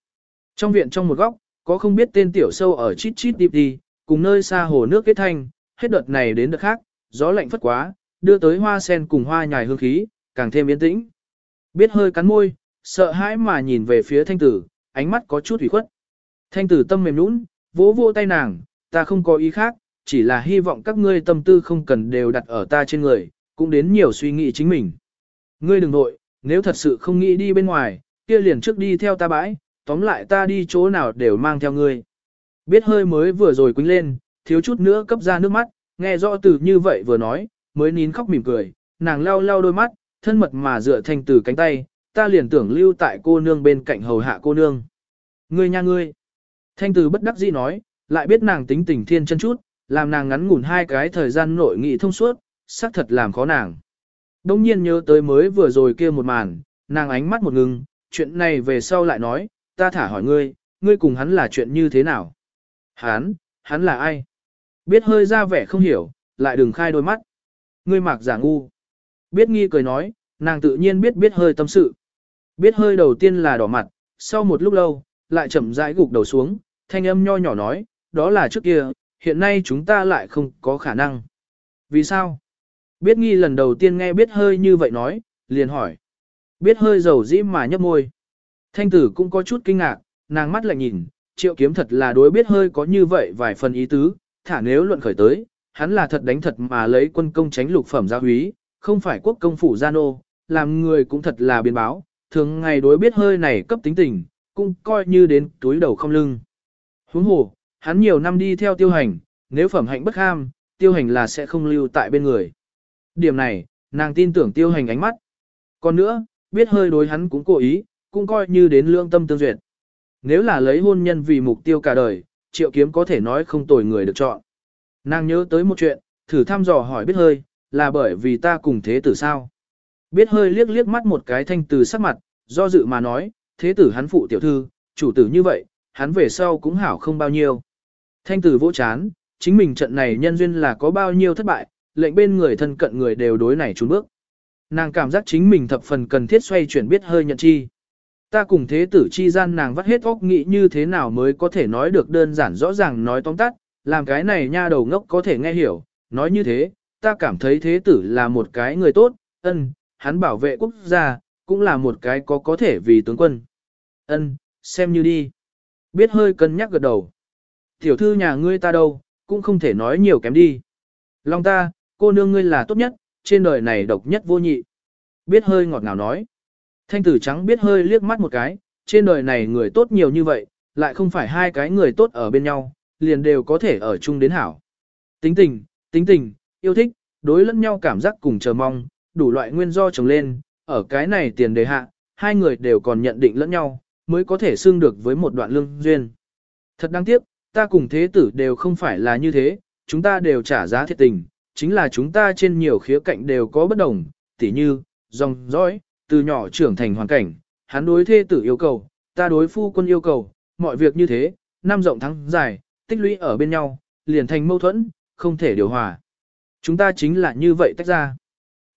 Trong viện trong một góc, có không biết tên tiểu sâu ở chít chít đi đi, cùng nơi xa hồ nước kết thanh, hết đợt này đến đợt khác, gió lạnh phất quá, đưa tới hoa sen cùng hoa nhài hương khí, càng thêm yên tĩnh. Biết hơi cắn môi, sợ hãi mà nhìn về phía thanh tử, ánh mắt có chút ủy khuất. Thanh tử tâm mềm nũng, vỗ vỗ tay nàng, ta không có ý khác, chỉ là hy vọng các ngươi tâm tư không cần đều đặt ở ta trên người, cũng đến nhiều suy nghĩ chính mình. Ngươi đừng nội, nếu thật sự không nghĩ đi bên ngoài, kia liền trước đi theo ta bãi, tóm lại ta đi chỗ nào đều mang theo ngươi. Biết hơi mới vừa rồi quýnh lên, thiếu chút nữa cấp ra nước mắt, nghe rõ từ như vậy vừa nói, mới nín khóc mỉm cười, nàng lau lau đôi mắt, thân mật mà dựa thành từ cánh tay, ta liền tưởng lưu tại cô nương bên cạnh hầu hạ cô nương. Ngươi nha ngươi. Thanh từ bất đắc dĩ nói, lại biết nàng tính tình thiên chân chút, làm nàng ngắn ngủn hai cái thời gian nội nghị thông suốt, xác thật làm khó nàng. Đông nhiên nhớ tới mới vừa rồi kia một màn, nàng ánh mắt một ngừng, chuyện này về sau lại nói, ta thả hỏi ngươi, ngươi cùng hắn là chuyện như thế nào? Hắn, hắn là ai? Biết hơi ra vẻ không hiểu, lại đừng khai đôi mắt. Ngươi mạc giả ngu. Biết nghi cười nói, nàng tự nhiên biết biết hơi tâm sự. Biết hơi đầu tiên là đỏ mặt, sau một lúc lâu, lại chậm rãi gục đầu xuống, thanh âm nho nhỏ nói, đó là trước kia, hiện nay chúng ta lại không có khả năng. Vì sao? Biết nghi lần đầu tiên nghe biết hơi như vậy nói, liền hỏi. Biết hơi dầu dĩ mà nhấp môi. Thanh tử cũng có chút kinh ngạc, nàng mắt lại nhìn, triệu kiếm thật là đối biết hơi có như vậy vài phần ý tứ, thả nếu luận khởi tới, hắn là thật đánh thật mà lấy quân công tránh lục phẩm gia húy, không phải quốc công phủ gia nô, làm người cũng thật là biến báo, thường ngày đối biết hơi này cấp tính tình, cũng coi như đến túi đầu không lưng. Huống hồ, hắn nhiều năm đi theo tiêu hành, nếu phẩm hạnh bất ham, tiêu hành là sẽ không lưu tại bên người. Điểm này, nàng tin tưởng tiêu hành ánh mắt. Còn nữa, biết hơi đối hắn cũng cố ý, cũng coi như đến lương tâm tương duyệt. Nếu là lấy hôn nhân vì mục tiêu cả đời, triệu kiếm có thể nói không tồi người được chọn. Nàng nhớ tới một chuyện, thử thăm dò hỏi biết hơi, là bởi vì ta cùng thế tử sao. Biết hơi liếc liếc mắt một cái thanh từ sắc mặt, do dự mà nói, thế tử hắn phụ tiểu thư, chủ tử như vậy, hắn về sau cũng hảo không bao nhiêu. Thanh tử vỗ chán, chính mình trận này nhân duyên là có bao nhiêu thất bại, lệnh bên người thân cận người đều đối này trốn bước. Nàng cảm giác chính mình thập phần cần thiết xoay chuyển biết hơi nhận chi. Ta cùng thế tử chi gian nàng vắt hết óc nghĩ như thế nào mới có thể nói được đơn giản rõ ràng nói tóm tắt, làm cái này nha đầu ngốc có thể nghe hiểu, nói như thế, ta cảm thấy thế tử là một cái người tốt, ân, hắn bảo vệ quốc gia, cũng là một cái có có thể vì tướng quân. Ân, xem như đi. Biết hơi cân nhắc gật đầu. Tiểu thư nhà ngươi ta đâu, cũng không thể nói nhiều kém đi. Long ta, cô nương ngươi là tốt nhất, trên đời này độc nhất vô nhị. Biết hơi ngọt ngào nói. Thanh tử trắng biết hơi liếc mắt một cái, trên đời này người tốt nhiều như vậy, lại không phải hai cái người tốt ở bên nhau, liền đều có thể ở chung đến hảo. Tính tình, tính tình, yêu thích, đối lẫn nhau cảm giác cùng chờ mong, đủ loại nguyên do trồng lên, ở cái này tiền đề hạ, hai người đều còn nhận định lẫn nhau, mới có thể xương được với một đoạn lương duyên. Thật đáng tiếc, ta cùng thế tử đều không phải là như thế, chúng ta đều trả giá thiệt tình, chính là chúng ta trên nhiều khía cạnh đều có bất đồng, tỉ như, dòng dõi, từ nhỏ trưởng thành hoàn cảnh, hắn đối thế tử yêu cầu, ta đối phu quân yêu cầu, mọi việc như thế, năm rộng thắng dài, tích lũy ở bên nhau, liền thành mâu thuẫn, không thể điều hòa. Chúng ta chính là như vậy tách ra.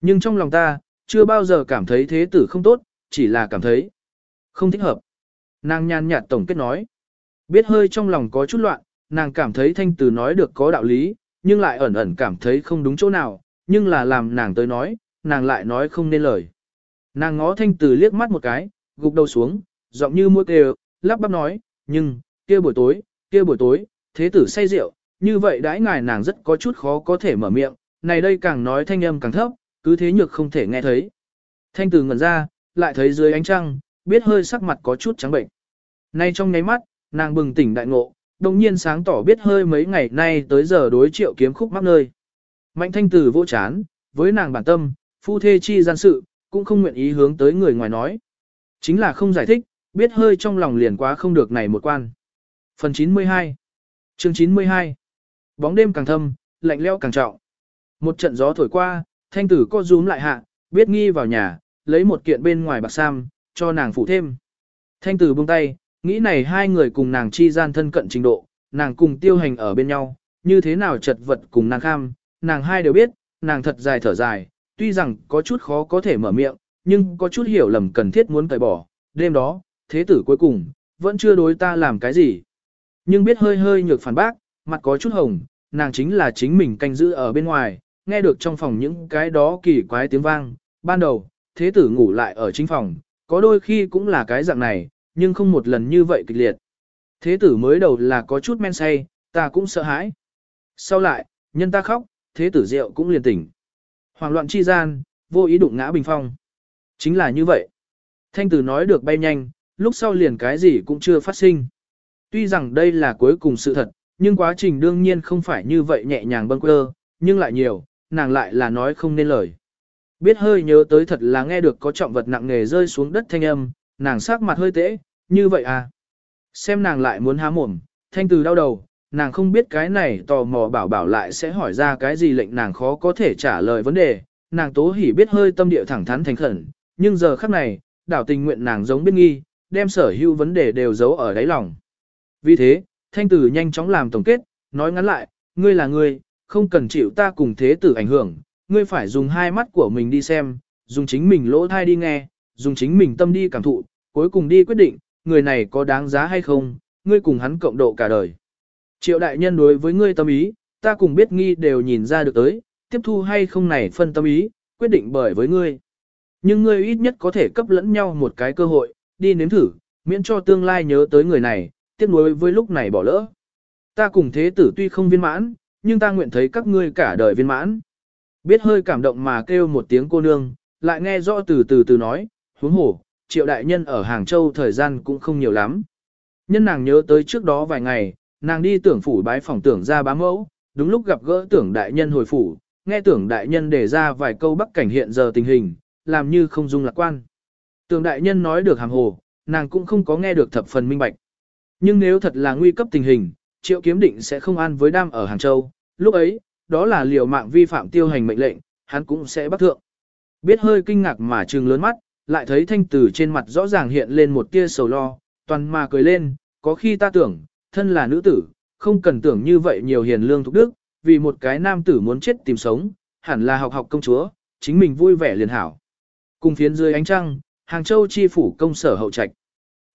Nhưng trong lòng ta, chưa bao giờ cảm thấy thế tử không tốt, chỉ là cảm thấy không thích hợp. Nàng nhàn nhạt tổng kết nói. Biết hơi trong lòng có chút loạn, nàng cảm thấy thanh tử nói được có đạo lý, nhưng lại ẩn ẩn cảm thấy không đúng chỗ nào, nhưng là làm nàng tới nói, nàng lại nói không nên lời. Nàng ngó thanh tử liếc mắt một cái, gục đầu xuống, giọng như mũi kêu, lắp bắp nói, nhưng, kia buổi tối, kia buổi tối, thế tử say rượu, như vậy đãi ngài nàng rất có chút khó có thể mở miệng, này đây càng nói thanh âm càng thấp, cứ thế nhược không thể nghe thấy. Thanh tử ngẩn ra, lại thấy dưới ánh trăng, biết hơi sắc mặt có chút trắng bệnh. Nay trong nháy mắt, nàng bừng tỉnh đại ngộ, đồng nhiên sáng tỏ biết hơi mấy ngày nay tới giờ đối triệu kiếm khúc mắc nơi. Mạnh thanh tử vô chán, với nàng bản tâm, phu thê chi gian sự, cũng không nguyện ý hướng tới người ngoài nói. Chính là không giải thích, biết hơi trong lòng liền quá không được này một quan. Phần 92 Chương 92 Bóng đêm càng thâm, lạnh leo càng trọng. Một trận gió thổi qua, thanh tử co rúm lại hạ, biết nghi vào nhà, lấy một kiện bên ngoài bạc sam, cho nàng phụ thêm. Thanh tử buông tay, nghĩ này hai người cùng nàng chi gian thân cận trình độ, nàng cùng tiêu hành ở bên nhau, như thế nào chật vật cùng nàng kham, nàng hai đều biết, nàng thật dài thở dài, tuy rằng có chút khó có thể mở miệng, nhưng có chút hiểu lầm cần thiết muốn tẩy bỏ, đêm đó, thế tử cuối cùng, vẫn chưa đối ta làm cái gì. Nhưng biết hơi hơi nhược phản bác, mặt có chút hồng, nàng chính là chính mình canh giữ ở bên ngoài, nghe được trong phòng những cái đó kỳ quái tiếng vang. Ban đầu, thế tử ngủ lại ở chính phòng, có đôi khi cũng là cái dạng này, nhưng không một lần như vậy kịch liệt. Thế tử mới đầu là có chút men say, ta cũng sợ hãi. Sau lại, nhân ta khóc, thế tử rượu cũng liền tỉnh. Hoàng loạn chi gian, vô ý đụng ngã bình phong. Chính là như vậy. Thanh tử nói được bay nhanh, lúc sau liền cái gì cũng chưa phát sinh. Tuy rằng đây là cuối cùng sự thật, nhưng quá trình đương nhiên không phải như vậy nhẹ nhàng bâng quơ, nhưng lại nhiều, nàng lại là nói không nên lời. Biết hơi nhớ tới thật là nghe được có trọng vật nặng nề rơi xuống đất thanh âm, nàng sắc mặt hơi tễ, như vậy à. Xem nàng lại muốn há mồm, thanh từ đau đầu, nàng không biết cái này tò mò bảo bảo lại sẽ hỏi ra cái gì lệnh nàng khó có thể trả lời vấn đề, nàng tố hỉ biết hơi tâm địa thẳng thắn thành khẩn, nhưng giờ khắc này, đảo tình nguyện nàng giống biết nghi, đem sở hữu vấn đề đều giấu ở đáy lòng. Vì thế, thanh tử nhanh chóng làm tổng kết, nói ngắn lại, ngươi là ngươi, không cần chịu ta cùng thế tử ảnh hưởng, ngươi phải dùng hai mắt của mình đi xem, dùng chính mình lỗ thai đi nghe, dùng chính mình tâm đi cảm thụ, cuối cùng đi quyết định, người này có đáng giá hay không, ngươi cùng hắn cộng độ cả đời. Triệu đại nhân đối với ngươi tâm ý, ta cùng biết nghi đều nhìn ra được tới, tiếp thu hay không này phân tâm ý, quyết định bởi với ngươi. Nhưng ngươi ít nhất có thể cấp lẫn nhau một cái cơ hội, đi nếm thử, miễn cho tương lai nhớ tới người này, tiếp nối với lúc này bỏ lỡ. Ta cùng thế tử tuy không viên mãn, nhưng ta nguyện thấy các ngươi cả đời viên mãn. Biết hơi cảm động mà kêu một tiếng cô nương, lại nghe rõ từ từ từ nói, huống hổ, triệu đại nhân ở Hàng Châu thời gian cũng không nhiều lắm. Nhân nàng nhớ tới trước đó vài ngày, nàng đi tưởng phủ bái phòng tưởng ra bá mẫu, đúng lúc gặp gỡ tưởng đại nhân hồi phủ, nghe tưởng đại nhân đề ra vài câu bắc cảnh hiện giờ tình hình, làm như không dung lạc quan. Tưởng đại nhân nói được hàng hồ, nàng cũng không có nghe được thập phần minh bạch. Nhưng nếu thật là nguy cấp tình hình, triệu kiếm định sẽ không an với đam ở Hàng Châu, lúc ấy, đó là liều mạng vi phạm tiêu hành mệnh lệnh, hắn cũng sẽ bắt thượng. Biết hơi kinh ngạc mà trừng lớn mắt, lại thấy thanh tử trên mặt rõ ràng hiện lên một tia sầu lo, toàn mà cười lên, có khi ta tưởng, thân là nữ tử, không cần tưởng như vậy nhiều hiền lương thục đức, vì một cái nam tử muốn chết tìm sống, hẳn là học học công chúa, chính mình vui vẻ liền hảo. Cùng phiến dưới ánh trăng, Hàng Châu chi phủ công sở hậu trạch.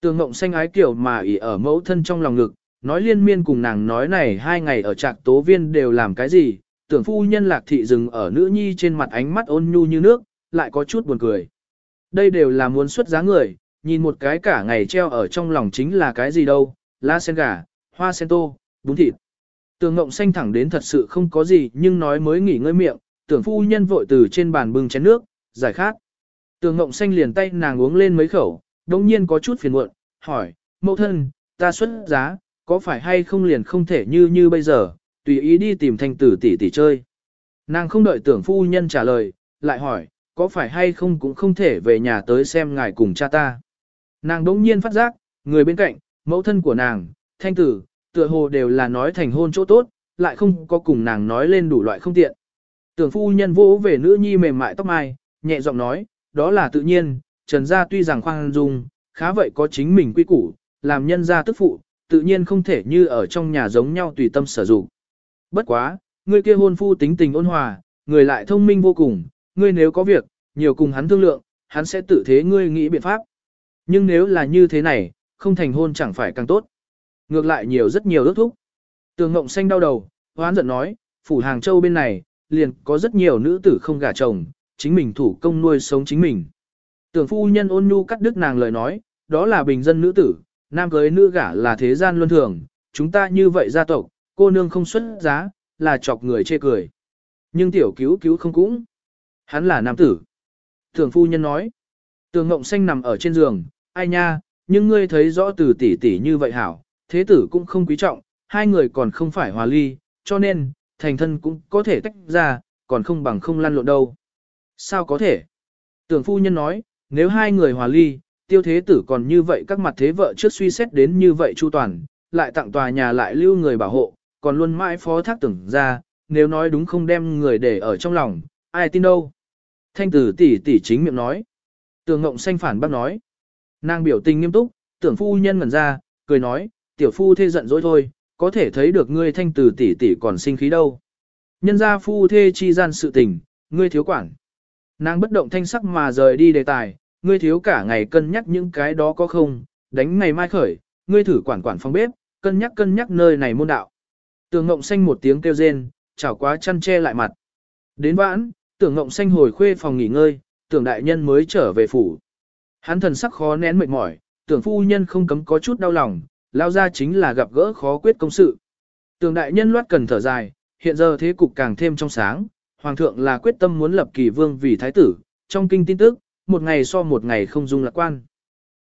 Tường ngộng xanh ái kiểu mà ỉ ở mẫu thân trong lòng ngực, nói liên miên cùng nàng nói này hai ngày ở trạc tố viên đều làm cái gì, tưởng phu nhân lạc thị dừng ở nữ nhi trên mặt ánh mắt ôn nhu như nước, lại có chút buồn cười. Đây đều là muốn xuất giá người, nhìn một cái cả ngày treo ở trong lòng chính là cái gì đâu, lá sen gà, hoa sen tô, bún thịt. Tường ngộng xanh thẳng đến thật sự không có gì nhưng nói mới nghỉ ngơi miệng, tưởng phu nhân vội từ trên bàn bưng chén nước, giải khát. Tường ngộng xanh liền tay nàng uống lên mấy khẩu, đồng nhiên có chút phiền muộn, hỏi, mẫu thân, ta xuất giá, có phải hay không liền không thể như như bây giờ, tùy ý đi tìm thành tử tỷ tỷ chơi. Nàng không đợi tưởng phu nhân trả lời, lại hỏi, có phải hay không cũng không thể về nhà tới xem ngài cùng cha ta. Nàng đỗng nhiên phát giác, người bên cạnh, mẫu thân của nàng, thanh tử, tựa hồ đều là nói thành hôn chỗ tốt, lại không có cùng nàng nói lên đủ loại không tiện. Tưởng phu nhân vỗ về nữ nhi mềm mại tóc mai, nhẹ giọng nói, đó là tự nhiên, trần gia tuy rằng khoan dung, khá vậy có chính mình quy củ, làm nhân gia tức phụ, tự nhiên không thể như ở trong nhà giống nhau tùy tâm sử dụng. Bất quá, người kia hôn phu tính tình ôn hòa, người lại thông minh vô cùng, ngươi nếu có việc, nhiều cùng hắn thương lượng, hắn sẽ tự thế ngươi nghĩ biện pháp. Nhưng nếu là như thế này, không thành hôn chẳng phải càng tốt. Ngược lại nhiều rất nhiều ước thúc. Tường Ngộng Xanh đau đầu, hoán giận nói, phủ Hàng Châu bên này, liền có rất nhiều nữ tử không gả chồng, chính mình thủ công nuôi sống chính mình. Tưởng phu nhân ôn nhu cắt đứt nàng lời nói, đó là bình dân nữ tử, nam cưới nữ gả là thế gian luân thường, chúng ta như vậy gia tộc, cô nương không xuất giá, là chọc người chê cười. Nhưng tiểu cứu cứu không cũng. Hắn là nam tử. Thường phu nhân nói. Tường ngộng xanh nằm ở trên giường, ai nha, nhưng ngươi thấy rõ từ tỷ tỷ như vậy hảo, thế tử cũng không quý trọng, hai người còn không phải hòa ly, cho nên, thành thân cũng có thể tách ra, còn không bằng không lăn lộn đâu. Sao có thể? Tưởng phu nhân nói, nếu hai người hòa ly, tiêu thế tử còn như vậy các mặt thế vợ trước suy xét đến như vậy chu toàn, lại tặng tòa nhà lại lưu người bảo hộ, còn luôn mãi phó thác tưởng ra, nếu nói đúng không đem người để ở trong lòng, ai tin đâu. Thanh tử tỷ tỷ chính miệng nói. Tường ngộng xanh phản bác nói. Nàng biểu tình nghiêm túc, tưởng phu nhân ngẩn ra, cười nói, tiểu phu thê giận dỗi thôi, có thể thấy được ngươi thanh tử tỷ tỷ còn sinh khí đâu. Nhân gia phu thê chi gian sự tình, ngươi thiếu quản. Nàng bất động thanh sắc mà rời đi đề tài, ngươi thiếu cả ngày cân nhắc những cái đó có không, đánh ngày mai khởi, ngươi thử quản quản phòng bếp, cân nhắc cân nhắc nơi này môn đạo. Tường ngộng xanh một tiếng kêu rên, chảo quá chăn che lại mặt. Đến vãn, tưởng ngộng xanh hồi khuê phòng nghỉ ngơi, tưởng đại nhân mới trở về phủ. Hắn thần sắc khó nén mệt mỏi, tưởng phu nhân không cấm có chút đau lòng, lao ra chính là gặp gỡ khó quyết công sự. Tưởng đại nhân loát cần thở dài, hiện giờ thế cục càng thêm trong sáng, hoàng thượng là quyết tâm muốn lập kỳ vương vì thái tử, trong kinh tin tức, một ngày so một ngày không dung lạc quan.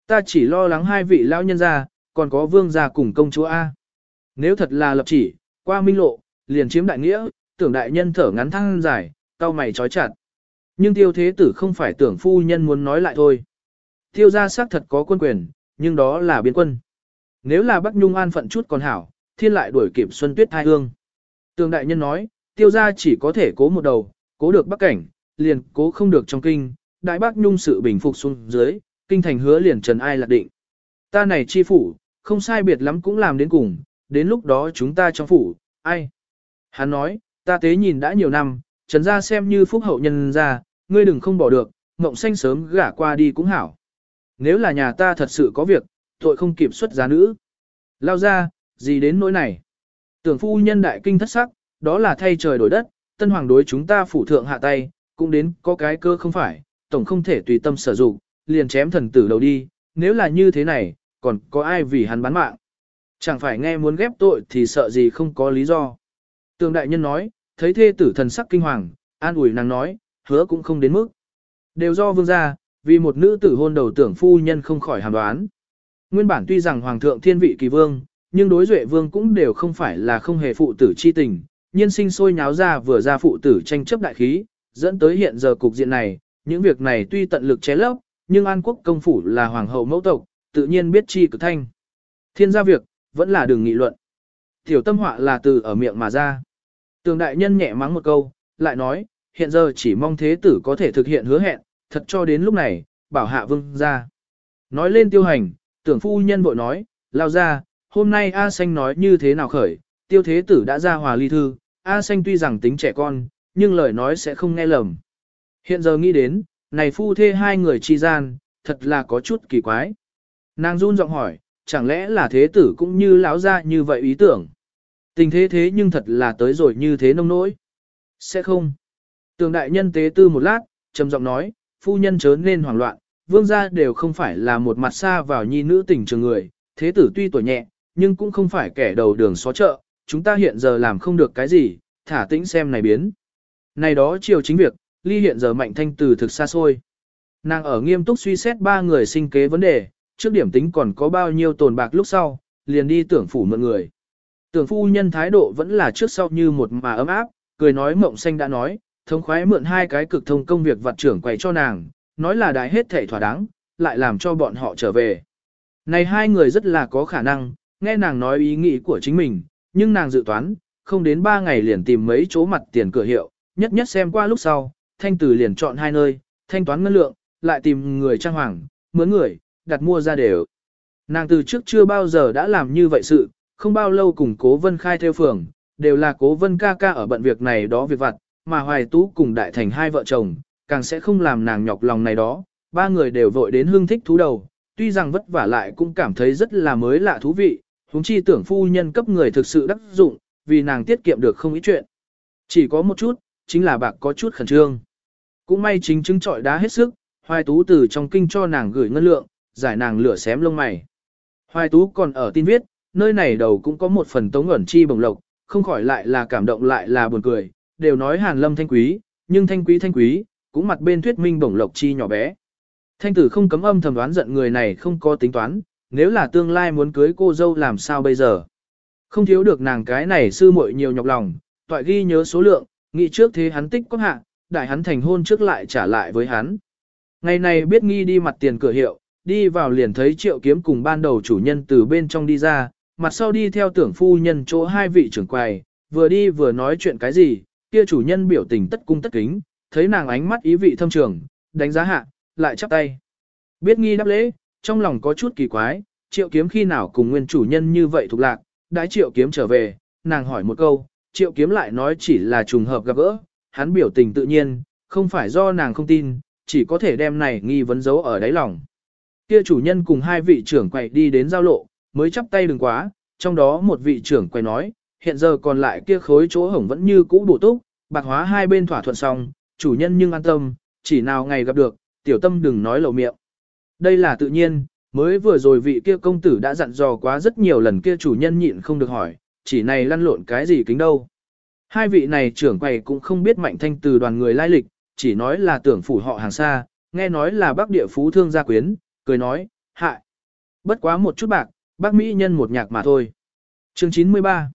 Ta chỉ lo lắng hai vị lão nhân gia, còn có vương gia cùng công chúa A. Nếu thật là lập chỉ, qua minh lộ, liền chiếm đại nghĩa, tưởng đại nhân thở ngắn thăng dài, cao mày trói chặt. Nhưng tiêu thế tử không phải tưởng phu nhân muốn nói lại thôi. Tiêu gia xác thật có quân quyền, nhưng đó là biên quân. Nếu là Bắc Nhung an phận chút còn hảo, thiên lại đuổi kịp Xuân Tuyết thai hương. Tường đại nhân nói, tiêu gia chỉ có thể cố một đầu, cố được Bắc cảnh, liền cố không được trong kinh, đại Bắc Nhung sự bình phục xuống dưới, kinh thành hứa liền trần ai lạc định. Ta này chi phủ, không sai biệt lắm cũng làm đến cùng, đến lúc đó chúng ta trong phủ, ai? Hắn nói, ta tế nhìn đã nhiều năm, trần gia xem như phúc hậu nhân gia, ngươi đừng không bỏ được, mộng xanh sớm gả qua đi cũng hảo. Nếu là nhà ta thật sự có việc, tội không kịp xuất giá nữ. Lao ra, gì đến nỗi này? Tưởng phu nhân đại kinh thất sắc, đó là thay trời đổi đất, tân hoàng đối chúng ta phủ thượng hạ tay, cũng đến có cái cơ không phải, tổng không thể tùy tâm sử dụng, liền chém thần tử đầu đi, nếu là như thế này, còn có ai vì hắn bán mạng. Chẳng phải nghe muốn ghép tội thì sợ gì không có lý do. Tường đại nhân nói, thấy thê tử thần sắc kinh hoàng, an ủi nàng nói, hứa cũng không đến mức. Đều do vương gia, vì một nữ tử hôn đầu tưởng phu nhân không khỏi hàm đoán. Nguyên bản tuy rằng hoàng thượng thiên vị kỳ vương, nhưng đối duệ vương cũng đều không phải là không hề phụ tử chi tình, nhân sinh sôi nháo ra vừa ra phụ tử tranh chấp đại khí, dẫn tới hiện giờ cục diện này, những việc này tuy tận lực chế lấp, nhưng An Quốc công phủ là hoàng hậu mẫu tộc, tự nhiên biết chi cực thanh. Thiên gia việc, vẫn là đường nghị luận. Tiểu tâm họa là từ ở miệng mà ra. Tường đại nhân nhẹ mắng một câu, lại nói, hiện giờ chỉ mong thế tử có thể thực hiện hứa hẹn, thật cho đến lúc này, bảo hạ vương ra. Nói lên tiêu hành, tưởng phu nhân bội nói, lao ra, hôm nay A Xanh nói như thế nào khởi, tiêu thế tử đã ra hòa ly thư, A Xanh tuy rằng tính trẻ con, nhưng lời nói sẽ không nghe lầm. Hiện giờ nghĩ đến, này phu thê hai người chi gian, thật là có chút kỳ quái. Nàng run giọng hỏi, chẳng lẽ là thế tử cũng như lão ra như vậy ý tưởng. Tình thế thế nhưng thật là tới rồi như thế nông nỗi. Sẽ không. Tường đại nhân tế tư một lát, trầm giọng nói, phu nhân chớ nên hoảng loạn, vương gia đều không phải là một mặt xa vào nhi nữ tình trường người, thế tử tuy tuổi nhẹ, nhưng cũng không phải kẻ đầu đường xó chợ, chúng ta hiện giờ làm không được cái gì, thả tĩnh xem này biến. Này đó chiều chính việc, ly hiện giờ mạnh thanh từ thực xa xôi. Nàng ở nghiêm túc suy xét ba người sinh kế vấn đề, trước điểm tính còn có bao nhiêu tồn bạc lúc sau, liền đi tưởng phủ mượn người. Tưởng phu nhân thái độ vẫn là trước sau như một mà ấm áp, cười nói mộng xanh đã nói, thông khoái mượn hai cái cực thông công việc vặt trưởng quầy cho nàng, nói là đại hết thể thỏa đáng, lại làm cho bọn họ trở về. Này hai người rất là có khả năng, nghe nàng nói ý nghĩ của chính mình, nhưng nàng dự toán, không đến ba ngày liền tìm mấy chỗ mặt tiền cửa hiệu, nhất nhất xem qua lúc sau, thanh tử liền chọn hai nơi, thanh toán ngân lượng, lại tìm người trang hoàng, mướn người, đặt mua ra đều. Nàng từ trước chưa bao giờ đã làm như vậy sự, không bao lâu cùng cố vân khai theo phường, đều là cố vân ca ca ở bận việc này đó việc vặt, mà hoài tú cùng đại thành hai vợ chồng, càng sẽ không làm nàng nhọc lòng này đó, ba người đều vội đến hương thích thú đầu, tuy rằng vất vả lại cũng cảm thấy rất là mới lạ thú vị, huống chi tưởng phu nhân cấp người thực sự đắc dụng, vì nàng tiết kiệm được không ít chuyện. Chỉ có một chút, chính là bạc có chút khẩn trương. Cũng may chính chứng trọi đá hết sức, hoài tú từ trong kinh cho nàng gửi ngân lượng, giải nàng lửa xém lông mày. Hoài tú còn ở tin viết, nơi này đầu cũng có một phần tống ẩn chi bồng lộc, không khỏi lại là cảm động lại là buồn cười, đều nói hàn lâm thanh quý, nhưng thanh quý thanh quý, cũng mặt bên thuyết minh bổng lộc chi nhỏ bé. Thanh tử không cấm âm thầm đoán giận người này không có tính toán, nếu là tương lai muốn cưới cô dâu làm sao bây giờ. Không thiếu được nàng cái này sư muội nhiều nhọc lòng, toại ghi nhớ số lượng, nghĩ trước thế hắn tích có hạ, đại hắn thành hôn trước lại trả lại với hắn. Ngày này biết nghi đi mặt tiền cửa hiệu, đi vào liền thấy triệu kiếm cùng ban đầu chủ nhân từ bên trong đi ra, mặt sau đi theo tưởng phu nhân chỗ hai vị trưởng quầy, vừa đi vừa nói chuyện cái gì, kia chủ nhân biểu tình tất cung tất kính, thấy nàng ánh mắt ý vị thâm trường, đánh giá hạ, lại chắp tay. Biết nghi đáp lễ, trong lòng có chút kỳ quái, triệu kiếm khi nào cùng nguyên chủ nhân như vậy thuộc lạc, đãi triệu kiếm trở về, nàng hỏi một câu, triệu kiếm lại nói chỉ là trùng hợp gặp gỡ, hắn biểu tình tự nhiên, không phải do nàng không tin, chỉ có thể đem này nghi vấn giấu ở đáy lòng. Kia chủ nhân cùng hai vị trưởng quầy đi đến giao lộ, mới chắp tay đừng quá, trong đó một vị trưởng quay nói, hiện giờ còn lại kia khối chỗ hổng vẫn như cũ bổ túc, bạc hóa hai bên thỏa thuận xong, chủ nhân nhưng an tâm, chỉ nào ngày gặp được, tiểu tâm đừng nói lầu miệng. Đây là tự nhiên, mới vừa rồi vị kia công tử đã dặn dò quá rất nhiều lần kia chủ nhân nhịn không được hỏi, chỉ này lăn lộn cái gì kính đâu. Hai vị này trưởng quầy cũng không biết mạnh thanh từ đoàn người lai lịch, chỉ nói là tưởng phủ họ hàng xa, nghe nói là bác địa phú thương gia quyến, cười nói, hại. Bất quá một chút bạc, bác Mỹ nhân một nhạc mà thôi. Chương 93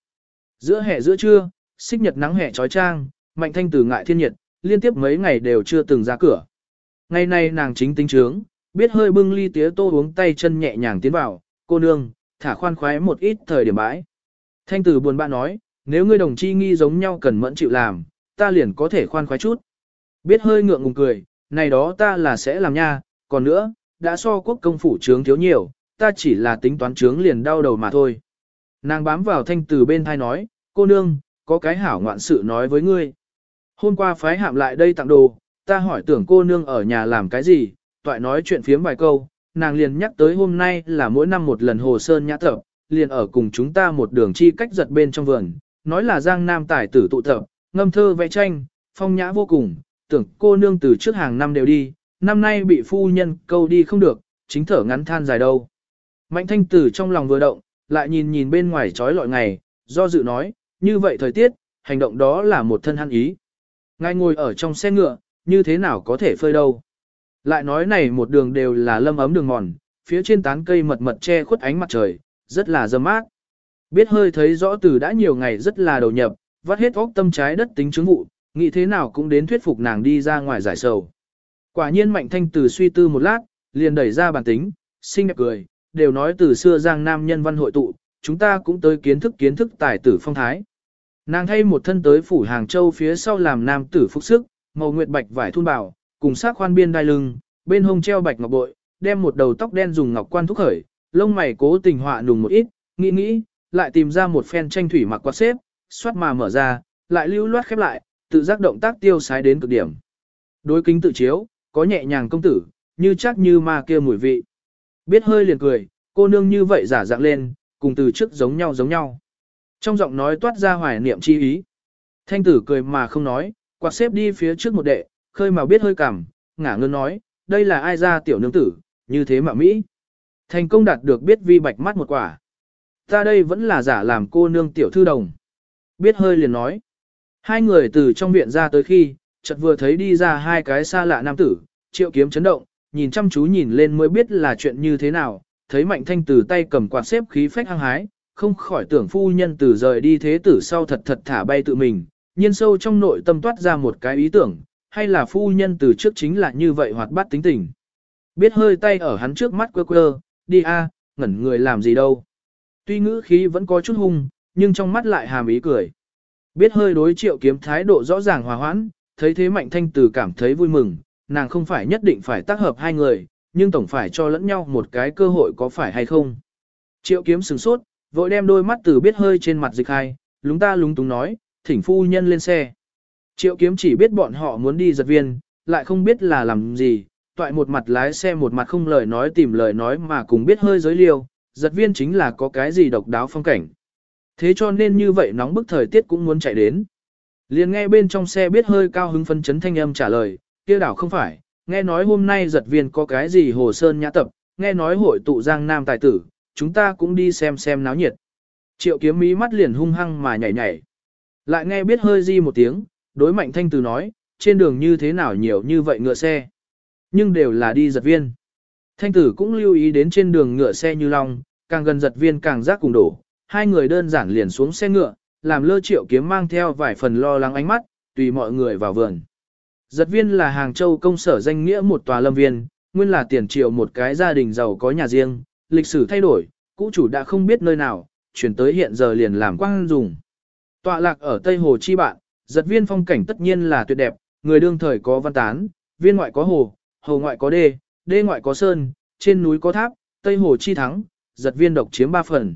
Giữa hè giữa trưa, xích nhật nắng hè trói trang, mạnh thanh từ ngại thiên nhiệt, liên tiếp mấy ngày đều chưa từng ra cửa. Ngày nay nàng chính tính trướng, biết hơi bưng ly tía tô uống tay chân nhẹ nhàng tiến vào, cô nương, thả khoan khoái một ít thời điểm bãi. Thanh tử buồn bã nói, nếu ngươi đồng chi nghi giống nhau cần mẫn chịu làm, ta liền có thể khoan khoái chút. Biết hơi ngượng ngùng cười, này đó ta là sẽ làm nha, còn nữa, đã so quốc công phủ trướng thiếu nhiều, ta chỉ là tính toán trướng liền đau đầu mà thôi. Nàng bám vào thanh từ bên thai nói, cô nương, có cái hảo ngoạn sự nói với ngươi. Hôm qua phái hạm lại đây tặng đồ, ta hỏi tưởng cô nương ở nhà làm cái gì, toại nói chuyện phiếm vài câu, nàng liền nhắc tới hôm nay là mỗi năm một lần hồ sơn nhã tập, liền ở cùng chúng ta một đường chi cách giật bên trong vườn, nói là giang nam tài tử tụ tập, ngâm thơ vẽ tranh, phong nhã vô cùng, tưởng cô nương từ trước hàng năm đều đi, năm nay bị phu nhân câu đi không được, chính thở ngắn than dài đâu. Mạnh thanh tử trong lòng vừa động, lại nhìn nhìn bên ngoài trói lọi ngày, do dự nói, như vậy thời tiết, hành động đó là một thân hăn ý. Ngài ngồi ở trong xe ngựa, như thế nào có thể phơi đâu. Lại nói này một đường đều là lâm ấm đường mòn, phía trên tán cây mật mật che khuất ánh mặt trời, rất là dâm mát. Biết hơi thấy rõ từ đã nhiều ngày rất là đầu nhập, vắt hết óc tâm trái đất tính chứng vụ, nghĩ thế nào cũng đến thuyết phục nàng đi ra ngoài giải sầu. Quả nhiên mạnh thanh từ suy tư một lát, liền đẩy ra bản tính, xinh đẹp cười, đều nói từ xưa giang nam nhân văn hội tụ, chúng ta cũng tới kiến thức kiến thức tài tử phong thái. Nàng thay một thân tới phủ Hàng Châu phía sau làm nam tử phúc sức, màu nguyệt bạch vải thun bảo, cùng sắc khoan biên đai lưng, bên hông treo bạch ngọc bội, đem một đầu tóc đen dùng ngọc quan thúc khởi, lông mày cố tình họa nùng một ít, nghĩ nghĩ, lại tìm ra một phen tranh thủy mặc quạt xếp, xoát mà mở ra, lại lưu loát khép lại, tự giác động tác tiêu sái đến cực điểm. Đối kính tự chiếu, có nhẹ nhàng công tử, như chắc như ma kia mùi vị. Biết hơi liền cười, cô nương như vậy giả dạng lên, cùng từ trước giống nhau giống nhau. Trong giọng nói toát ra hoài niệm chi ý. Thanh tử cười mà không nói, quạt xếp đi phía trước một đệ, khơi mà biết hơi cảm, ngả ngơn nói, đây là ai ra tiểu nương tử, như thế mà Mỹ. Thành công đạt được biết vi bạch mắt một quả. Ta đây vẫn là giả làm cô nương tiểu thư đồng. Biết hơi liền nói. Hai người từ trong viện ra tới khi, chợt vừa thấy đi ra hai cái xa lạ nam tử, triệu kiếm chấn động, nhìn chăm chú nhìn lên mới biết là chuyện như thế nào, thấy mạnh thanh từ tay cầm quạt xếp khí phách hăng hái, không khỏi tưởng phu nhân từ rời đi thế tử sau thật thật thả bay tự mình, nhiên sâu trong nội tâm toát ra một cái ý tưởng, hay là phu nhân từ trước chính là như vậy hoạt bát tính tình. Biết hơi tay ở hắn trước mắt quơ quơ, đi a, ngẩn người làm gì đâu. Tuy ngữ khí vẫn có chút hung, nhưng trong mắt lại hàm ý cười. Biết hơi đối triệu kiếm thái độ rõ ràng hòa hoãn, thấy thế mạnh thanh từ cảm thấy vui mừng, nàng không phải nhất định phải tác hợp hai người, nhưng tổng phải cho lẫn nhau một cái cơ hội có phải hay không. Triệu kiếm sừng sốt, vội đem đôi mắt từ biết hơi trên mặt dịch hai, lúng ta lúng túng nói, thỉnh phu nhân lên xe. Triệu kiếm chỉ biết bọn họ muốn đi giật viên, lại không biết là làm gì, toại một mặt lái xe một mặt không lời nói tìm lời nói mà cùng biết hơi giới liêu, giật viên chính là có cái gì độc đáo phong cảnh. Thế cho nên như vậy nóng bức thời tiết cũng muốn chạy đến. Liền nghe bên trong xe biết hơi cao hứng phân chấn thanh âm trả lời, kia đảo không phải, nghe nói hôm nay giật viên có cái gì hồ sơn nhã tập, nghe nói hội tụ giang nam tài tử, chúng ta cũng đi xem xem náo nhiệt. Triệu kiếm mí mắt liền hung hăng mà nhảy nhảy. Lại nghe biết hơi di một tiếng, đối mạnh thanh từ nói, trên đường như thế nào nhiều như vậy ngựa xe. Nhưng đều là đi giật viên. Thanh tử cũng lưu ý đến trên đường ngựa xe như long, càng gần giật viên càng rác cùng đổ. Hai người đơn giản liền xuống xe ngựa, làm lơ triệu kiếm mang theo vài phần lo lắng ánh mắt, tùy mọi người vào vườn. Giật viên là Hàng Châu công sở danh nghĩa một tòa lâm viên, nguyên là tiền triệu một cái gia đình giàu có nhà riêng, lịch sử thay đổi, cũ chủ đã không biết nơi nào, chuyển tới hiện giờ liền làm quang dùng. Tọa lạc ở Tây Hồ Chi Bạn, giật viên phong cảnh tất nhiên là tuyệt đẹp, người đương thời có văn tán, viên ngoại có hồ, hồ ngoại có đê, đê ngoại có sơn, trên núi có tháp, Tây Hồ Chi thắng, giật viên độc chiếm ba phần.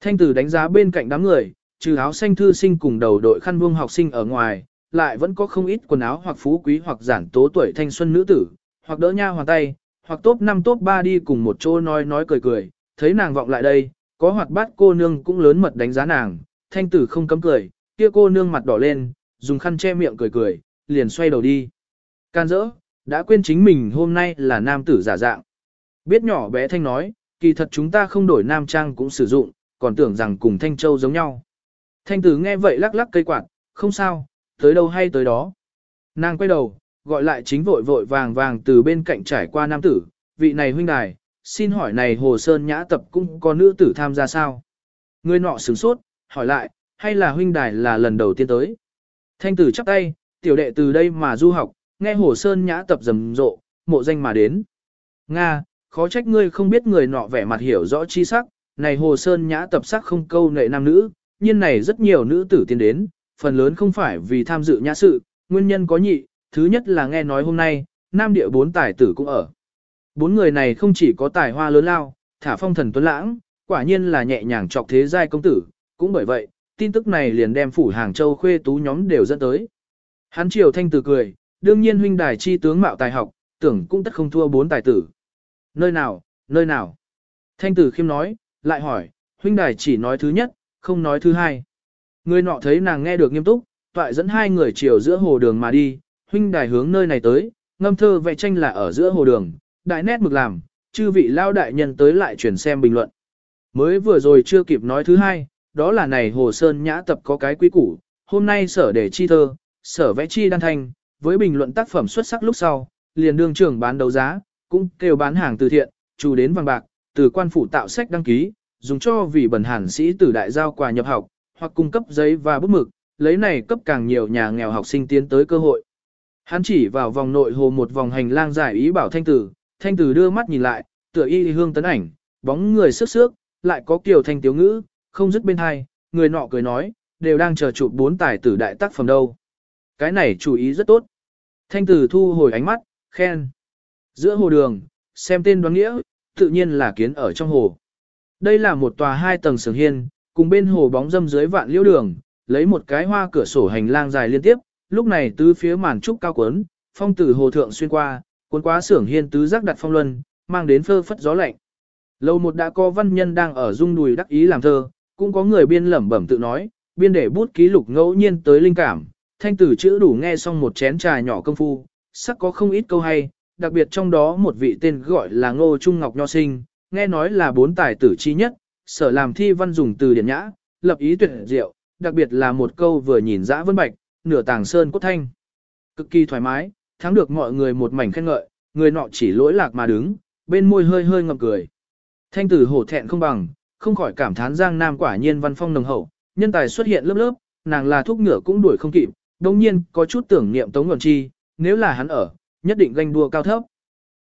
Thanh tử đánh giá bên cạnh đám người, trừ áo xanh thư sinh cùng đầu đội khăn vuông học sinh ở ngoài, lại vẫn có không ít quần áo hoặc phú quý hoặc giản tố tuổi thanh xuân nữ tử, hoặc đỡ nha hoàn tay, hoặc top 5 top 3 đi cùng một chỗ nói nói cười cười, thấy nàng vọng lại đây, có hoạt bát cô nương cũng lớn mật đánh giá nàng, thanh tử không cấm cười, kia cô nương mặt đỏ lên, dùng khăn che miệng cười cười, liền xoay đầu đi. Can dỡ, đã quên chính mình hôm nay là nam tử giả dạng. Biết nhỏ bé thanh nói, kỳ thật chúng ta không đổi nam trang cũng sử dụng, còn tưởng rằng cùng thanh châu giống nhau. Thanh tử nghe vậy lắc lắc cây quạt, không sao, tới đâu hay tới đó. Nàng quay đầu, gọi lại chính vội vội vàng vàng từ bên cạnh trải qua nam tử, vị này huynh đài, xin hỏi này Hồ Sơn Nhã tập cũng có nữ tử tham gia sao? Người nọ sửng sốt, hỏi lại, hay là huynh đài là lần đầu tiên tới? Thanh tử chắp tay, tiểu đệ từ đây mà du học, nghe Hồ Sơn Nhã tập rầm rộ, mộ danh mà đến. Nga, khó trách ngươi không biết người nọ vẻ mặt hiểu rõ chi sắc, này Hồ Sơn Nhã tập sắc không câu nệ nam nữ, nhiên này rất nhiều nữ tử tiến đến, phần lớn không phải vì tham dự nhã sự, nguyên nhân có nhị, thứ nhất là nghe nói hôm nay, nam địa bốn tài tử cũng ở. Bốn người này không chỉ có tài hoa lớn lao, thả phong thần tuấn lãng, quả nhiên là nhẹ nhàng trọc thế giai công tử, cũng bởi vậy, tin tức này liền đem phủ Hàng Châu khuê tú nhóm đều dẫn tới. Hắn triều thanh từ cười, đương nhiên huynh đài chi tướng mạo tài học, tưởng cũng tất không thua bốn tài tử. Nơi nào, nơi nào? Thanh tử khiêm nói, lại hỏi, huynh đài chỉ nói thứ nhất, không nói thứ hai. Người nọ thấy nàng nghe được nghiêm túc, toại dẫn hai người chiều giữa hồ đường mà đi, huynh đài hướng nơi này tới, ngâm thơ vẽ tranh là ở giữa hồ đường, đại nét mực làm, chư vị lao đại nhân tới lại chuyển xem bình luận. Mới vừa rồi chưa kịp nói thứ hai, đó là này hồ sơn nhã tập có cái quý củ, hôm nay sở để chi thơ, sở vẽ chi đan thanh, với bình luận tác phẩm xuất sắc lúc sau, liền đương trưởng bán đấu giá, cũng kêu bán hàng từ thiện, chủ đến vàng bạc, từ quan phủ tạo sách đăng ký, dùng cho vì bẩn hàn sĩ tử đại giao quà nhập học, hoặc cung cấp giấy và bút mực, lấy này cấp càng nhiều nhà nghèo học sinh tiến tới cơ hội. Hắn chỉ vào vòng nội hồ một vòng hành lang giải ý bảo thanh tử, thanh tử đưa mắt nhìn lại, tựa y hương tấn ảnh, bóng người sức sước, lại có kiều thanh tiếu ngữ, không dứt bên hai, người nọ cười nói, đều đang chờ chụp bốn tài tử đại tác phẩm đâu. Cái này chủ ý rất tốt. Thanh tử thu hồi ánh mắt, khen. Giữa hồ đường, xem tên đoán nghĩa, tự nhiên là kiến ở trong hồ. Đây là một tòa hai tầng sường hiên, cùng bên hồ bóng dâm dưới vạn liễu đường, lấy một cái hoa cửa sổ hành lang dài liên tiếp, lúc này tứ phía màn trúc cao quấn, phong tử hồ thượng xuyên qua, cuốn quá sưởng hiên tứ giác đặt phong luân, mang đến phơ phất gió lạnh. Lâu một đã có văn nhân đang ở dung đùi đắc ý làm thơ, cũng có người biên lẩm bẩm tự nói, biên để bút ký lục ngẫu nhiên tới linh cảm, thanh tử chữ đủ nghe xong một chén trà nhỏ công phu, sắc có không ít câu hay, đặc biệt trong đó một vị tên gọi là Ngô Trung Ngọc Nho Sinh, nghe nói là bốn tài tử chi nhất, sở làm thi văn dùng từ điển nhã, lập ý tuyệt diệu, đặc biệt là một câu vừa nhìn dã vân bạch, nửa tàng sơn cốt thanh. Cực kỳ thoải mái, thắng được mọi người một mảnh khen ngợi, người nọ chỉ lỗi lạc mà đứng, bên môi hơi hơi ngậm cười. Thanh tử hổ thẹn không bằng, không khỏi cảm thán Giang Nam quả nhiên văn phong nồng hậu, nhân tài xuất hiện lớp lớp, nàng là thuốc ngựa cũng đuổi không kịp, đồng nhiên có chút tưởng niệm Tống Ngọn Chi, nếu là hắn ở, nhất định ganh đua cao thấp.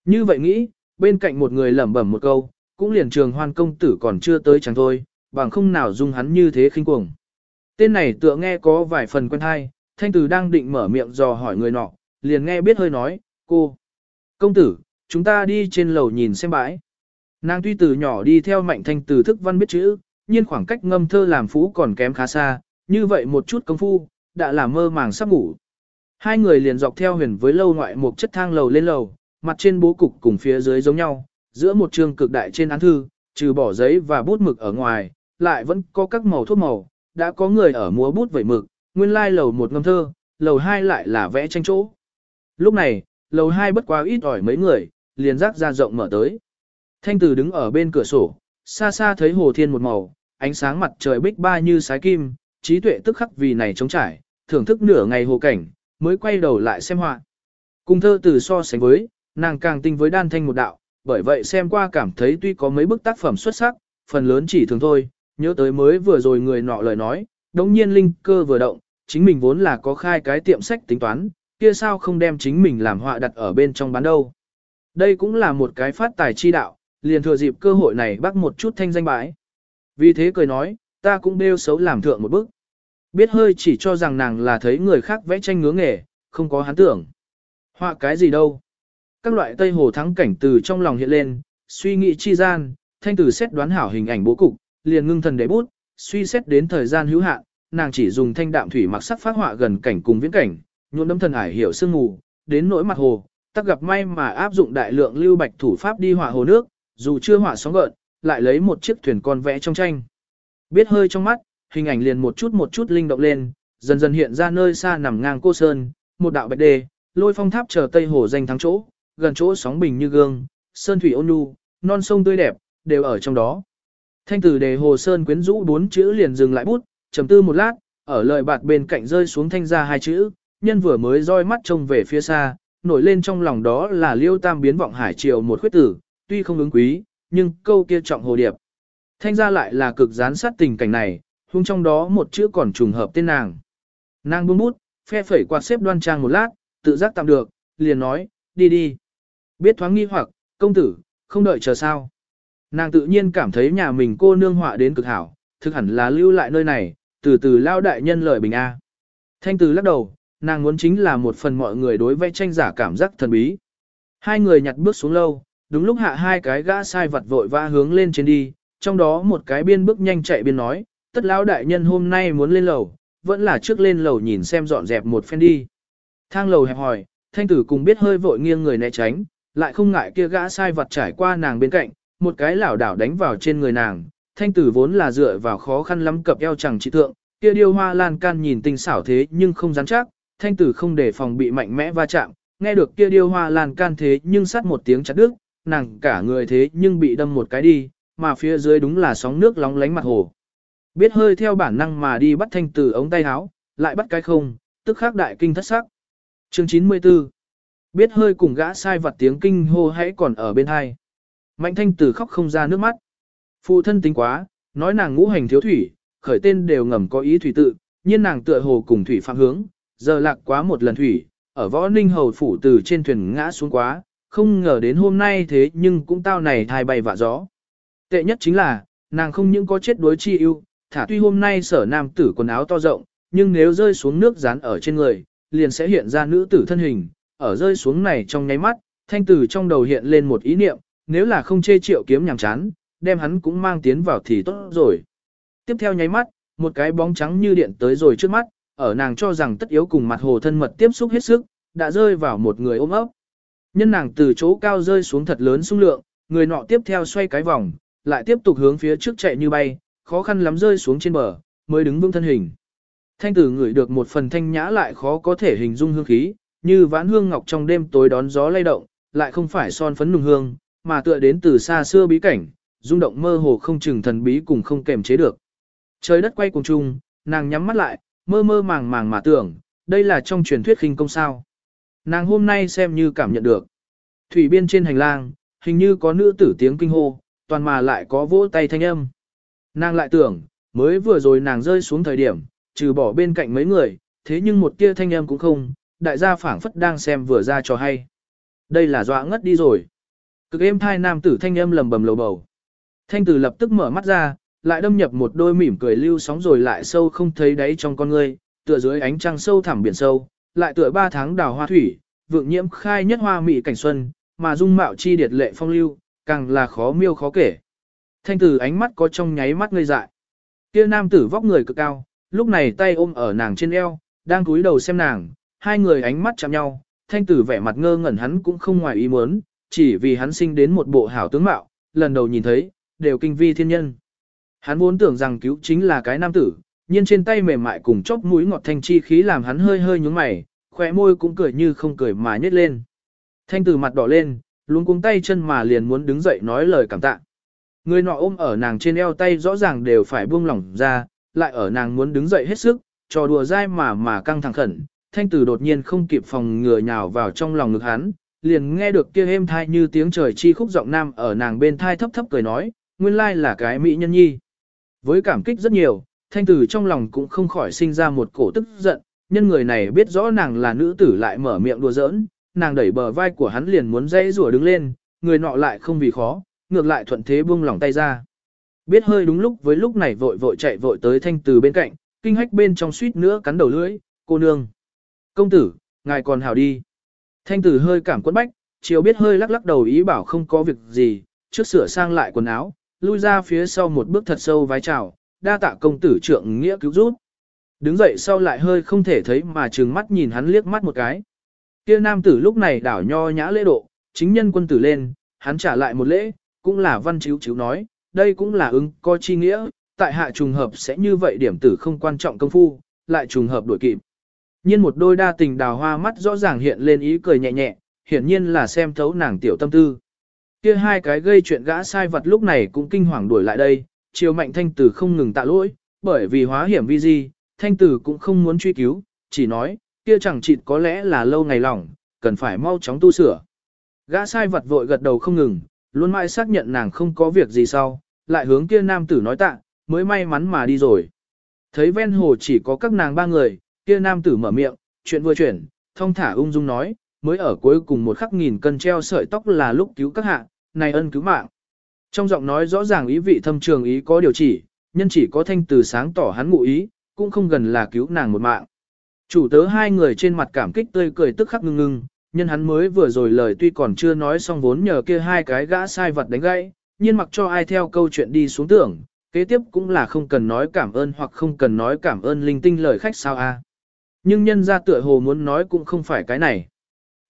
Như vậy nghĩ, bên cạnh một người lẩm bẩm một câu, cũng liền trường hoan công tử còn chưa tới chẳng thôi, bằng không nào dung hắn như thế khinh cuồng. Tên này tựa nghe có vài phần quen hay, thanh tử đang định mở miệng dò hỏi người nọ, liền nghe biết hơi nói, cô. Công tử, chúng ta đi trên lầu nhìn xem bãi. Nàng tuy từ nhỏ đi theo mạnh thanh tử thức văn biết chữ, nhưng khoảng cách ngâm thơ làm phú còn kém khá xa, như vậy một chút công phu, đã làm mơ màng sắp ngủ. Hai người liền dọc theo huyền với lâu ngoại một chất thang lầu lên lầu, mặt trên bố cục cùng phía dưới giống nhau, giữa một trường cực đại trên án thư, trừ bỏ giấy và bút mực ở ngoài, lại vẫn có các màu thuốc màu, đã có người ở múa bút vẩy mực, nguyên lai lầu một ngâm thơ, lầu hai lại là vẽ tranh chỗ. Lúc này, lầu hai bất quá ít ỏi mấy người, liền rác ra rộng mở tới. Thanh tử đứng ở bên cửa sổ, xa xa thấy hồ thiên một màu, ánh sáng mặt trời bích ba như sái kim, trí tuệ tức khắc vì này trống trải, thưởng thức nửa ngày hồ cảnh, mới quay đầu lại xem họa. Cùng thơ từ so sánh với, nàng càng tinh với đan thanh một đạo, bởi vậy xem qua cảm thấy tuy có mấy bức tác phẩm xuất sắc, phần lớn chỉ thường thôi, nhớ tới mới vừa rồi người nọ lời nói, đống nhiên linh cơ vừa động, chính mình vốn là có khai cái tiệm sách tính toán, kia sao không đem chính mình làm họa đặt ở bên trong bán đâu. Đây cũng là một cái phát tài chi đạo, liền thừa dịp cơ hội này bắt một chút thanh danh bãi. Vì thế cười nói, ta cũng đeo xấu làm thượng một bức. Biết hơi chỉ cho rằng nàng là thấy người khác vẽ tranh ngứa nghề, không có hắn tưởng. Họa cái gì đâu. Các loại Tây Hồ thắng cảnh từ trong lòng hiện lên, suy nghĩ chi gian, thanh tử xét đoán hảo hình ảnh bố cục, liền ngưng thần để bút, suy xét đến thời gian hữu hạn, nàng chỉ dùng thanh đạm thủy mặc sắc phát họa gần cảnh cùng viễn cảnh, nhuộm đấm thần ải hiểu sương mù, đến nỗi mặt hồ, tắc gặp may mà áp dụng đại lượng lưu bạch thủ pháp đi họa hồ nước, dù chưa họa sóng gợn, lại lấy một chiếc thuyền con vẽ trong tranh. Biết hơi trong mắt, hình ảnh liền một chút một chút linh động lên, dần dần hiện ra nơi xa nằm ngang cô sơn, một đạo bạch đề, lôi phong tháp chờ tây hồ danh thắng chỗ, gần chỗ sóng bình như gương, sơn thủy ôn nhu, non sông tươi đẹp, đều ở trong đó. Thanh tử đề hồ sơn quyến rũ bốn chữ liền dừng lại bút, trầm tư một lát, ở lời bạt bên cạnh rơi xuống thanh ra hai chữ, nhân vừa mới roi mắt trông về phía xa, nổi lên trong lòng đó là liêu tam biến vọng hải triều một khuyết tử, tuy không ứng quý, nhưng câu kia trọng hồ điệp. Thanh ra lại là cực gián sát tình cảnh này, hung trong đó một chữ còn trùng hợp tên nàng. Nàng buông bút, phe phẩy quạt xếp đoan trang một lát, tự giác tạm được, liền nói, đi đi. Biết thoáng nghi hoặc, công tử, không đợi chờ sao. Nàng tự nhiên cảm thấy nhà mình cô nương họa đến cực hảo, thực hẳn là lưu lại nơi này, từ từ lao đại nhân lời bình A. Thanh từ lắc đầu, nàng muốn chính là một phần mọi người đối vẽ tranh giả cảm giác thần bí. Hai người nhặt bước xuống lâu, đúng lúc hạ hai cái gã sai vật vội vã hướng lên trên đi, trong đó một cái biên bước nhanh chạy biên nói, tất lão đại nhân hôm nay muốn lên lầu, vẫn là trước lên lầu nhìn xem dọn dẹp một phen đi. Thang lầu hẹp hỏi, thanh tử cùng biết hơi vội nghiêng người né tránh, lại không ngại kia gã sai vật trải qua nàng bên cạnh, một cái lảo đảo đánh vào trên người nàng. Thanh tử vốn là dựa vào khó khăn lắm cập eo chẳng trị thượng, kia điêu hoa lan can nhìn tinh xảo thế nhưng không rắn chắc, thanh tử không để phòng bị mạnh mẽ va chạm, nghe được kia điêu hoa lan can thế nhưng sắt một tiếng chặt đứt, nàng cả người thế nhưng bị đâm một cái đi, mà phía dưới đúng là sóng nước lóng lánh mặt hồ. Biết hơi theo bản năng mà đi bắt thanh tử ống tay áo, lại bắt cái không, tức khắc đại kinh thất sắc. Chương 94 Biết hơi cùng gã sai vặt tiếng kinh hô hãy còn ở bên hai. Mạnh thanh tử khóc không ra nước mắt. Phụ thân tính quá, nói nàng ngũ hành thiếu thủy, khởi tên đều ngầm có ý thủy tự, nhiên nàng tựa hồ cùng thủy phạm hướng, giờ lạc quá một lần thủy, ở võ ninh hầu phủ từ trên thuyền ngã xuống quá, không ngờ đến hôm nay thế nhưng cũng tao này thai bay vạ gió. Tệ nhất chính là, nàng không những có chết đối chi ưu, thả tuy hôm nay sở nam tử quần áo to rộng, nhưng nếu rơi xuống nước dán ở trên người, liền sẽ hiện ra nữ tử thân hình, ở rơi xuống này trong nháy mắt, thanh tử trong đầu hiện lên một ý niệm, nếu là không chê triệu kiếm nhàng chán, đem hắn cũng mang tiến vào thì tốt rồi. Tiếp theo nháy mắt, một cái bóng trắng như điện tới rồi trước mắt, ở nàng cho rằng tất yếu cùng mặt hồ thân mật tiếp xúc hết sức, đã rơi vào một người ôm ấp. Nhân nàng từ chỗ cao rơi xuống thật lớn xung lượng, người nọ tiếp theo xoay cái vòng, lại tiếp tục hướng phía trước chạy như bay, khó khăn lắm rơi xuống trên bờ, mới đứng vững thân hình. Thanh tử ngửi được một phần thanh nhã lại khó có thể hình dung hương khí, như vãn hương ngọc trong đêm tối đón gió lay động, lại không phải son phấn nùng hương, mà tựa đến từ xa xưa bí cảnh, rung động mơ hồ không chừng thần bí cùng không kềm chế được. Trời đất quay cùng chung, nàng nhắm mắt lại, mơ mơ màng màng mà tưởng, đây là trong truyền thuyết khinh công sao. Nàng hôm nay xem như cảm nhận được. Thủy biên trên hành lang, hình như có nữ tử tiếng kinh hô, toàn mà lại có vỗ tay thanh âm. Nàng lại tưởng, mới vừa rồi nàng rơi xuống thời điểm, trừ bỏ bên cạnh mấy người, thế nhưng một tia thanh âm cũng không, đại gia phảng phất đang xem vừa ra cho hay. Đây là dọa ngất đi rồi. Cực êm thai nam tử thanh âm lầm bầm lầu bầu. Thanh tử lập tức mở mắt ra, lại đâm nhập một đôi mỉm cười lưu sóng rồi lại sâu không thấy đáy trong con ngươi, tựa dưới ánh trăng sâu thẳm biển sâu, lại tựa ba tháng đào hoa thủy, vượng nhiễm khai nhất hoa mỹ cảnh xuân, mà dung mạo chi điệt lệ phong lưu, càng là khó miêu khó kể. Thanh tử ánh mắt có trong nháy mắt ngây dại. Kia nam tử vóc người cực cao, lúc này tay ôm ở nàng trên eo, đang cúi đầu xem nàng, hai người ánh mắt chạm nhau, thanh tử vẻ mặt ngơ ngẩn hắn cũng không ngoài ý muốn, chỉ vì hắn sinh đến một bộ hảo tướng mạo, lần đầu nhìn thấy, đều kinh vi thiên nhân. Hắn vốn tưởng rằng cứu chính là cái nam tử, nhưng trên tay mềm mại cùng chóp mũi ngọt thanh chi khí làm hắn hơi hơi nhúng mày, khỏe môi cũng cười như không cười mà nhếch lên. Thanh tử mặt đỏ lên, luôn cuống tay chân mà liền muốn đứng dậy nói lời cảm tạ. Người nọ ôm ở nàng trên eo tay rõ ràng đều phải buông lỏng ra, lại ở nàng muốn đứng dậy hết sức, trò đùa dai mà mà căng thẳng khẩn. Thanh tử đột nhiên không kịp phòng ngừa nhào vào trong lòng ngực hắn, liền nghe được kia êm thai như tiếng trời chi khúc giọng nam ở nàng bên thai thấp thấp cười nói, nguyên lai là cái mỹ nhân nhi. Với cảm kích rất nhiều, thanh tử trong lòng cũng không khỏi sinh ra một cổ tức giận, nhân người này biết rõ nàng là nữ tử lại mở miệng đùa giỡn, nàng đẩy bờ vai của hắn liền muốn dây rủa đứng lên, người nọ lại không vì khó, ngược lại thuận thế buông lỏng tay ra. Biết hơi đúng lúc với lúc này vội vội chạy vội tới thanh Từ bên cạnh, kinh hách bên trong suýt nữa cắn đầu lưỡi, cô nương. Công tử, ngài còn hảo đi. Thanh tử hơi cảm quẫn bách, chiều biết hơi lắc lắc đầu ý bảo không có việc gì, trước sửa sang lại quần áo, lui ra phía sau một bước thật sâu vái chào, đa tạ công tử trượng nghĩa cứu giúp. Đứng dậy sau lại hơi không thể thấy mà trừng mắt nhìn hắn liếc mắt một cái. Kia nam tử lúc này đảo nho nhã lễ độ, chính nhân quân tử lên, hắn trả lại một lễ, cũng là văn chiếu chiếu nói, đây cũng là ứng coi chi nghĩa, tại hạ trùng hợp sẽ như vậy điểm tử không quan trọng công phu, lại trùng hợp đổi kịp. Nhiên một đôi đa tình đào hoa mắt rõ ràng hiện lên ý cười nhẹ nhẹ, hiển nhiên là xem thấu nàng tiểu tâm tư. Kia hai cái gây chuyện gã sai vật lúc này cũng kinh hoàng đuổi lại đây, chiều mạnh thanh tử không ngừng tạ lỗi, bởi vì hóa hiểm vi di, thanh tử cũng không muốn truy cứu, chỉ nói, kia chẳng chịt có lẽ là lâu ngày lỏng, cần phải mau chóng tu sửa. Gã sai vật vội gật đầu không ngừng, luôn mãi xác nhận nàng không có việc gì sau, lại hướng kia nam tử nói tạ, mới may mắn mà đi rồi. Thấy ven hồ chỉ có các nàng ba người, kia nam tử mở miệng, chuyện vừa chuyển, thông thả ung dung nói, mới ở cuối cùng một khắc nghìn cân treo sợi tóc là lúc cứu các hạ, này ân cứu mạng. Trong giọng nói rõ ràng ý vị thâm trường ý có điều chỉ, nhân chỉ có thanh từ sáng tỏ hắn ngụ ý, cũng không gần là cứu nàng một mạng. Chủ tớ hai người trên mặt cảm kích tươi cười tức khắc ngưng ngưng, nhân hắn mới vừa rồi lời tuy còn chưa nói xong vốn nhờ kia hai cái gã sai vật đánh gãy, nhiên mặc cho ai theo câu chuyện đi xuống tưởng, kế tiếp cũng là không cần nói cảm ơn hoặc không cần nói cảm ơn linh tinh lời khách sao a. Nhưng nhân ra tựa hồ muốn nói cũng không phải cái này.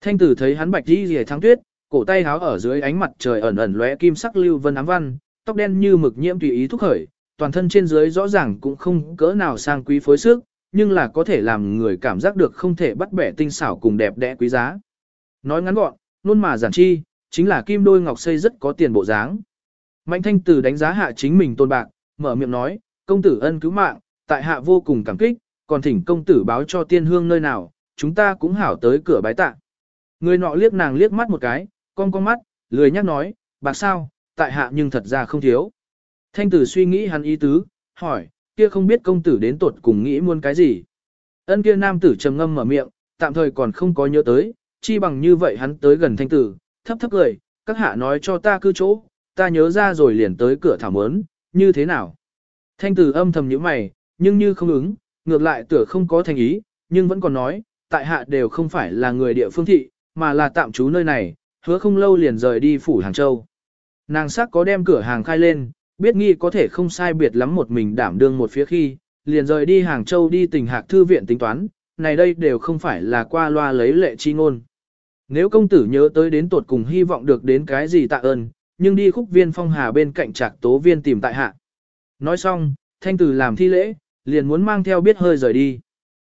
Thanh tử thấy hắn bạch đi rìa thắng tuyết, cổ tay háo ở dưới ánh mặt trời ẩn ẩn lóe kim sắc lưu vân ám văn, tóc đen như mực nhiễm tùy ý thúc khởi, toàn thân trên dưới rõ ràng cũng không cỡ nào sang quý phối sức, nhưng là có thể làm người cảm giác được không thể bắt bẻ tinh xảo cùng đẹp đẽ quý giá. Nói ngắn gọn, luôn mà giản chi, chính là kim đôi ngọc xây rất có tiền bộ dáng. Mạnh thanh tử đánh giá hạ chính mình tôn bạc, mở miệng nói, công tử ân cứu mạng, tại hạ vô cùng cảm kích, còn thỉnh công tử báo cho tiên hương nơi nào, chúng ta cũng hảo tới cửa bái tạ. Người nọ liếc nàng liếc mắt một cái, con con mắt, lười nhắc nói, bạc sao, tại hạ nhưng thật ra không thiếu. Thanh tử suy nghĩ hắn ý tứ, hỏi, kia không biết công tử đến tuột cùng nghĩ muốn cái gì. Ân kia nam tử trầm ngâm mở miệng, tạm thời còn không có nhớ tới, chi bằng như vậy hắn tới gần thanh tử, thấp thấp cười, các hạ nói cho ta cư chỗ, ta nhớ ra rồi liền tới cửa thảo mớn, như thế nào. Thanh tử âm thầm nhíu mày, nhưng như không ứng, ngược lại tựa không có thành ý, nhưng vẫn còn nói, tại hạ đều không phải là người địa phương thị, mà là tạm trú nơi này, hứa không lâu liền rời đi phủ Hàng Châu. Nàng sắc có đem cửa hàng khai lên, biết nghi có thể không sai biệt lắm một mình đảm đương một phía khi, liền rời đi Hàng Châu đi tình hạc thư viện tính toán, này đây đều không phải là qua loa lấy lệ chi ngôn. Nếu công tử nhớ tới đến tột cùng hy vọng được đến cái gì tạ ơn, nhưng đi khúc viên phong hà bên cạnh trạc tố viên tìm tại hạ. Nói xong, thanh tử làm thi lễ, liền muốn mang theo biết hơi rời đi.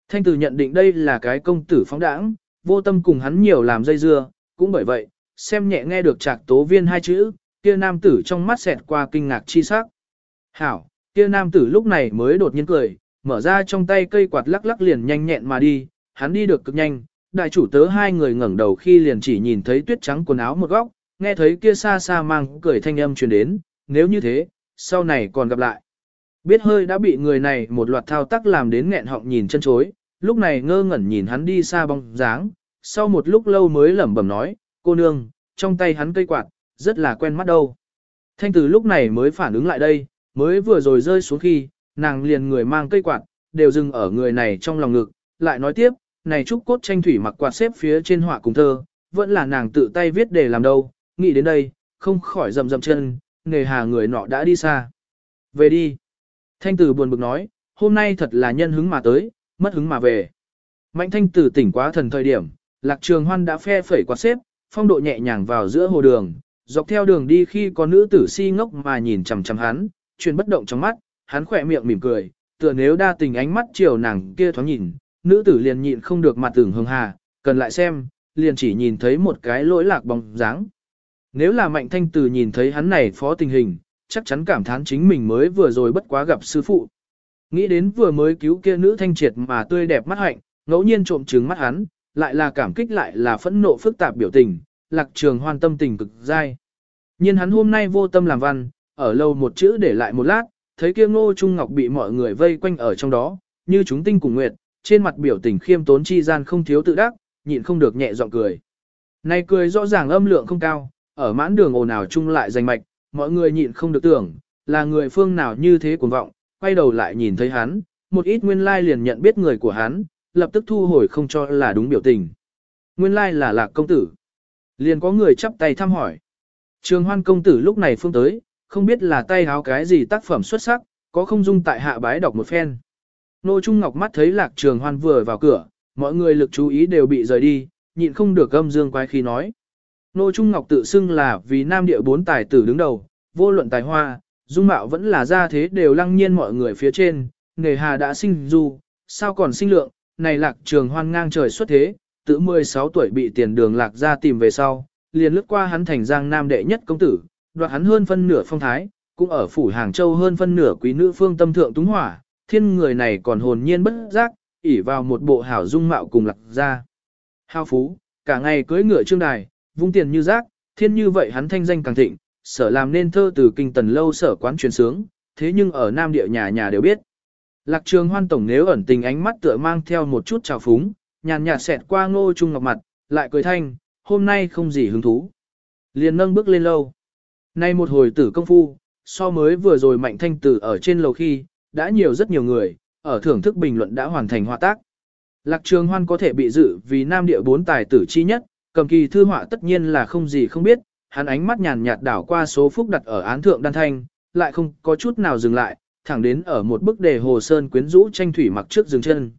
Thanh tử nhận định đây là cái công tử phóng đãng, vô tâm cùng hắn nhiều làm dây dưa, cũng bởi vậy, xem nhẹ nghe được trạc tố viên hai chữ, kia nam tử trong mắt xẹt qua kinh ngạc chi sắc. Hảo, kia nam tử lúc này mới đột nhiên cười, mở ra trong tay cây quạt lắc lắc liền nhanh nhẹn mà đi, hắn đi được cực nhanh, đại chủ tớ hai người ngẩng đầu khi liền chỉ nhìn thấy tuyết trắng quần áo một góc, nghe thấy kia xa xa mang cười thanh âm truyền đến, nếu như thế, sau này còn gặp lại. Biết hơi đã bị người này một loạt thao tác làm đến nghẹn họng nhìn chân chối, lúc này ngơ ngẩn nhìn hắn đi xa bóng dáng, sau một lúc lâu mới lẩm bẩm nói, cô nương, trong tay hắn cây quạt, rất là quen mắt đâu. Thanh tử lúc này mới phản ứng lại đây, mới vừa rồi rơi xuống khi, nàng liền người mang cây quạt, đều dừng ở người này trong lòng ngực, lại nói tiếp, này trúc cốt tranh thủy mặc quạt xếp phía trên họa cùng thơ, vẫn là nàng tự tay viết để làm đâu, nghĩ đến đây, không khỏi rầm rầm chân, nghề hà người nọ đã đi xa. Về đi. Thanh tử buồn bực nói, hôm nay thật là nhân hứng mà tới, mất hứng mà về. Mạnh thanh tử tỉnh quá thần thời điểm, lạc trường hoan đã phe phẩy quạt xếp, phong độ nhẹ nhàng vào giữa hồ đường, dọc theo đường đi khi có nữ tử si ngốc mà nhìn chằm chằm hắn, chuyện bất động trong mắt, hắn khỏe miệng mỉm cười, tựa nếu đa tình ánh mắt chiều nàng kia thoáng nhìn, nữ tử liền nhịn không được mặt tưởng hưng hà, cần lại xem, liền chỉ nhìn thấy một cái lỗi lạc bóng dáng. Nếu là mạnh thanh tử nhìn thấy hắn này phó tình hình, chắc chắn cảm thán chính mình mới vừa rồi bất quá gặp sư phụ. Nghĩ đến vừa mới cứu kia nữ thanh triệt mà tươi đẹp mắt hạnh, ngẫu nhiên trộm trứng mắt hắn, lại là cảm kích lại là phẫn nộ phức tạp biểu tình, lạc trường hoan tâm tình cực dai. Nhưng hắn hôm nay vô tâm làm văn, ở lâu một chữ để lại một lát, thấy kia ngô trung ngọc bị mọi người vây quanh ở trong đó, như chúng tinh cùng nguyệt, trên mặt biểu tình khiêm tốn chi gian không thiếu tự đắc, nhịn không được nhẹ giọng cười. Này cười rõ ràng âm lượng không cao, ở mãn đường ồn ào chung lại danh mạch, mọi người nhịn không được tưởng, là người phương nào như thế cuồng vọng, quay đầu lại nhìn thấy hắn, một ít nguyên lai liền nhận biết người của hắn, lập tức thu hồi không cho là đúng biểu tình. Nguyên lai là lạc công tử. Liền có người chắp tay thăm hỏi. Trường hoan công tử lúc này phương tới, không biết là tay háo cái gì tác phẩm xuất sắc, có không dung tại hạ bái đọc một phen. Nô Trung Ngọc mắt thấy lạc trường hoan vừa vào cửa, mọi người lực chú ý đều bị rời đi, nhịn không được âm dương quái khi nói. Nô Trung Ngọc tự xưng là vì nam địa bốn tài tử đứng đầu, vô luận tài hoa, dung mạo vẫn là ra thế đều lăng nhiên mọi người phía trên, nghề hà đã sinh du, sao còn sinh lượng, này lạc trường hoan ngang trời xuất thế, tự 16 tuổi bị tiền đường lạc ra tìm về sau, liền lướt qua hắn thành giang nam đệ nhất công tử, đoạt hắn hơn phân nửa phong thái, cũng ở phủ Hàng Châu hơn phân nửa quý nữ phương tâm thượng túng hỏa, thiên người này còn hồn nhiên bất giác, ỉ vào một bộ hảo dung mạo cùng lạc ra. Hao phú, cả ngày cưới ngựa trương đài, vung tiền như rác, thiên như vậy hắn thanh danh càng thịnh, sở làm nên thơ từ kinh tần lâu sở quán truyền sướng, thế nhưng ở nam địa nhà nhà đều biết. Lạc trường hoan tổng nếu ẩn tình ánh mắt tựa mang theo một chút trào phúng, nhàn nhạt xẹt qua ngô trung ngọc mặt, lại cười thanh, hôm nay không gì hứng thú. Liền nâng bước lên lâu. Nay một hồi tử công phu, so mới vừa rồi mạnh thanh tử ở trên lầu khi, đã nhiều rất nhiều người, ở thưởng thức bình luận đã hoàn thành hòa tác. Lạc trường hoan có thể bị dự vì nam địa bốn tài tử chi nhất, cầm kỳ thư họa tất nhiên là không gì không biết, hắn ánh mắt nhàn nhạt đảo qua số phúc đặt ở án thượng đan thanh, lại không có chút nào dừng lại, thẳng đến ở một bức đề hồ sơn quyến rũ tranh thủy mặc trước dừng chân.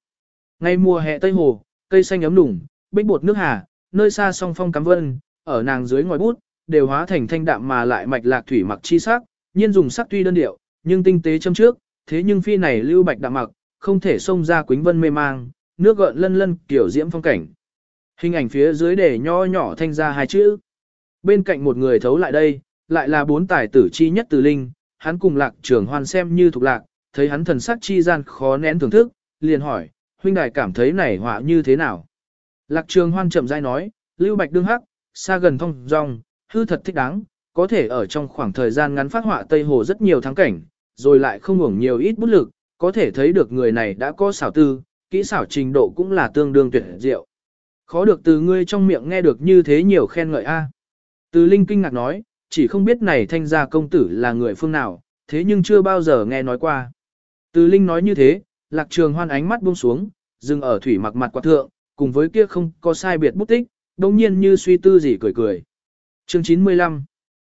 Ngay mùa hè Tây Hồ, cây xanh ấm đủng, bích bột nước hà, nơi xa song phong cắm vân, ở nàng dưới ngòi bút, đều hóa thành thanh đạm mà lại mạch lạc thủy mặc chi sắc, nhiên dùng sắc tuy đơn điệu, nhưng tinh tế châm trước, thế nhưng phi này lưu bạch đạm mặc, không thể xông ra quýnh vân mê mang, nước gợn lân lân kiểu diễm phong cảnh. Hình ảnh phía dưới để nho nhỏ thanh ra hai chữ. Bên cạnh một người thấu lại đây, lại là bốn tài tử chi nhất từ linh, hắn cùng lạc trường hoan xem như thuộc lạc, thấy hắn thần sắc chi gian khó nén thưởng thức, liền hỏi, huynh đài cảm thấy này họa như thế nào? Lạc trường hoan chậm rãi nói, lưu bạch đương hắc, xa gần thông dong, hư thật thích đáng, có thể ở trong khoảng thời gian ngắn phát họa Tây Hồ rất nhiều thắng cảnh, rồi lại không hưởng nhiều ít bút lực, có thể thấy được người này đã có xảo tư, kỹ xảo trình độ cũng là tương đương tuyệt diệu. Khó được từ ngươi trong miệng nghe được như thế nhiều khen ngợi a. Từ Linh kinh ngạc nói, chỉ không biết này thanh gia công tử là người phương nào, thế nhưng chưa bao giờ nghe nói qua. Từ Linh nói như thế, lạc trường hoan ánh mắt buông xuống, dừng ở thủy mặc mặt quạt thượng, cùng với kia không có sai biệt bút tích, đồng nhiên như suy tư gì cười cười. Chương 95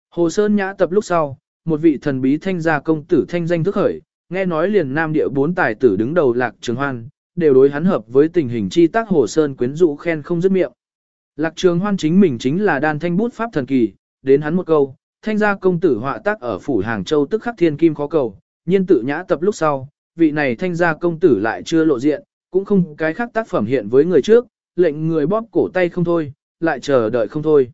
Hồ Sơn Nhã tập lúc sau, một vị thần bí thanh gia công tử thanh danh thức khởi, nghe nói liền nam địa bốn tài tử đứng đầu lạc trường hoan, đều đối hắn hợp với tình hình chi tác Hồ Sơn quyến rũ khen không dứt miệng. Lạc trường hoan chính mình chính là đan thanh bút pháp thần kỳ, đến hắn một câu, thanh gia công tử họa tác ở phủ Hàng Châu tức khắc thiên kim khó cầu, nhiên tự nhã tập lúc sau, vị này thanh gia công tử lại chưa lộ diện, cũng không cái khác tác phẩm hiện với người trước, lệnh người bóp cổ tay không thôi, lại chờ đợi không thôi.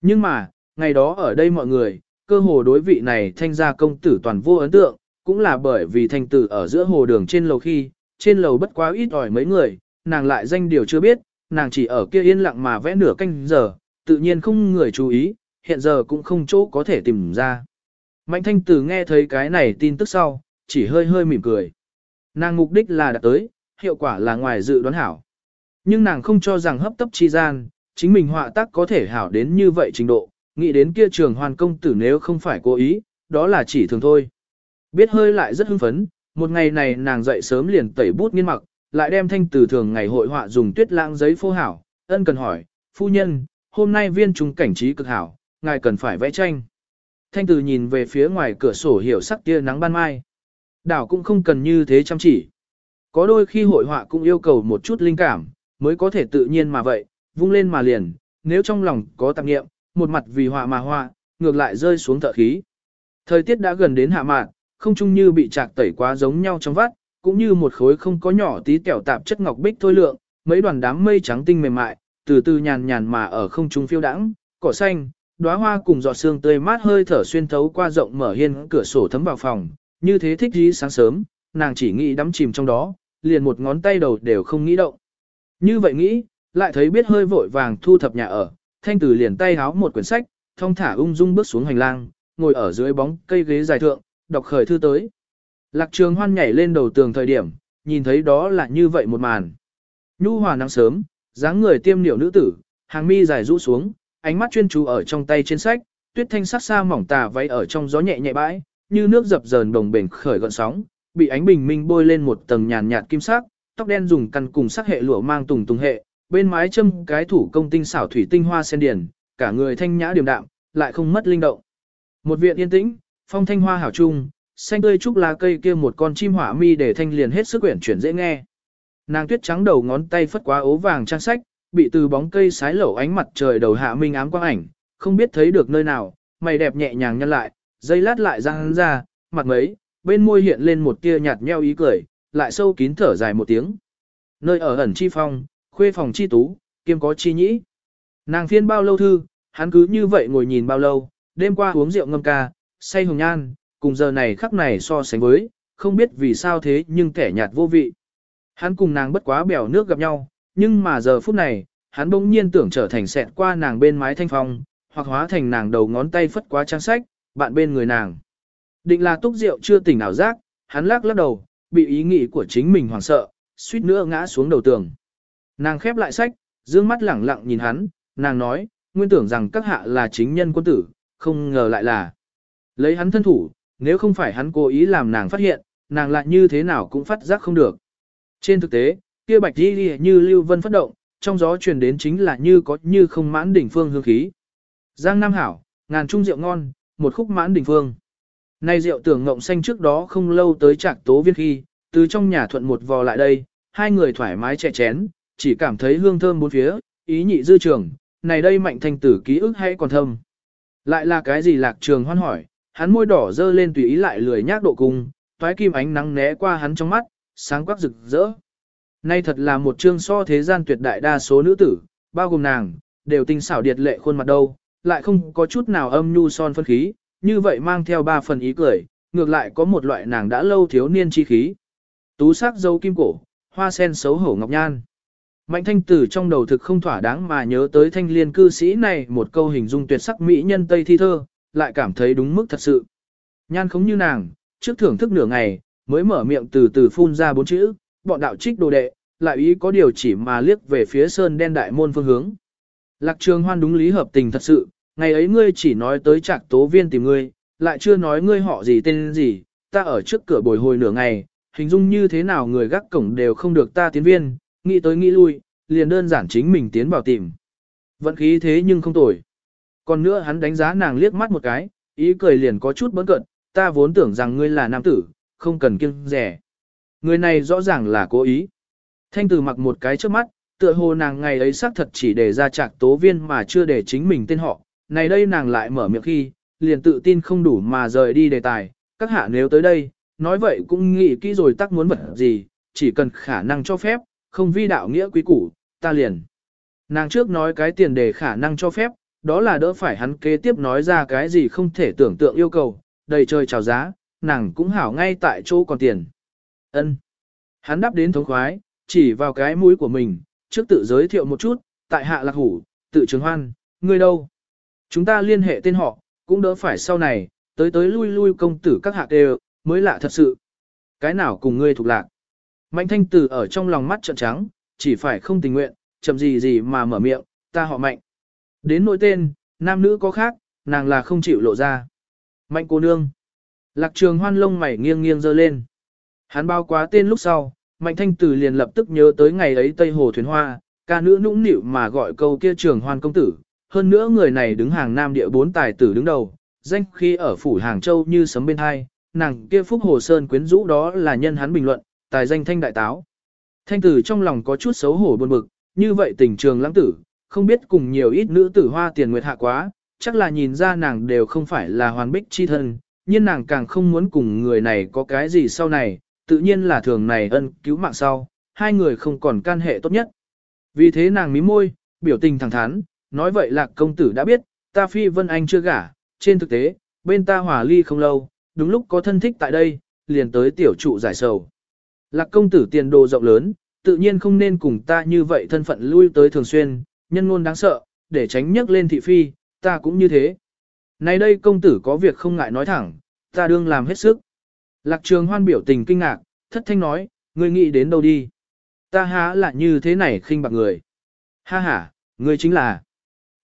Nhưng mà, ngày đó ở đây mọi người, cơ hồ đối vị này thanh gia công tử toàn vô ấn tượng, cũng là bởi vì thanh tử ở giữa hồ đường trên lầu khi, trên lầu bất quá ít ỏi mấy người, nàng lại danh điều chưa biết, nàng chỉ ở kia yên lặng mà vẽ nửa canh giờ, tự nhiên không người chú ý, hiện giờ cũng không chỗ có thể tìm ra. Mạnh thanh tử nghe thấy cái này tin tức sau, chỉ hơi hơi mỉm cười. Nàng mục đích là đạt tới, hiệu quả là ngoài dự đoán hảo. Nhưng nàng không cho rằng hấp tấp chi gian, chính mình họa tác có thể hảo đến như vậy trình độ, nghĩ đến kia trường hoàn công tử nếu không phải cố ý, đó là chỉ thường thôi. Biết hơi lại rất hưng phấn, một ngày này nàng dậy sớm liền tẩy bút nghiên mặc, lại đem thanh từ thường ngày hội họa dùng tuyết lãng giấy phô hảo, ân cần hỏi, phu nhân, hôm nay viên trùng cảnh trí cực hảo, ngài cần phải vẽ tranh. Thanh từ nhìn về phía ngoài cửa sổ hiểu sắc tia nắng ban mai. Đảo cũng không cần như thế chăm chỉ. Có đôi khi hội họa cũng yêu cầu một chút linh cảm, mới có thể tự nhiên mà vậy, vung lên mà liền, nếu trong lòng có tạp nghiệm, một mặt vì họa mà họa, ngược lại rơi xuống thợ khí. Thời tiết đã gần đến hạ mạn, không chung như bị chạc tẩy quá giống nhau trong vắt, cũng như một khối không có nhỏ tí kẹo tạp chất ngọc bích thôi lượng, mấy đoàn đám mây trắng tinh mềm mại, từ từ nhàn nhàn mà ở không trung phiêu đãng, cỏ xanh, đóa hoa cùng giọt sương tươi mát hơi thở xuyên thấu qua rộng mở hiên cửa sổ thấm vào phòng, như thế thích dí sáng sớm, nàng chỉ nghĩ đắm chìm trong đó, liền một ngón tay đầu đều không nghĩ động. Như vậy nghĩ, lại thấy biết hơi vội vàng thu thập nhà ở, thanh tử liền tay háo một quyển sách, thong thả ung dung bước xuống hành lang, ngồi ở dưới bóng cây ghế dài thượng, đọc khởi thư tới. Lạc trường hoan nhảy lên đầu tường thời điểm, nhìn thấy đó là như vậy một màn. Nhu hòa nắng sớm, dáng người tiêm niệu nữ tử, hàng mi dài rũ xuống, ánh mắt chuyên chú ở trong tay trên sách, tuyết thanh sắc xa mỏng tà váy ở trong gió nhẹ nhẹ bãi, như nước dập dờn đồng bền khởi gọn sóng, bị ánh bình minh bôi lên một tầng nhàn nhạt kim sắc, tóc đen dùng căn cùng sắc hệ lụa mang tùng tùng hệ, bên mái châm cái thủ công tinh xảo thủy tinh hoa sen điển, cả người thanh nhã điềm đạm, lại không mất linh động. Một viện yên tĩnh, phong thanh hoa hảo trung, xanh tươi trúc lá cây kia một con chim hỏa mi để thanh liền hết sức quyển chuyển dễ nghe. Nàng tuyết trắng đầu ngón tay phất quá ố vàng trang sách, bị từ bóng cây sái lẩu ánh mặt trời đầu hạ minh ám quang ảnh, không biết thấy được nơi nào, mày đẹp nhẹ nhàng nhăn lại, dây lát lại răng ra, mặt mấy, bên môi hiện lên một tia nhạt nheo ý cười, lại sâu kín thở dài một tiếng. Nơi ở ẩn chi phong, khuê phòng chi tú, kiêm có chi nhĩ. Nàng phiên bao lâu thư, hắn cứ như vậy ngồi nhìn bao lâu, đêm qua uống rượu ngâm ca, say hồng nhan, cùng giờ này khắc này so sánh với, không biết vì sao thế nhưng kẻ nhạt vô vị. Hắn cùng nàng bất quá bèo nước gặp nhau, nhưng mà giờ phút này, hắn bỗng nhiên tưởng trở thành sẹn qua nàng bên mái thanh phong, hoặc hóa thành nàng đầu ngón tay phất qua trang sách, bạn bên người nàng. Định là túc rượu chưa tỉnh ảo giác, hắn lắc lắc đầu, bị ý nghĩ của chính mình hoảng sợ, suýt nữa ngã xuống đầu tường. Nàng khép lại sách, dương mắt lẳng lặng nhìn hắn, nàng nói, nguyên tưởng rằng các hạ là chính nhân quân tử, không ngờ lại là. Lấy hắn thân thủ, nếu không phải hắn cố ý làm nàng phát hiện, nàng lại như thế nào cũng phát giác không được. Trên thực tế, kia bạch đi như lưu vân phát động, trong gió truyền đến chính là như có như không mãn đỉnh phương hương khí. Giang Nam Hảo, ngàn trung rượu ngon, một khúc mãn đỉnh phương. Nay rượu tưởng ngộng xanh trước đó không lâu tới trạc tố viên khi, từ trong nhà thuận một vò lại đây, hai người thoải mái chè chén, chỉ cảm thấy hương thơm bốn phía, ý nhị dư trường, này đây mạnh thanh tử ký ức hay còn thơm. Lại là cái gì lạc trường hoan hỏi, hắn môi đỏ dơ lên tùy ý lại lười nhác độ cung, toái kim ánh nắng né qua hắn trong mắt, sáng quắc rực rỡ. Nay thật là một chương so thế gian tuyệt đại đa số nữ tử, bao gồm nàng, đều tinh xảo điệt lệ khuôn mặt đâu, lại không có chút nào âm nhu son phân khí, như vậy mang theo ba phần ý cười, ngược lại có một loại nàng đã lâu thiếu niên chi khí. Tú sắc dâu kim cổ, hoa sen xấu hổ ngọc nhan. Mạnh thanh tử trong đầu thực không thỏa đáng mà nhớ tới thanh liên cư sĩ này một câu hình dung tuyệt sắc mỹ nhân Tây thi thơ, lại cảm thấy đúng mức thật sự. Nhan không như nàng, trước thưởng thức nửa ngày, mới mở miệng từ từ phun ra bốn chữ, bọn đạo trích đồ đệ, lại ý có điều chỉ mà liếc về phía sơn đen đại môn phương hướng. Lạc trường hoan đúng lý hợp tình thật sự, ngày ấy ngươi chỉ nói tới trạc tố viên tìm ngươi, lại chưa nói ngươi họ gì tên gì, ta ở trước cửa bồi hồi nửa ngày, hình dung như thế nào người gác cổng đều không được ta tiến viên, nghĩ tới nghĩ lui, liền đơn giản chính mình tiến vào tìm. Vận khí thế nhưng không tồi. Còn nữa hắn đánh giá nàng liếc mắt một cái, ý cười liền có chút bấn cận, ta vốn tưởng rằng ngươi là nam tử, không cần kiêng rẻ. Người này rõ ràng là cố ý. Thanh tử mặc một cái trước mắt, tựa hồ nàng ngày ấy xác thật chỉ để ra trạc tố viên mà chưa để chính mình tên họ. Này đây nàng lại mở miệng khi, liền tự tin không đủ mà rời đi đề tài. Các hạ nếu tới đây, nói vậy cũng nghĩ kỹ rồi tắc muốn vật gì, chỉ cần khả năng cho phép, không vi đạo nghĩa quý củ, ta liền. Nàng trước nói cái tiền đề khả năng cho phép, đó là đỡ phải hắn kế tiếp nói ra cái gì không thể tưởng tượng yêu cầu, đầy trời chào giá, nàng cũng hảo ngay tại chỗ còn tiền. ân Hắn đáp đến thống khoái, chỉ vào cái mũi của mình, trước tự giới thiệu một chút, tại hạ lạc hủ, tự trường hoan, ngươi đâu? Chúng ta liên hệ tên họ, cũng đỡ phải sau này, tới tới lui lui công tử các hạ đều, mới lạ thật sự. Cái nào cùng ngươi thuộc lạc? Mạnh thanh tử ở trong lòng mắt trợn trắng, chỉ phải không tình nguyện, chậm gì gì mà mở miệng, ta họ mạnh. Đến nỗi tên, nam nữ có khác, nàng là không chịu lộ ra. Mạnh cô nương. Lạc trường hoan lông mày nghiêng nghiêng dơ lên. Hắn bao quá tên lúc sau, mạnh thanh tử liền lập tức nhớ tới ngày ấy Tây Hồ Thuyền Hoa, ca nữ nũng nịu mà gọi câu kia trường hoan công tử. Hơn nữa người này đứng hàng nam địa bốn tài tử đứng đầu, danh khi ở phủ Hàng Châu như sấm bên hai, nàng kia phúc hồ sơn quyến rũ đó là nhân hắn bình luận, tài danh thanh đại táo. Thanh tử trong lòng có chút xấu hổ buồn bực, như vậy tình trường lãng tử, không biết cùng nhiều ít nữ tử hoa tiền nguyệt hạ quá, chắc là nhìn ra nàng đều không phải là hoàn bích chi thân, nhưng nàng càng không muốn cùng người này có cái gì sau này, tự nhiên là thường này ân cứu mạng sau, hai người không còn can hệ tốt nhất. Vì thế nàng mím môi, biểu tình thẳng thắn, nói vậy lạc công tử đã biết, ta phi vân anh chưa gả, trên thực tế, bên ta hòa ly không lâu, đúng lúc có thân thích tại đây, liền tới tiểu trụ giải sầu. Lạc công tử tiền đồ rộng lớn, tự nhiên không nên cùng ta như vậy thân phận lui tới thường xuyên, nhân ngôn đáng sợ, để tránh nhắc lên thị phi, ta cũng như thế. Nay đây công tử có việc không ngại nói thẳng, ta đương làm hết sức. Lạc trường hoan biểu tình kinh ngạc, thất thanh nói, ngươi nghĩ đến đâu đi. Ta há là như thế này khinh bạc người. Ha ha, ngươi chính là.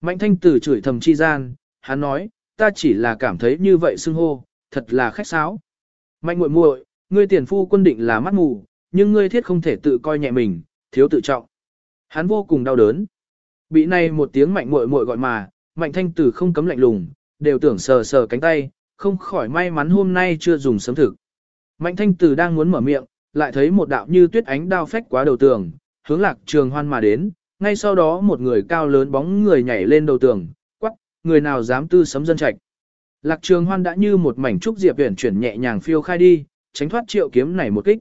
Mạnh thanh tử chửi thầm chi gian, hắn nói, ta chỉ là cảm thấy như vậy xưng hô, thật là khách sáo. Mạnh muội muội, ngươi tiền phu quân định là mắt mù, nhưng ngươi thiết không thể tự coi nhẹ mình, thiếu tự trọng. Hắn vô cùng đau đớn. Bị này một tiếng mạnh muội muội gọi mà, mạnh thanh tử không cấm lạnh lùng, đều tưởng sờ sờ cánh tay, không khỏi may mắn hôm nay chưa dùng sớm thực. Mạnh thanh tử đang muốn mở miệng, lại thấy một đạo như tuyết ánh đao phách quá đầu tường, hướng lạc trường hoan mà đến, ngay sau đó một người cao lớn bóng người nhảy lên đầu tường, quắc, người nào dám tư sấm dân trạch. Lạc trường hoan đã như một mảnh trúc diệp huyển chuyển nhẹ nhàng phiêu khai đi, tránh thoát triệu kiếm này một kích.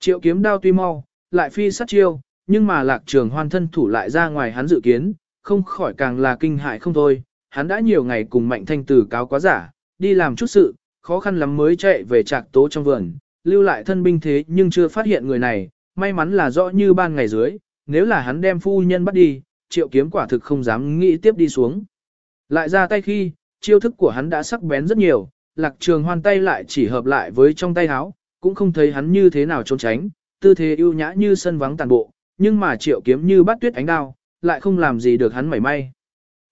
Triệu kiếm đao tuy mau, lại phi sát chiêu, nhưng mà lạc trường hoan thân thủ lại ra ngoài hắn dự kiến, không khỏi càng là kinh hại không thôi. Hắn đã nhiều ngày cùng mạnh thanh tử cáo quá giả, đi làm chút sự, khó khăn lắm mới chạy về trạc tố trong vườn, lưu lại thân binh thế nhưng chưa phát hiện người này, may mắn là rõ như ban ngày dưới, nếu là hắn đem phu nhân bắt đi, triệu kiếm quả thực không dám nghĩ tiếp đi xuống. Lại ra tay khi, chiêu thức của hắn đã sắc bén rất nhiều, lạc trường hoan tay lại chỉ hợp lại với trong tay áo, cũng không thấy hắn như thế nào trốn tránh, tư thế ưu nhã như sân vắng tàn bộ, nhưng mà triệu kiếm như bắt tuyết ánh đao, lại không làm gì được hắn mảy may.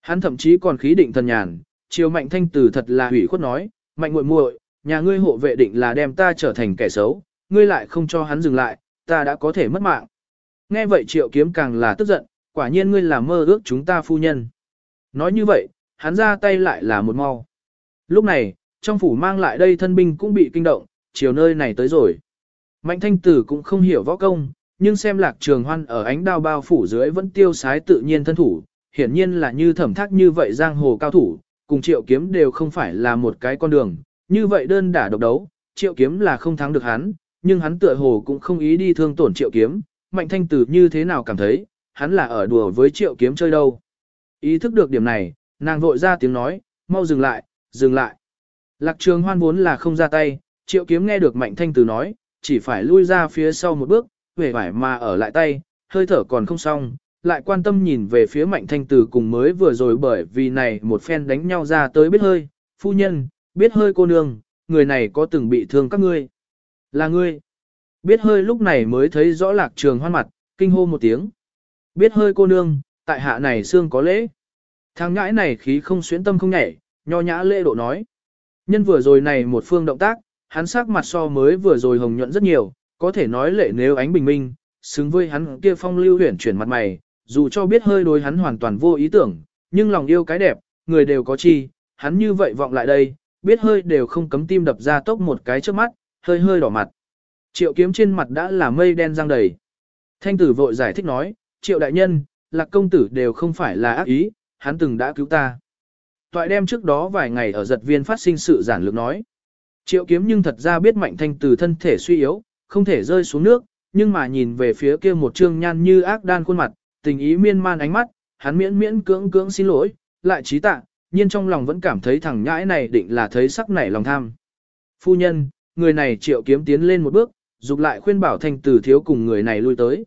Hắn thậm chí còn khí định thần nhàn, chiều mạnh thanh tử thật là hủy khuất nói, mạnh muội muội, nhà ngươi hộ vệ định là đem ta trở thành kẻ xấu, ngươi lại không cho hắn dừng lại, ta đã có thể mất mạng. Nghe vậy triệu kiếm càng là tức giận, quả nhiên ngươi là mơ ước chúng ta phu nhân. Nói như vậy, hắn ra tay lại là một mau. Lúc này, trong phủ mang lại đây thân binh cũng bị kinh động, chiều nơi này tới rồi. Mạnh thanh tử cũng không hiểu võ công, nhưng xem lạc trường hoan ở ánh đao bao phủ dưới vẫn tiêu sái tự nhiên thân thủ, hiển nhiên là như thẩm thác như vậy giang hồ cao thủ, cùng triệu kiếm đều không phải là một cái con đường, như vậy đơn đả độc đấu, triệu kiếm là không thắng được hắn, nhưng hắn tựa hồ cũng không ý đi thương tổn triệu kiếm, mạnh thanh tử như thế nào cảm thấy, hắn là ở đùa với triệu kiếm chơi đâu. Ý thức được điểm này, nàng vội ra tiếng nói, mau dừng lại, dừng lại. Lạc trường hoan vốn là không ra tay, triệu kiếm nghe được mạnh thanh tử nói, chỉ phải lui ra phía sau một bước, về vải mà ở lại tay, hơi thở còn không xong, lại quan tâm nhìn về phía mạnh thanh từ cùng mới vừa rồi bởi vì này một phen đánh nhau ra tới biết hơi, phu nhân, biết hơi cô nương, người này có từng bị thương các ngươi. Là ngươi. Biết hơi lúc này mới thấy rõ lạc trường hoan mặt, kinh hô một tiếng. Biết hơi cô nương, tại hạ này xương có lễ. Thằng ngãi này khí không xuyến tâm không nhảy, nho nhã lễ độ nói. Nhân vừa rồi này một phương động tác, hắn sắc mặt so mới vừa rồi hồng nhuận rất nhiều, có thể nói lệ nếu ánh bình minh, xứng với hắn kia phong lưu huyển chuyển mặt mày, dù cho biết hơi đối hắn hoàn toàn vô ý tưởng, nhưng lòng yêu cái đẹp, người đều có chi, hắn như vậy vọng lại đây, biết hơi đều không cấm tim đập ra tốc một cái trước mắt, hơi hơi đỏ mặt. Triệu kiếm trên mặt đã là mây đen răng đầy. Thanh tử vội giải thích nói, triệu đại nhân, lạc công tử đều không phải là ác ý, hắn từng đã cứu ta. Toại đem trước đó vài ngày ở giật viên phát sinh sự giản lược nói. Triệu kiếm nhưng thật ra biết mạnh thanh tử thân thể suy yếu, không thể rơi xuống nước, nhưng mà nhìn về phía kia một trương nhan như ác đan khuôn mặt, tình ý miên man ánh mắt, hắn miễn miễn cưỡng cưỡng xin lỗi, lại trí tạ, nhưng trong lòng vẫn cảm thấy thằng nhãi này định là thấy sắc nảy lòng tham. Phu nhân, người này triệu kiếm tiến lên một bước, dục lại khuyên bảo thanh tử thiếu cùng người này lui tới.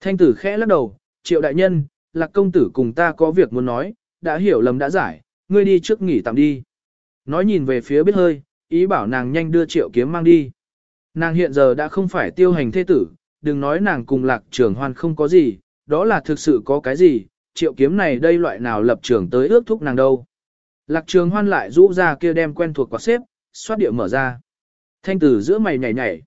Thanh tử khẽ lắc đầu, triệu đại nhân, lạc công tử cùng ta có việc muốn nói, đã hiểu lầm đã giải, ngươi đi trước nghỉ tạm đi. Nói nhìn về phía biết hơi, ý bảo nàng nhanh đưa triệu kiếm mang đi. Nàng hiện giờ đã không phải tiêu hành thế tử, đừng nói nàng cùng lạc trường hoan không có gì, đó là thực sự có cái gì, triệu kiếm này đây loại nào lập trường tới ước thúc nàng đâu. Lạc trường hoan lại rũ ra kia đem quen thuộc quạt xếp, xoát địa mở ra. Thanh tử giữa mày nhảy nhảy.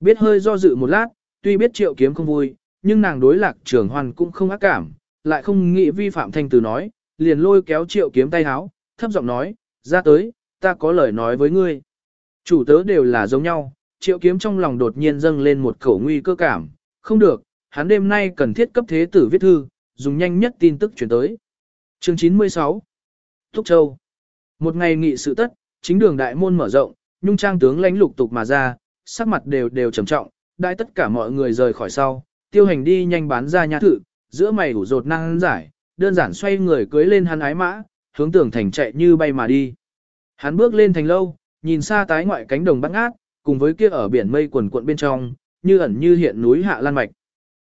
Biết hơi do dự một lát, tuy biết triệu kiếm không vui, nhưng nàng đối lạc trường hoan cũng không ác cảm, lại không nghĩ vi phạm thanh tử nói, liền lôi kéo triệu kiếm tay háo, thấp giọng nói, ra tới, ta có lời nói với ngươi. Chủ tớ đều là giống nhau, triệu kiếm trong lòng đột nhiên dâng lên một khẩu nguy cơ cảm, không được, hắn đêm nay cần thiết cấp thế tử viết thư, dùng nhanh nhất tin tức chuyển tới. Chương 96 Thúc Châu Một ngày nghị sự tất, chính đường đại môn mở rộng, nhung trang tướng lãnh lục tục mà ra, sắc mặt đều đều trầm trọng, đại tất cả mọi người rời khỏi sau, tiêu hành đi nhanh bán ra nhà thự, giữa mày ủ rột năng giải, đơn giản xoay người cưới lên hắn ái mã, hướng tưởng thành chạy như bay mà đi. Hắn bước lên thành lâu, nhìn xa tái ngoại cánh đồng bắt ngát, cùng với kia ở biển mây quần cuộn bên trong, như ẩn như hiện núi hạ lan mạch.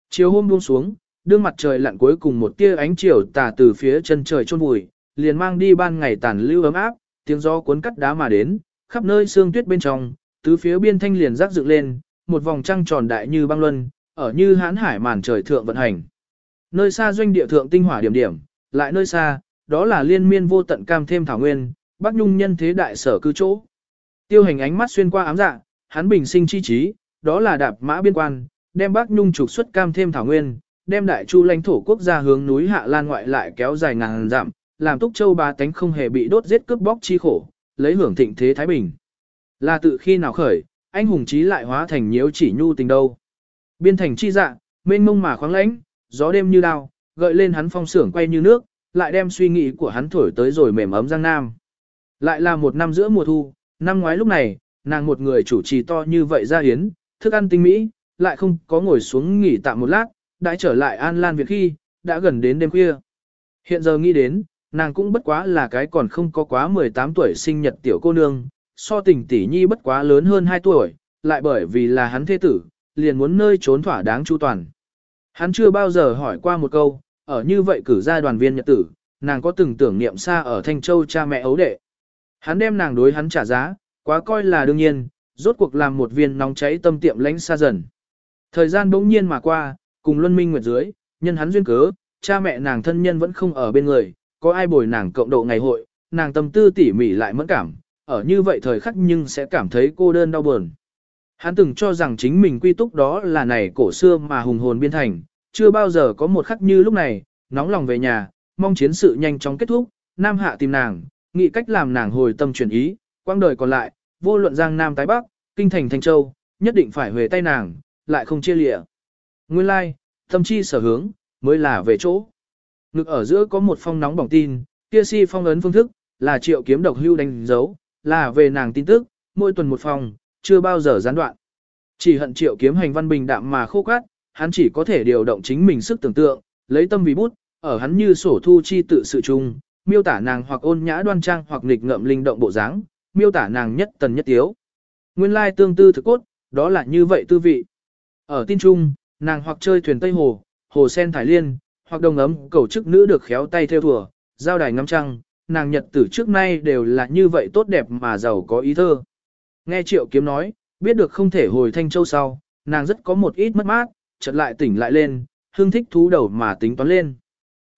Chiều hôm buông xuống, đương mặt trời lặn cuối cùng một tia ánh chiều tà từ phía chân trời chôn vùi, liền mang đi ban ngày tàn lưu ấm áp, tiếng gió cuốn cắt đá mà đến, khắp nơi sương tuyết bên trong, tứ phía biên thanh liền rắc dựng lên, một vòng trăng tròn đại như băng luân, ở như hán hải màn trời thượng vận hành. Nơi xa doanh địa thượng tinh hỏa điểm điểm, lại nơi xa, đó là liên miên vô tận cam thêm thảo nguyên, Bắc Nhung nhân thế đại sở cư chỗ. Tiêu hành ánh mắt xuyên qua ám dạ, hắn bình sinh chi trí, đó là đạp mã biên quan, đem Bắc Nhung trục xuất cam thêm thảo nguyên, đem đại chu lãnh thổ quốc gia hướng núi Hạ Lan ngoại lại kéo dài ngàn dặm, làm Túc Châu ba tánh không hề bị đốt giết cướp bóc chi khổ, lấy hưởng thịnh thế Thái Bình. Là tự khi nào khởi, anh hùng chí lại hóa thành nhiễu chỉ nhu tình đâu. Biên thành chi dạ, mênh mông mà khoáng lãnh, gió đêm như đao, gợi lên hắn phong sưởng quay như nước, lại đem suy nghĩ của hắn thổi tới rồi mềm ấm giang nam. Lại là một năm giữa mùa thu, năm ngoái lúc này, nàng một người chủ trì to như vậy ra hiến, thức ăn tinh mỹ, lại không có ngồi xuống nghỉ tạm một lát, đã trở lại An Lan Việt khi, đã gần đến đêm khuya. Hiện giờ nghĩ đến, nàng cũng bất quá là cái còn không có quá 18 tuổi sinh nhật tiểu cô nương, so tình tỷ nhi bất quá lớn hơn 2 tuổi, lại bởi vì là hắn thế tử, liền muốn nơi trốn thỏa đáng chu toàn. Hắn chưa bao giờ hỏi qua một câu, ở như vậy cử ra đoàn viên nhật tử, nàng có từng tưởng niệm xa ở Thanh Châu cha mẹ ấu đệ. Hắn đem nàng đối hắn trả giá, quá coi là đương nhiên, rốt cuộc làm một viên nóng cháy tâm tiệm lánh xa dần. Thời gian bỗng nhiên mà qua, cùng Luân Minh Nguyệt dưới, nhân hắn duyên cớ, cha mẹ nàng thân nhân vẫn không ở bên người, có ai bồi nàng cộng độ ngày hội, nàng tâm tư tỉ mỉ lại mẫn cảm, ở như vậy thời khắc nhưng sẽ cảm thấy cô đơn đau buồn. Hắn từng cho rằng chính mình quy túc đó là này cổ xưa mà hùng hồn biên thành, chưa bao giờ có một khắc như lúc này, nóng lòng về nhà, mong chiến sự nhanh chóng kết thúc, Nam Hạ tìm nàng, nghĩ cách làm nàng hồi tâm chuyển ý, quang đời còn lại, vô luận giang nam tái bắc, kinh thành thanh châu, nhất định phải về tay nàng, lại không chia lịa. Nguyên lai, like, tâm chi sở hướng, mới là về chỗ. Ngực ở giữa có một phong nóng bỏng tin, kia si phong ấn phương thức, là triệu kiếm độc hưu đánh dấu, là về nàng tin tức, mỗi tuần một phòng, chưa bao giờ gián đoạn. Chỉ hận triệu kiếm hành văn bình đạm mà khô cát, hắn chỉ có thể điều động chính mình sức tưởng tượng, lấy tâm vì bút, ở hắn như sổ thu chi tự sự chung, miêu tả nàng hoặc ôn nhã đoan trang hoặc nghịch ngợm linh động bộ dáng, miêu tả nàng nhất tần nhất tiếu. Nguyên lai tương tư thực cốt, đó là như vậy tư vị. Ở tin trung, nàng hoặc chơi thuyền Tây Hồ, hồ sen thải liên, hoặc đồng ấm cầu chức nữ được khéo tay theo thùa, giao đài ngắm trăng, nàng nhật tử trước nay đều là như vậy tốt đẹp mà giàu có ý thơ. Nghe triệu kiếm nói, biết được không thể hồi thanh châu sau, nàng rất có một ít mất mát, chợt lại tỉnh lại lên, hương thích thú đầu mà tính toán lên.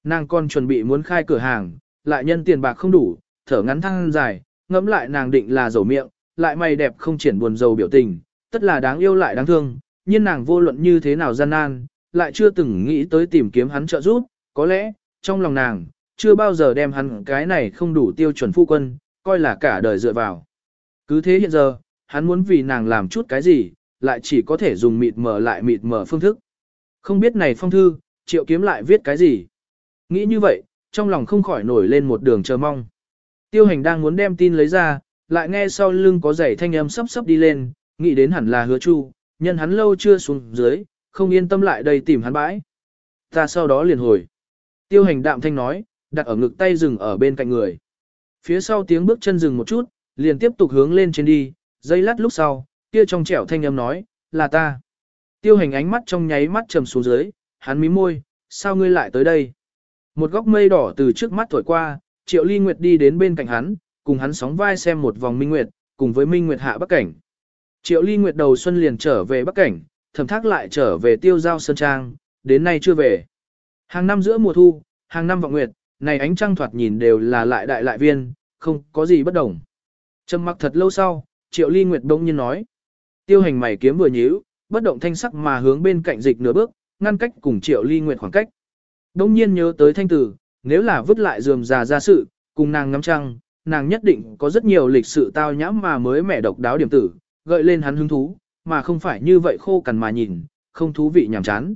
Nàng còn chuẩn bị muốn khai cửa hàng, lại nhân tiền bạc không đủ, thở ngắn thăng dài, ngẫm lại nàng định là dầu miệng, lại mày đẹp không triển buồn dầu biểu tình, tất là đáng yêu lại đáng thương, nhưng nàng vô luận như thế nào gian nan, lại chưa từng nghĩ tới tìm kiếm hắn trợ giúp, có lẽ, trong lòng nàng, chưa bao giờ đem hắn cái này không đủ tiêu chuẩn phu quân, coi là cả đời dựa vào. Cứ thế hiện giờ, hắn muốn vì nàng làm chút cái gì, lại chỉ có thể dùng mịt mờ lại mịt mờ phương thức. Không biết này phong thư, triệu kiếm lại viết cái gì. Nghĩ như vậy, trong lòng không khỏi nổi lên một đường chờ mong. Tiêu hành đang muốn đem tin lấy ra, lại nghe sau lưng có giày thanh âm sắp sắp đi lên, nghĩ đến hẳn là hứa chu, nhân hắn lâu chưa xuống dưới, không yên tâm lại đây tìm hắn bãi. Ta sau đó liền hồi. Tiêu hành đạm thanh nói, đặt ở ngực tay dừng ở bên cạnh người. Phía sau tiếng bước chân dừng một chút, liền tiếp tục hướng lên trên đi, dây lát lúc sau, kia trong trẻo thanh âm nói, là ta. Tiêu hành ánh mắt trong nháy mắt trầm xuống dưới, hắn mím môi, sao ngươi lại tới đây? Một góc mây đỏ từ trước mắt thổi qua, triệu ly nguyệt đi đến bên cạnh hắn, cùng hắn sóng vai xem một vòng minh nguyệt, cùng với minh nguyệt hạ bắc cảnh. Triệu ly nguyệt đầu xuân liền trở về bắc cảnh, thẩm thác lại trở về tiêu giao sơn trang, đến nay chưa về. Hàng năm giữa mùa thu, hàng năm vọng nguyệt, này ánh trăng thoạt nhìn đều là lại đại lại viên, không có gì bất đồng. Trầm mặc thật lâu sau, triệu ly nguyệt bỗng nhiên nói. Tiêu hành mày kiếm vừa nhíu, bất động thanh sắc mà hướng bên cạnh dịch nửa bước, ngăn cách cùng triệu ly nguyệt khoảng cách. Đông nhiên nhớ tới thanh tử, nếu là vứt lại dườm già ra sự, cùng nàng ngắm trăng, nàng nhất định có rất nhiều lịch sự tao nhãm mà mới mẻ độc đáo điểm tử, gợi lên hắn hứng thú, mà không phải như vậy khô cằn mà nhìn, không thú vị nhàm chán.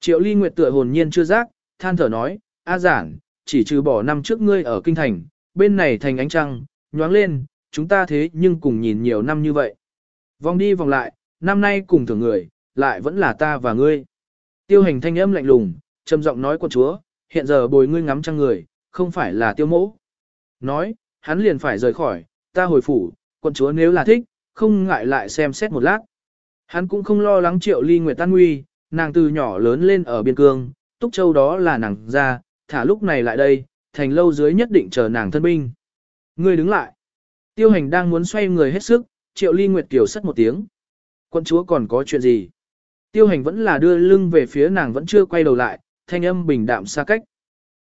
Triệu ly nguyệt tựa hồn nhiên chưa giác, than thở nói, A giản, chỉ trừ bỏ năm trước ngươi ở kinh thành, bên này thành ánh trăng, nhoáng lên, chúng ta thế nhưng cùng nhìn nhiều năm như vậy. Vòng đi vòng lại, năm nay cùng thường người, lại vẫn là ta và ngươi. Tiêu hành thanh âm lạnh lùng, trầm giọng nói con chúa, hiện giờ bồi ngươi ngắm trăng người, không phải là tiêu mỗ. Nói, hắn liền phải rời khỏi, ta hồi phủ, quân chúa nếu là thích, không ngại lại xem xét một lát. Hắn cũng không lo lắng triệu ly nguyệt tan nguy, nàng từ nhỏ lớn lên ở biên cương, túc châu đó là nàng ra, thả lúc này lại đây, thành lâu dưới nhất định chờ nàng thân binh. Ngươi đứng lại. Tiêu hành đang muốn xoay người hết sức, triệu ly nguyệt tiểu sất một tiếng. Quân chúa còn có chuyện gì? Tiêu hành vẫn là đưa lưng về phía nàng vẫn chưa quay đầu lại, thanh âm bình đạm xa cách.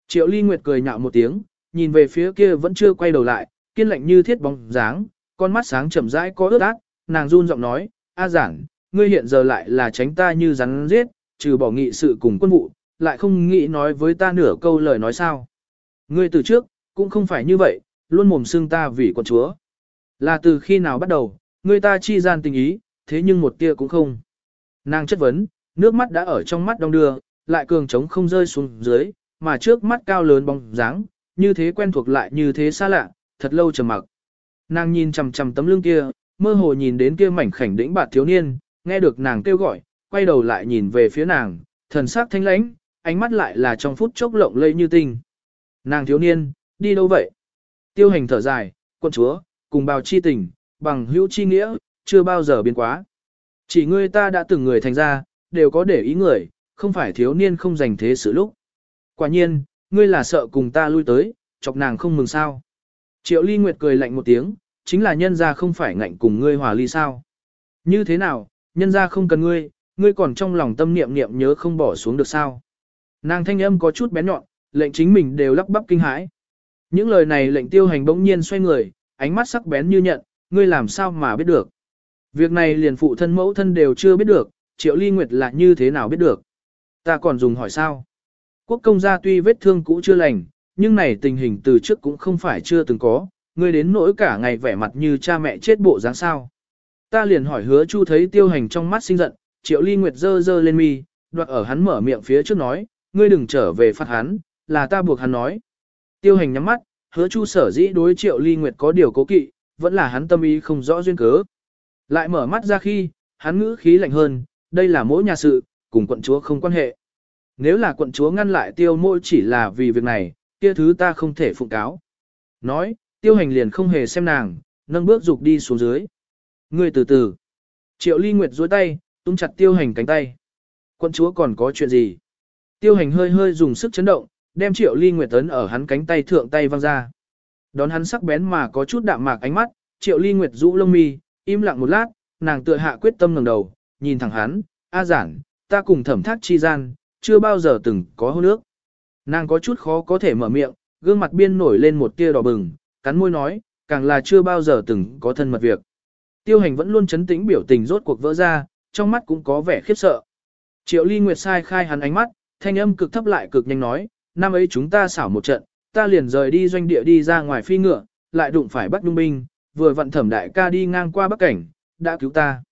Triệu ly nguyệt cười nhạo một tiếng, nhìn về phía kia vẫn chưa quay đầu lại, kiên lạnh như thiết bóng dáng, con mắt sáng chậm rãi có ướt át, nàng run giọng nói, A giản, ngươi hiện giờ lại là tránh ta như rắn giết, trừ bỏ nghị sự cùng quân vụ, lại không nghĩ nói với ta nửa câu lời nói sao. Ngươi từ trước, cũng không phải như vậy, luôn mồm xưng ta vì con chúa. Là từ khi nào bắt đầu, ngươi ta chi gian tình ý, thế nhưng một tia cũng không. Nàng chất vấn, nước mắt đã ở trong mắt đong đưa, lại cường trống không rơi xuống dưới, mà trước mắt cao lớn bóng dáng, như thế quen thuộc lại như thế xa lạ, thật lâu trầm mặc. Nàng nhìn chằm chằm tấm lưng kia, mơ hồ nhìn đến kia mảnh khảnh đĩnh bạt thiếu niên, nghe được nàng kêu gọi, quay đầu lại nhìn về phía nàng, thần sắc thanh lãnh, ánh mắt lại là trong phút chốc lộng lây như tinh. Nàng thiếu niên, đi đâu vậy? Tiêu hành thở dài, quân chúa, cùng bào chi tình, bằng hữu chi nghĩa, chưa bao giờ biến quá. Chỉ ngươi ta đã từng người thành ra, đều có để ý người, không phải thiếu niên không dành thế sự lúc. Quả nhiên, ngươi là sợ cùng ta lui tới, chọc nàng không mừng sao. Triệu ly nguyệt cười lạnh một tiếng, chính là nhân ra không phải ngạnh cùng ngươi hòa ly sao. Như thế nào, nhân ra không cần ngươi, ngươi còn trong lòng tâm niệm niệm nhớ không bỏ xuống được sao. Nàng thanh âm có chút bén nhọn, lệnh chính mình đều lắp bắp kinh hãi. Những lời này lệnh tiêu hành bỗng nhiên xoay người, ánh mắt sắc bén như nhận, ngươi làm sao mà biết được. Việc này liền phụ thân mẫu thân đều chưa biết được, triệu ly nguyệt là như thế nào biết được. Ta còn dùng hỏi sao. Quốc công gia tuy vết thương cũ chưa lành, nhưng này tình hình từ trước cũng không phải chưa từng có, ngươi đến nỗi cả ngày vẻ mặt như cha mẹ chết bộ dáng sao. Ta liền hỏi hứa chu thấy tiêu hành trong mắt sinh giận, triệu ly nguyệt dơ dơ lên mi, đoạt ở hắn mở miệng phía trước nói, ngươi đừng trở về phạt hắn, là ta buộc hắn nói. Tiêu hành nhắm mắt, hứa chu sở dĩ đối triệu ly nguyệt có điều cố kỵ, vẫn là hắn tâm ý không rõ duyên cớ. Lại mở mắt ra khi, hắn ngữ khí lạnh hơn, đây là mỗi nhà sự, cùng quận chúa không quan hệ. Nếu là quận chúa ngăn lại tiêu môi chỉ là vì việc này, kia thứ ta không thể phụng cáo. Nói, tiêu hành liền không hề xem nàng, nâng bước dục đi xuống dưới. người từ từ. Triệu ly nguyệt dối tay, tung chặt tiêu hành cánh tay. Quận chúa còn có chuyện gì? Tiêu hành hơi hơi dùng sức chấn động, đem triệu ly nguyệt tấn ở hắn cánh tay thượng tay văng ra. Đón hắn sắc bén mà có chút đạm mạc ánh mắt, triệu ly nguyệt rũ lông mi, im lặng một lát, nàng tựa hạ quyết tâm ngẩng đầu, nhìn thẳng hắn, A giản, ta cùng thẩm thác chi gian, chưa bao giờ từng có hôn nước. Nàng có chút khó có thể mở miệng, gương mặt biên nổi lên một tia đỏ bừng, cắn môi nói, càng là chưa bao giờ từng có thân mật việc. Tiêu hành vẫn luôn chấn tĩnh biểu tình rốt cuộc vỡ ra, trong mắt cũng có vẻ khiếp sợ. Triệu ly nguyệt sai khai hắn ánh mắt, thanh âm cực thấp lại cực nhanh nói, năm ấy chúng ta xảo một trận, ta liền rời đi doanh địa đi ra ngoài phi ngựa, lại đụng phải Bắc Nhung binh, vừa vận thẩm đại ca đi ngang qua Bắc Cảnh, đã cứu ta.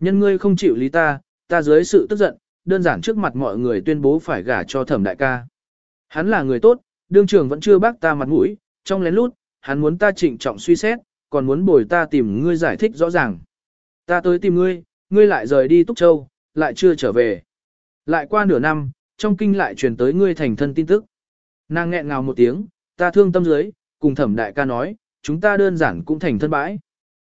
Nhân ngươi không chịu lý ta, ta dưới sự tức giận, đơn giản trước mặt mọi người tuyên bố phải gả cho thẩm đại ca. Hắn là người tốt, đương trường vẫn chưa bác ta mặt mũi, trong lén lút, hắn muốn ta trịnh trọng suy xét, còn muốn bồi ta tìm ngươi giải thích rõ ràng. Ta tới tìm ngươi, ngươi lại rời đi Túc Châu, lại chưa trở về. Lại qua nửa năm, trong kinh lại truyền tới ngươi thành thân tin tức. Nàng nghẹn ngào một tiếng, ta thương tâm dưới, cùng thẩm đại ca nói, chúng ta đơn giản cũng thành thân bãi.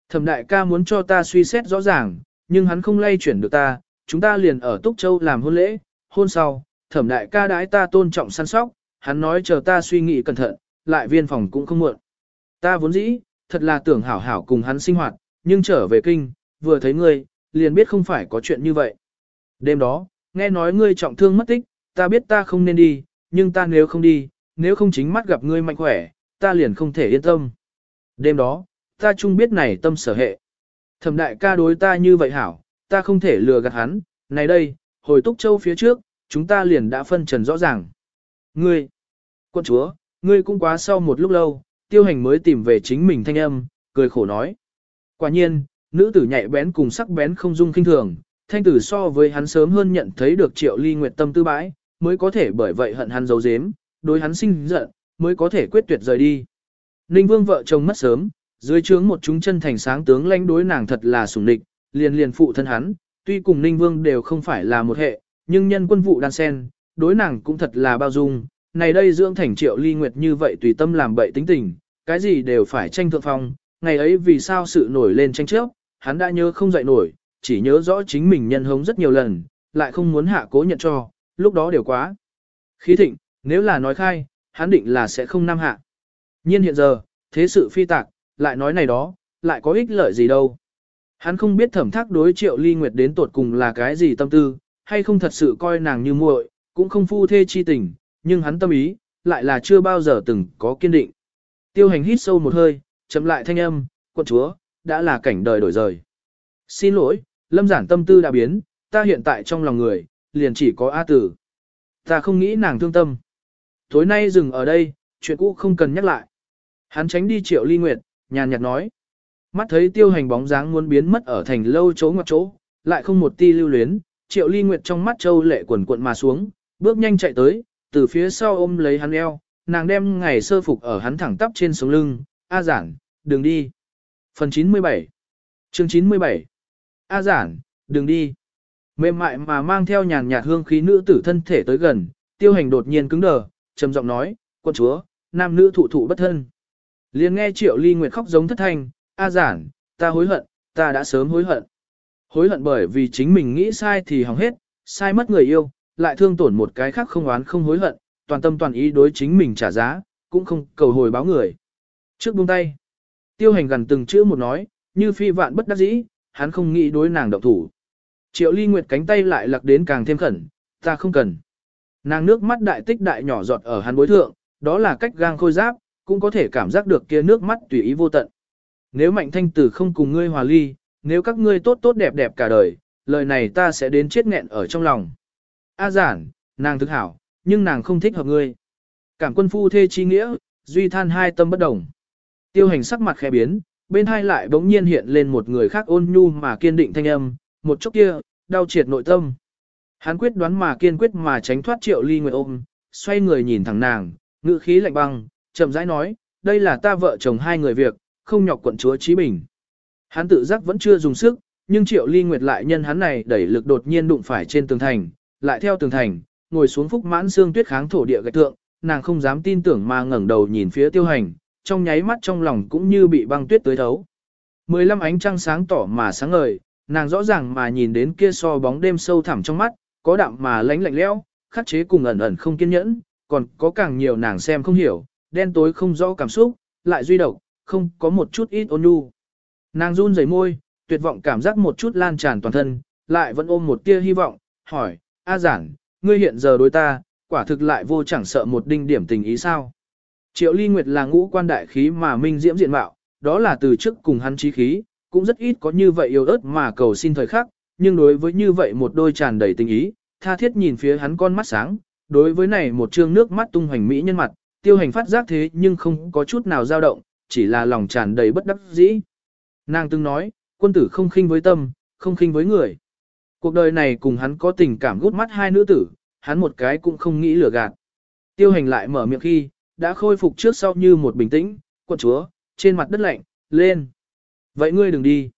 Thẩm đại ca muốn cho ta suy xét rõ ràng, nhưng hắn không lay chuyển được ta, chúng ta liền ở Túc Châu làm hôn lễ, hôn sau, thẩm đại ca đãi ta tôn trọng săn sóc, hắn nói chờ ta suy nghĩ cẩn thận, lại viên phòng cũng không muộn. Ta vốn dĩ, thật là tưởng hảo hảo cùng hắn sinh hoạt, nhưng trở về kinh, vừa thấy ngươi, liền biết không phải có chuyện như vậy. Đêm đó, nghe nói ngươi trọng thương mất tích, ta biết ta không nên đi, nhưng ta nếu không đi, nếu không chính mắt gặp ngươi mạnh khỏe, ta liền không thể yên tâm. Đêm đó, ta chung biết này tâm sở hệ. Thẩm đại ca đối ta như vậy hảo, ta không thể lừa gạt hắn, này đây, hồi túc châu phía trước, chúng ta liền đã phân trần rõ ràng. Ngươi, quân chúa, ngươi cũng quá sau một lúc lâu, tiêu hành mới tìm về chính mình thanh âm, cười khổ nói. Quả nhiên, nữ tử nhạy bén cùng sắc bén không dung kinh thường, thanh tử so với hắn sớm hơn nhận thấy được triệu ly nguyệt tâm tư bãi, mới có thể bởi vậy hận hắn giấu giếm, đối hắn sinh giận, mới có thể quyết tuyệt rời đi. Ninh vương vợ chồng mất sớm, dưới trướng một chúng chân thành sáng tướng lãnh đối nàng thật là sủng địch, liền liền phụ thân hắn, tuy cùng Ninh vương đều không phải là một hệ, nhưng nhân quân vụ đan sen, đối nàng cũng thật là bao dung. Này đây dưỡng thành triệu ly nguyệt như vậy tùy tâm làm bậy tính tình, cái gì đều phải tranh thượng phong, ngày ấy vì sao sự nổi lên tranh chấp, hắn đã nhớ không dậy nổi, chỉ nhớ rõ chính mình nhân hống rất nhiều lần, lại không muốn hạ cố nhận cho, lúc đó đều quá. Khí thịnh, nếu là nói khai, hắn định là sẽ không nam hạ. nhiên hiện giờ, thế sự phi tạc, lại nói này đó, lại có ích lợi gì đâu. Hắn không biết thẩm thác đối triệu ly nguyệt đến tột cùng là cái gì tâm tư, hay không thật sự coi nàng như muội, cũng không phu thê chi tình, nhưng hắn tâm ý, lại là chưa bao giờ từng có kiên định. Tiêu hành hít sâu một hơi, chậm lại thanh âm, quân chúa, đã là cảnh đời đổi rời. Xin lỗi, lâm giản tâm tư đã biến, ta hiện tại trong lòng người, liền chỉ có A tử. Ta không nghĩ nàng thương tâm. Tối nay dừng ở đây, chuyện cũ không cần nhắc lại. Hắn tránh đi triệu ly nguyệt, nhàn nhạt nói. Mắt thấy tiêu hành bóng dáng muốn biến mất ở thành lâu chỗ ngoặt chỗ, lại không một ti lưu luyến, triệu ly nguyệt trong mắt châu lệ quần cuộn mà xuống, bước nhanh chạy tới, từ phía sau ôm lấy hắn eo, nàng đem ngày sơ phục ở hắn thẳng tắp trên sống lưng, A giản, đừng đi. Phần 97 chương 97 A giản, đừng đi. Mềm mại mà mang theo nhàn nhạt hương khí nữ tử thân thể tới gần, tiêu hành đột nhiên cứng đờ, trầm giọng nói, quân chúa, nam nữ thụ thụ bất thân. liền nghe triệu ly nguyệt khóc giống thất thanh, A giản, ta hối hận, ta đã sớm hối hận. Hối hận bởi vì chính mình nghĩ sai thì hỏng hết, sai mất người yêu, lại thương tổn một cái khác không oán không hối hận, toàn tâm toàn ý đối chính mình trả giá, cũng không cầu hồi báo người. Trước buông tay, tiêu hành gần từng chữ một nói, như phi vạn bất đắc dĩ, hắn không nghĩ đối nàng động thủ. Triệu ly nguyệt cánh tay lại lặc đến càng thêm khẩn, ta không cần. Nàng nước mắt đại tích đại nhỏ giọt ở hắn bối thượng, đó là cách gang khôi giáp, cũng có thể cảm giác được kia nước mắt tùy ý vô tận. Nếu mạnh thanh tử không cùng ngươi hòa ly, nếu các ngươi tốt tốt đẹp đẹp cả đời, lời này ta sẽ đến chết nghẹn ở trong lòng. A giản, nàng thức hảo, nhưng nàng không thích hợp ngươi. Cảm quân phu thê chi nghĩa, duy than hai tâm bất đồng. Tiêu hành sắc mặt khẽ biến, bên hai lại bỗng nhiên hiện lên một người khác ôn nhu mà kiên định thanh âm, một chốc kia, đau triệt nội tâm. Hắn quyết đoán mà kiên quyết mà tránh thoát triệu ly nguyệt ôm, xoay người nhìn thẳng nàng, ngữ khí lạnh băng, chậm rãi nói, đây là ta vợ chồng hai người việc, không nhọc quận chúa trí bình. Hắn tự giác vẫn chưa dùng sức, nhưng triệu ly nguyệt lại nhân hắn này đẩy lực đột nhiên đụng phải trên tường thành, lại theo tường thành, ngồi xuống phúc mãn xương tuyết kháng thổ địa gạch tượng, nàng không dám tin tưởng mà ngẩng đầu nhìn phía tiêu hành, trong nháy mắt trong lòng cũng như bị băng tuyết tới thấu. Mười lăm ánh trăng sáng tỏ mà sáng ngời, nàng rõ ràng mà nhìn đến kia so bóng đêm sâu thẳm trong mắt, có đạm mà lánh lạnh lẽo, khắc chế cùng ẩn ẩn không kiên nhẫn, còn có càng nhiều nàng xem không hiểu, đen tối không rõ cảm xúc, lại duy độc, không có một chút ít ôn nhu. Nàng run rẩy môi, tuyệt vọng cảm giác một chút lan tràn toàn thân, lại vẫn ôm một tia hy vọng, hỏi, A giản, ngươi hiện giờ đối ta, quả thực lại vô chẳng sợ một đinh điểm tình ý sao. Triệu Ly Nguyệt là ngũ quan đại khí mà minh diễm diện mạo, đó là từ trước cùng hắn trí khí, cũng rất ít có như vậy yêu ớt mà cầu xin thời khắc, nhưng đối với như vậy một đôi tràn đầy tình ý, tha thiết nhìn phía hắn con mắt sáng, đối với này một trương nước mắt tung hoành mỹ nhân mặt, tiêu hành phát giác thế nhưng không có chút nào dao động, chỉ là lòng tràn đầy bất đắc dĩ. Nàng từng nói, quân tử không khinh với tâm, không khinh với người. Cuộc đời này cùng hắn có tình cảm gút mắt hai nữ tử, hắn một cái cũng không nghĩ lừa gạt. Tiêu hành lại mở miệng khi, đã khôi phục trước sau như một bình tĩnh, quận chúa, trên mặt đất lạnh, lên. Vậy ngươi đừng đi.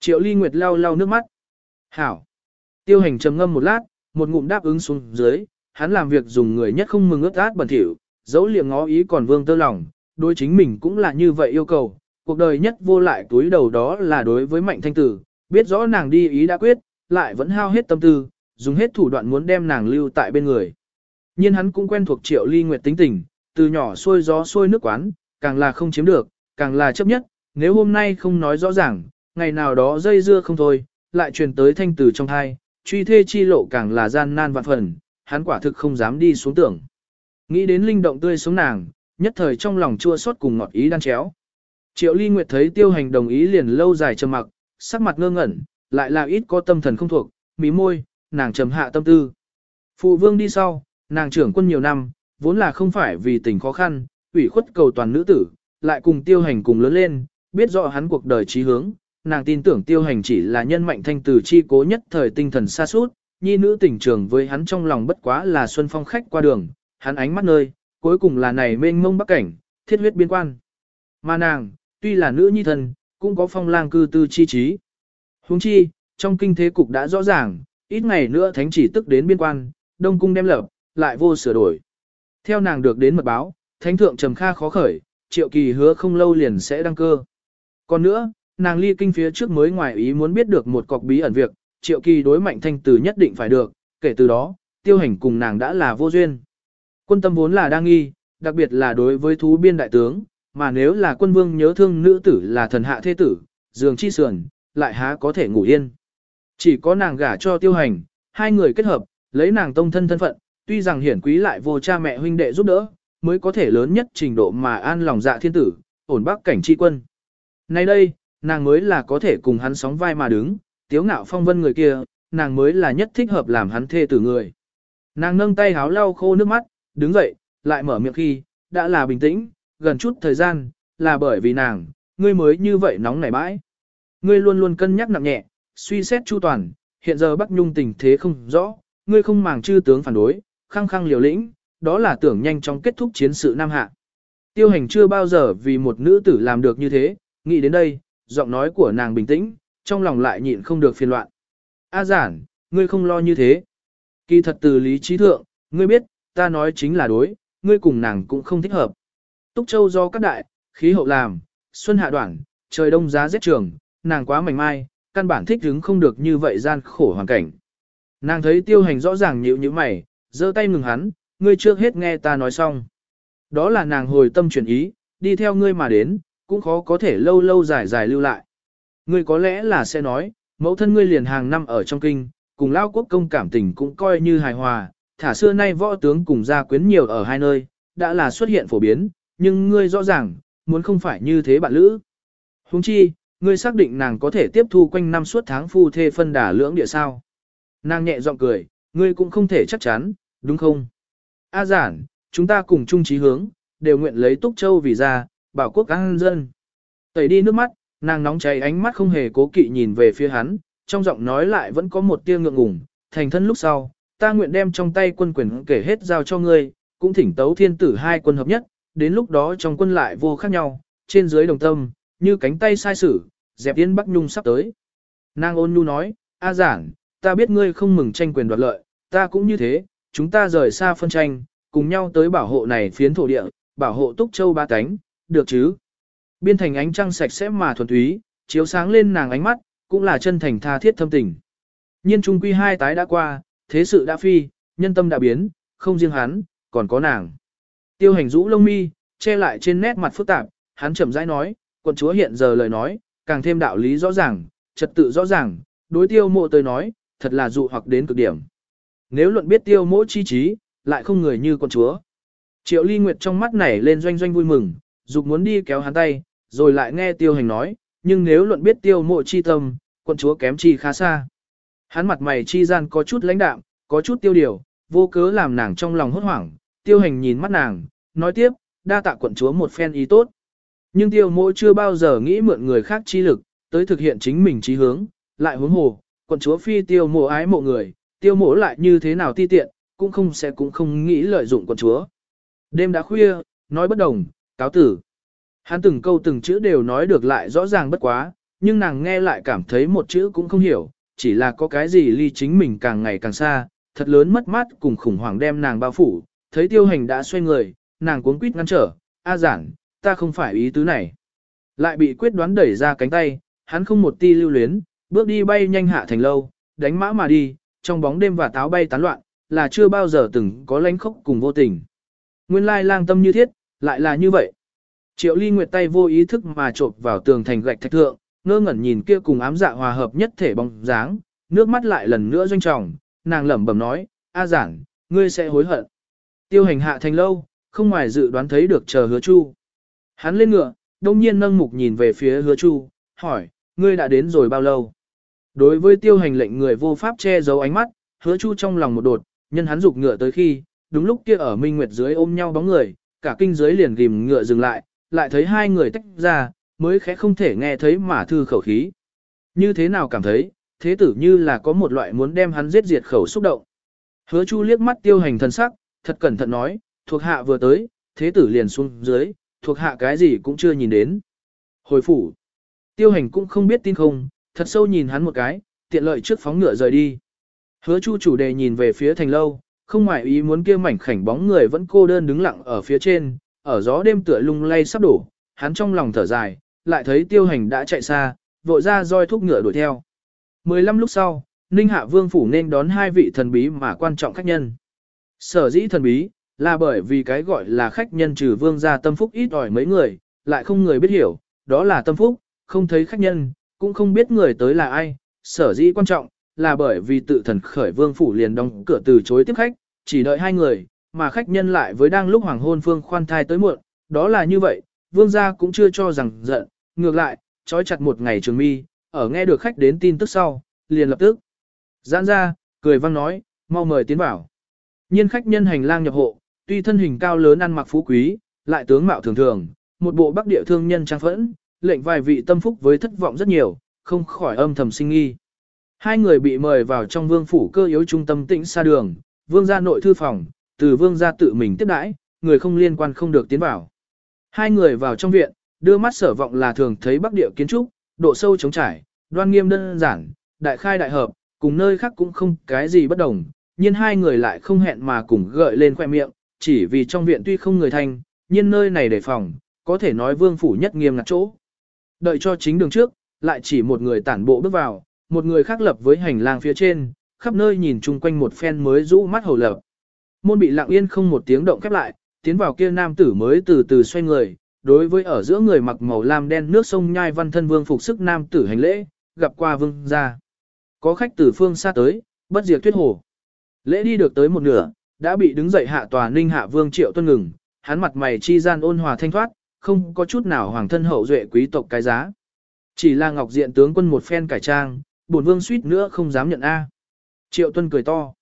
Triệu ly nguyệt lau lau nước mắt. Hảo. Tiêu hành trầm ngâm một lát, một ngụm đáp ứng xuống dưới, hắn làm việc dùng người nhất không mừng ướt át bẩn thỉu, dẫu liệng ngó ý còn vương tơ lòng, đối chính mình cũng là như vậy yêu cầu. Cuộc đời nhất vô lại túi đầu đó là đối với mạnh thanh tử, biết rõ nàng đi ý đã quyết, lại vẫn hao hết tâm tư, dùng hết thủ đoạn muốn đem nàng lưu tại bên người. Nhưng hắn cũng quen thuộc triệu ly nguyệt tính tình, từ nhỏ xôi gió xôi nước quán, càng là không chiếm được, càng là chấp nhất, nếu hôm nay không nói rõ ràng, ngày nào đó dây dưa không thôi, lại truyền tới thanh tử trong thai, truy thê chi lộ càng là gian nan vạn phần, hắn quả thực không dám đi xuống tưởng. Nghĩ đến linh động tươi sống nàng, nhất thời trong lòng chua xót cùng ngọt ý đan chéo. Triệu Ly Nguyệt thấy tiêu hành đồng ý liền lâu dài trầm mặc, sắc mặt ngơ ngẩn, lại là ít có tâm thần không thuộc, mí môi, nàng trầm hạ tâm tư. Phụ vương đi sau, nàng trưởng quân nhiều năm, vốn là không phải vì tình khó khăn, ủy khuất cầu toàn nữ tử, lại cùng tiêu hành cùng lớn lên, biết rõ hắn cuộc đời trí hướng, nàng tin tưởng tiêu hành chỉ là nhân mạnh thanh từ chi cố nhất thời tinh thần xa suốt, nhi nữ tình trường với hắn trong lòng bất quá là xuân phong khách qua đường, hắn ánh mắt nơi, cuối cùng là này mênh mông bắc cảnh, thiết huyết biên quan. Mà nàng, tuy là nữ nhi thần, cũng có phong lang cư tư chi trí. Huống chi, trong kinh thế cục đã rõ ràng, ít ngày nữa thánh chỉ tức đến biên quan, đông cung đem lập, lại vô sửa đổi. Theo nàng được đến mật báo, thánh thượng trầm kha khó khởi, triệu kỳ hứa không lâu liền sẽ đăng cơ. Còn nữa, nàng ly kinh phía trước mới ngoài ý muốn biết được một cọc bí ẩn việc, triệu kỳ đối mạnh thanh tử nhất định phải được, kể từ đó, tiêu hành cùng nàng đã là vô duyên. Quân tâm vốn là đang nghi, đặc biệt là đối với thú biên đại tướng, mà nếu là quân vương nhớ thương nữ tử là thần hạ thế tử, dường chi sườn, lại há có thể ngủ yên. Chỉ có nàng gả cho tiêu hành, hai người kết hợp, lấy nàng tông thân thân phận, tuy rằng hiển quý lại vô cha mẹ huynh đệ giúp đỡ, mới có thể lớn nhất trình độ mà an lòng dạ thiên tử, ổn bắc cảnh tri quân. Nay đây, nàng mới là có thể cùng hắn sóng vai mà đứng, tiếu ngạo phong vân người kia, nàng mới là nhất thích hợp làm hắn thê tử người. Nàng nâng tay háo lau khô nước mắt, đứng dậy, lại mở miệng khi, đã là bình tĩnh, gần chút thời gian, là bởi vì nàng, ngươi mới như vậy nóng nảy bãi. Ngươi luôn luôn cân nhắc nặng nhẹ, suy xét chu toàn, hiện giờ Bắc Nhung tình thế không rõ, ngươi không màng chư tướng phản đối, khăng khăng liều lĩnh, đó là tưởng nhanh chóng kết thúc chiến sự Nam Hạ. Tiêu hành chưa bao giờ vì một nữ tử làm được như thế, nghĩ đến đây, giọng nói của nàng bình tĩnh, trong lòng lại nhịn không được phiền loạn. A giản, ngươi không lo như thế. Kỳ thật từ lý trí thượng, ngươi biết, ta nói chính là đối, ngươi cùng nàng cũng không thích hợp. Túc Châu do các đại, khí hậu làm, xuân hạ đoạn, trời đông giá rét trường, nàng quá mảnh mai, căn bản thích hứng không được như vậy gian khổ hoàn cảnh. Nàng thấy tiêu hành rõ ràng nhịu như mày, giơ tay ngừng hắn, ngươi trước hết nghe ta nói xong. Đó là nàng hồi tâm chuyển ý, đi theo ngươi mà đến, cũng khó có thể lâu lâu dài dài lưu lại. Ngươi có lẽ là sẽ nói, mẫu thân ngươi liền hàng năm ở trong kinh, cùng lao quốc công cảm tình cũng coi như hài hòa, thả xưa nay võ tướng cùng gia quyến nhiều ở hai nơi, đã là xuất hiện phổ biến, nhưng ngươi rõ ràng, muốn không phải như thế bạn lữ. Huống chi, ngươi xác định nàng có thể tiếp thu quanh năm suốt tháng phu thê phân đà lưỡng địa sao. Nàng nhẹ giọng cười, ngươi cũng không thể chắc chắn, đúng không? A giản, chúng ta cùng chung chí hướng, đều nguyện lấy Túc Châu vì ra, bảo quốc an dân. Tẩy đi nước mắt, nàng nóng cháy ánh mắt không hề cố kỵ nhìn về phía hắn, trong giọng nói lại vẫn có một tia ngượng ngùng, thành thân lúc sau, ta nguyện đem trong tay quân quyền kể hết giao cho ngươi, cũng thỉnh tấu thiên tử hai quân hợp nhất, đến lúc đó trong quân lại vô khác nhau, trên dưới đồng tâm, như cánh tay sai sử, dẹp tiến Bắc Nhung sắp tới. Nàng ôn nhu nói, A giản, ta biết ngươi không mừng tranh quyền đoạt lợi, ta cũng như thế, chúng ta rời xa phân tranh, cùng nhau tới bảo hộ này phiến thổ địa, bảo hộ Túc Châu ba cánh, được chứ? Biên thành ánh trăng sạch sẽ mà thuần túy, chiếu sáng lên nàng ánh mắt, cũng là chân thành tha thiết thâm tình. Nhiên trung quy hai tái đã qua, thế sự đã phi, nhân tâm đã biến, không riêng hắn, còn có nàng. Tiêu hành rũ lông mi, che lại trên nét mặt phức tạp, hắn chậm rãi nói, quận chúa hiện giờ lời nói, càng thêm đạo lý rõ ràng, trật tự rõ ràng, đối tiêu mộ tới nói, thật là dụ hoặc đến cực điểm. Nếu luận biết tiêu mộ chi trí, lại không người như quận chúa. Triệu ly nguyệt trong mắt nảy lên doanh doanh vui mừng, dục muốn đi kéo hắn tay, rồi lại nghe tiêu hành nói, nhưng nếu luận biết tiêu mộ chi tâm, quận chúa kém chi khá xa. Hắn mặt mày chi gian có chút lãnh đạm, có chút tiêu điều, vô cớ làm nàng trong lòng hốt hoảng, tiêu hành nhìn mắt nàng, nói tiếp, đa tạ quận chúa một phen ý tốt. Nhưng tiêu mỗi chưa bao giờ nghĩ mượn người khác chi lực, tới thực hiện chính mình chí hướng, lại huống hồ, quận chúa phi tiêu mộ ái mộ người, tiêu mộ lại như thế nào ti tiện, cũng không sẽ cũng không nghĩ lợi dụng quận chúa. Đêm đã khuya, nói bất đồng, cáo tử. Hắn từng câu từng chữ đều nói được lại rõ ràng bất quá, nhưng nàng nghe lại cảm thấy một chữ cũng không hiểu, chỉ là có cái gì ly chính mình càng ngày càng xa, thật lớn mất mát cùng khủng hoảng đem nàng bao phủ, thấy tiêu hành đã xoay người, nàng cuống quýt ngăn trở, a giản, ta không phải ý tứ này. Lại bị quyết đoán đẩy ra cánh tay, hắn không một ti lưu luyến, bước đi bay nhanh hạ thành lâu, đánh mã mà đi, trong bóng đêm và táo bay tán loạn, là chưa bao giờ từng có lánh khốc cùng vô tình. Nguyên lai lang tâm như thiết, lại là như vậy. Triệu ly nguyệt tay vô ý thức mà trộp vào tường thành gạch thạch thượng, ngơ ngẩn nhìn kia cùng ám dạ hòa hợp nhất thể bóng dáng, nước mắt lại lần nữa doanh trọng, nàng lẩm bẩm nói, A giản, ngươi sẽ hối hận. Tiêu hành hạ thành lâu, không ngoài dự đoán thấy được chờ hứa chu. Hắn lên ngựa, đông nhiên nâng mục nhìn về phía hứa chu, hỏi, ngươi đã đến rồi bao lâu? Đối với tiêu hành lệnh người vô pháp che giấu ánh mắt, hứa chu trong lòng một đột, nhân hắn dục ngựa tới khi, đúng lúc kia ở minh nguyệt dưới ôm nhau bóng người, cả kinh dưới liền ghim ngựa dừng lại, lại thấy hai người tách ra, mới khẽ không thể nghe thấy mà thư khẩu khí. Như thế nào cảm thấy, thế tử như là có một loại muốn đem hắn giết diệt khẩu xúc động. Hứa chu liếc mắt tiêu hành thân sắc, thật cẩn thận nói, thuộc hạ vừa tới, thế tử liền xuống dưới, thuộc hạ cái gì cũng chưa nhìn đến. Hồi phủ, tiêu hành cũng không biết tin không, thật sâu nhìn hắn một cái, tiện lợi trước phóng ngựa rời đi. Hứa chu chủ đề nhìn về phía thành lâu, không ngoại ý muốn kia mảnh khảnh bóng người vẫn cô đơn đứng lặng ở phía trên, ở gió đêm tựa lung lay sắp đổ, hắn trong lòng thở dài, lại thấy tiêu hành đã chạy xa, vội ra roi thúc ngựa đuổi theo. 15 lúc sau, Ninh Hạ Vương Phủ nên đón hai vị thần bí mà quan trọng khách nhân. Sở dĩ thần bí, là bởi vì cái gọi là khách nhân trừ vương gia tâm phúc ít ỏi mấy người, lại không người biết hiểu, đó là tâm phúc, không thấy khách nhân, cũng không biết người tới là ai, sở dĩ quan trọng, là bởi vì tự thần khởi vương phủ liền đóng cửa từ chối tiếp khách, chỉ đợi hai người, mà khách nhân lại với đang lúc hoàng hôn phương khoan thai tới muộn, đó là như vậy, vương gia cũng chưa cho rằng giận, ngược lại, trói chặt một ngày trường mi, ở nghe được khách đến tin tức sau, liền lập tức. Giãn ra, cười vang nói, mau mời tiến vào. Nhiên khách nhân hành lang nhập hộ, tuy thân hình cao lớn ăn mặc phú quý, lại tướng mạo thường thường, một bộ bắc địa thương nhân trang phẫn, lệnh vài vị tâm phúc với thất vọng rất nhiều, không khỏi âm thầm sinh nghi. Hai người bị mời vào trong vương phủ cơ yếu trung tâm tĩnh xa đường, vương gia nội thư phòng, từ vương gia tự mình tiếp đãi, người không liên quan không được tiến vào. Hai người vào trong viện, đưa mắt sở vọng là thường thấy bắc địa kiến trúc, độ sâu chống trải, đoan nghiêm đơn giản, đại khai đại hợp, cùng nơi khác cũng không cái gì bất đồng, nhưng hai người lại không hẹn mà cùng gợi lên khoe miệng, chỉ vì trong viện tuy không người thanh, nhưng nơi này đề phòng, có thể nói vương phủ nhất nghiêm ngặt chỗ. Đợi cho chính đường trước, lại chỉ một người tản bộ bước vào, một người khác lập với hành lang phía trên, khắp nơi nhìn chung quanh một phen mới rũ mắt hầu lập. Môn bị lặng yên không một tiếng động khép lại, tiến vào kia nam tử mới từ từ xoay người, đối với ở giữa người mặc màu lam đen nước sông nhai văn thân vương phục sức nam tử hành lễ, gặp qua vương gia. Có khách từ phương xa tới, bất diệt tuyết hồ. Lễ đi được tới một nửa, đã bị đứng dậy hạ tòa ninh hạ vương triệu tuân ngừng, hắn mặt mày chi gian ôn hòa thanh thoát, không có chút nào hoàng thân hậu duệ quý tộc cái giá. Chỉ là ngọc diện tướng quân một phen cải trang, bổn vương suýt nữa không dám nhận A. Triệu tuân cười to.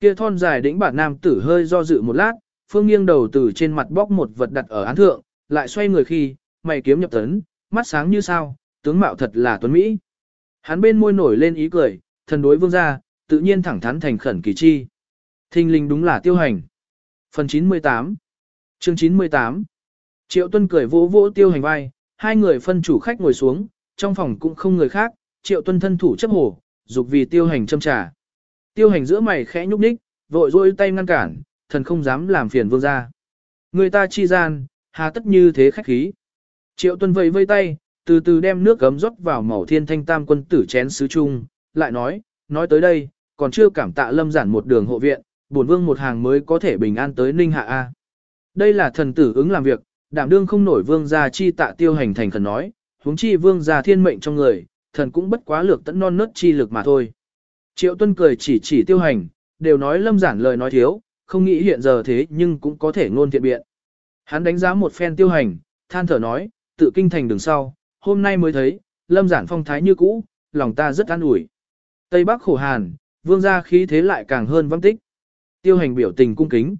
Kia thon dài đĩnh bản nam tử hơi do dự một lát, phương nghiêng đầu từ trên mặt bóc một vật đặt ở án thượng, lại xoay người khi, mày kiếm nhập tấn, mắt sáng như sao, tướng mạo thật là tuấn Mỹ. Hắn bên môi nổi lên ý cười, thần đối vương gia, tự nhiên thẳng thắn thành khẩn kỳ chi. Thinh linh đúng là tiêu hành. Phần 98 Chương 98 Triệu Tuân cười vỗ vỗ tiêu hành vai, hai người phân chủ khách ngồi xuống, trong phòng cũng không người khác, Triệu Tuân thân thủ chấp hồ, dục vì tiêu hành châm trà. Tiêu hành giữa mày khẽ nhúc nhích, vội rôi tay ngăn cản, thần không dám làm phiền vương gia. Người ta chi gian, hà tất như thế khách khí. Triệu Tuân vẫy vây tay, từ từ đem nước gấm rót vào màu thiên thanh tam quân tử chén sứ chung, lại nói, nói tới đây, còn chưa cảm tạ lâm giản một đường hộ viện, bổn vương một hàng mới có thể bình an tới Ninh Hạ A. Đây là thần tử ứng làm việc, đảm đương không nổi vương gia chi tạ tiêu hành thành khẩn nói, huống chi vương gia thiên mệnh trong người, thần cũng bất quá lược tận non nớt chi lực mà thôi. Triệu tuân cười chỉ chỉ tiêu hành, đều nói lâm giản lời nói thiếu, không nghĩ hiện giờ thế nhưng cũng có thể ngôn thiện biện. Hắn đánh giá một phen tiêu hành, than thở nói, tự kinh thành đường sau, hôm nay mới thấy, lâm giản phong thái như cũ, lòng ta rất an ủi. Tây Bắc khổ hàn, vương gia khí thế lại càng hơn văng tích. Tiêu hành biểu tình cung kính.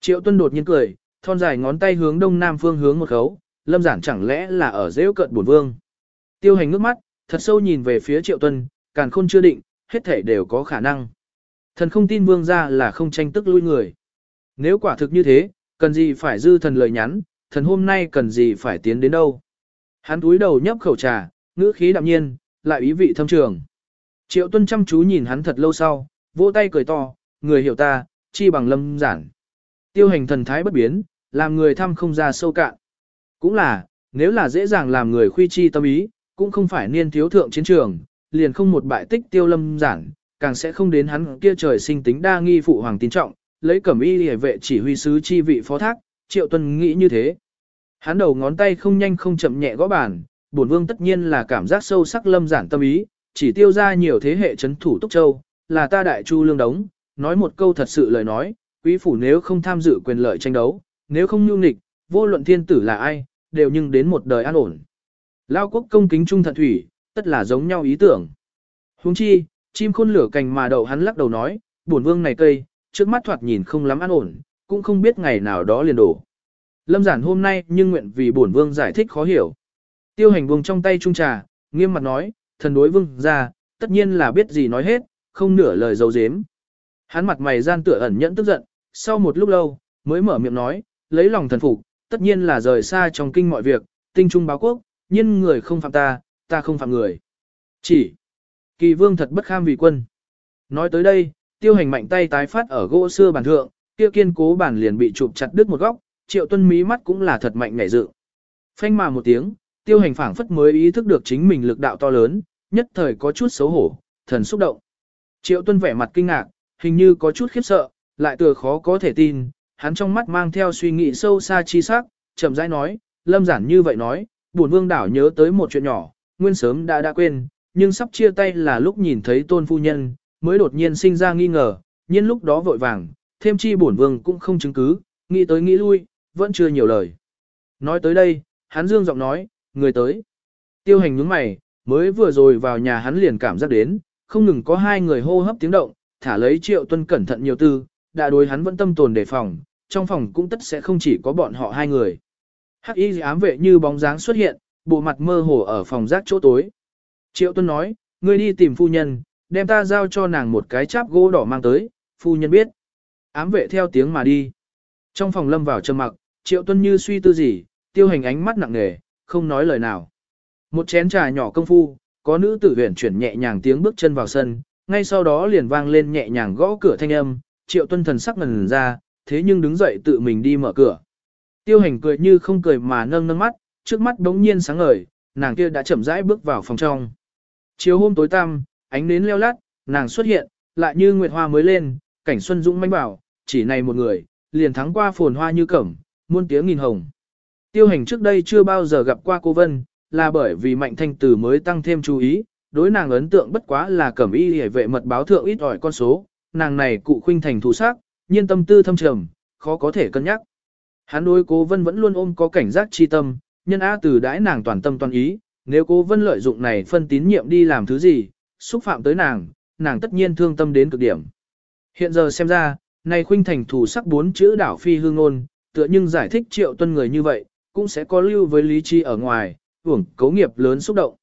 Triệu tuân đột nhiên cười, thon dài ngón tay hướng đông nam phương hướng một khấu, lâm giản chẳng lẽ là ở dễ cận bổn vương. Tiêu hành ngước mắt, thật sâu nhìn về phía triệu tuân, càng khôn chưa định, hết thể đều có khả năng. Thần không tin vương gia là không tranh tức lui người. Nếu quả thực như thế, cần gì phải dư thần lời nhắn, thần hôm nay cần gì phải tiến đến đâu. Hắn túi đầu nhấp khẩu trà, ngữ khí đạm nhiên, lại ý vị thâm trường. Triệu tuân chăm chú nhìn hắn thật lâu sau, vỗ tay cười to, người hiểu ta, chi bằng lâm giản. Tiêu hành thần thái bất biến, làm người thăm không ra sâu cạn. Cũng là, nếu là dễ dàng làm người khuy chi tâm ý, cũng không phải niên thiếu thượng chiến trường, liền không một bại tích tiêu lâm giản, càng sẽ không đến hắn kia trời sinh tính đa nghi phụ hoàng tín trọng, lấy cẩm y hề vệ chỉ huy sứ chi vị phó thác, triệu tuân nghĩ như thế. Hắn đầu ngón tay không nhanh không chậm nhẹ gõ bàn, bổn vương tất nhiên là cảm giác sâu sắc lâm giản tâm ý, chỉ tiêu ra nhiều thế hệ chấn thủ Túc Châu, là ta đại chu lương đống, nói một câu thật sự lời nói, quý phủ nếu không tham dự quyền lợi tranh đấu, nếu không nhu nghịch, vô luận thiên tử là ai, đều nhưng đến một đời an ổn. Lao quốc công kính trung thận thủy, tất là giống nhau ý tưởng. Huống chi, chim khôn lửa cành mà đậu hắn lắc đầu nói, bổn vương này cây, trước mắt thoạt nhìn không lắm an ổn, cũng không biết ngày nào đó liền đổ. Lâm giản hôm nay nhưng nguyện vì bổn vương giải thích khó hiểu. Tiêu hành vùng trong tay trung trà, nghiêm mặt nói, thần đối vương ra, tất nhiên là biết gì nói hết, không nửa lời dấu dếm. Hắn mặt mày gian tựa ẩn nhẫn tức giận, sau một lúc lâu, mới mở miệng nói, lấy lòng thần phục, tất nhiên là rời xa trong kinh mọi việc, tinh trung báo quốc, nhưng người không phạm ta, ta không phạm người. Chỉ, kỳ vương thật bất kham vì quân. Nói tới đây, tiêu hành mạnh tay tái phát ở gỗ xưa bàn thượng, kia kiên cố bản liền bị chụp chặt đứt một góc, triệu tuân mí mắt cũng là thật mạnh ngảy dự. Phanh mà một tiếng, tiêu hành phảng phất mới ý thức được chính mình lực đạo to lớn, nhất thời có chút xấu hổ, thần xúc động. Triệu tuân vẻ mặt kinh ngạc, hình như có chút khiếp sợ, lại tựa khó có thể tin, hắn trong mắt mang theo suy nghĩ sâu xa chi sắc, chậm rãi nói, lâm giản như vậy nói, buồn vương đảo nhớ tới một chuyện nhỏ, nguyên sớm đã đã quên, nhưng sắp chia tay là lúc nhìn thấy tôn phu nhân, mới đột nhiên sinh ra nghi ngờ, nhiên lúc đó vội vàng, thêm chi bổn vương cũng không chứng cứ, nghĩ tới nghĩ lui, vẫn chưa nhiều lời. Nói tới đây, hắn dương giọng nói, người tới. Tiêu hành nhướng mày, mới vừa rồi vào nhà hắn liền cảm giác đến, không ngừng có hai người hô hấp tiếng động, thả lấy triệu tuân cẩn thận nhiều tư, đã đối hắn vẫn tâm tồn đề phòng, trong phòng cũng tất sẽ không chỉ có bọn họ hai người. Hắc y ám vệ như bóng dáng xuất hiện, bộ mặt mơ hồ ở phòng rác chỗ tối. Triệu tuân nói, ngươi đi tìm phu nhân, đem ta giao cho nàng một cái cháp gỗ đỏ mang tới, phu nhân biết. Ám vệ theo tiếng mà đi. Trong phòng lâm vào trầm mặc, triệu tuân như suy tư gì, tiêu hành ánh mắt nặng nề, không nói lời nào. Một chén trà nhỏ công phu, có nữ tử huyền chuyển nhẹ nhàng tiếng bước chân vào sân, ngay sau đó liền vang lên nhẹ nhàng gõ cửa thanh âm, triệu tuân thần sắc ngần ra, thế nhưng đứng dậy tự mình đi mở cửa. Tiêu hành cười như không cười mà nâng nâng mắt, trước mắt đống nhiên sáng ngời, nàng kia đã chậm rãi bước vào phòng trong. Chiều hôm tối tăm, ánh nến leo lát, nàng xuất hiện, lại như nguyệt hoa mới lên, cảnh xuân dũng manh bảo, chỉ này một người, liền thắng qua phồn hoa như cẩm, muôn tiếng nghìn hồng. Tiêu hành trước đây chưa bao giờ gặp qua cô Vân, là bởi vì mạnh thanh tử mới tăng thêm chú ý, đối nàng ấn tượng bất quá là cẩm y hề vệ mật báo thượng ít ỏi con số, nàng này cụ khuynh thành thủ sắc, nhiên tâm tư thâm trầm, khó có thể cân nhắc. Hắn đối cố vân vẫn luôn ôm có cảnh giác chi tâm, nhân A từ đãi nàng toàn tâm toàn ý, nếu cố vân lợi dụng này phân tín nhiệm đi làm thứ gì, xúc phạm tới nàng, nàng tất nhiên thương tâm đến cực điểm. Hiện giờ xem ra, này khuynh thành thủ sắc bốn chữ đảo phi hương ngôn, tựa nhưng giải thích triệu tuân người như vậy, cũng sẽ có lưu với lý trí ở ngoài, hưởng cấu nghiệp lớn xúc động.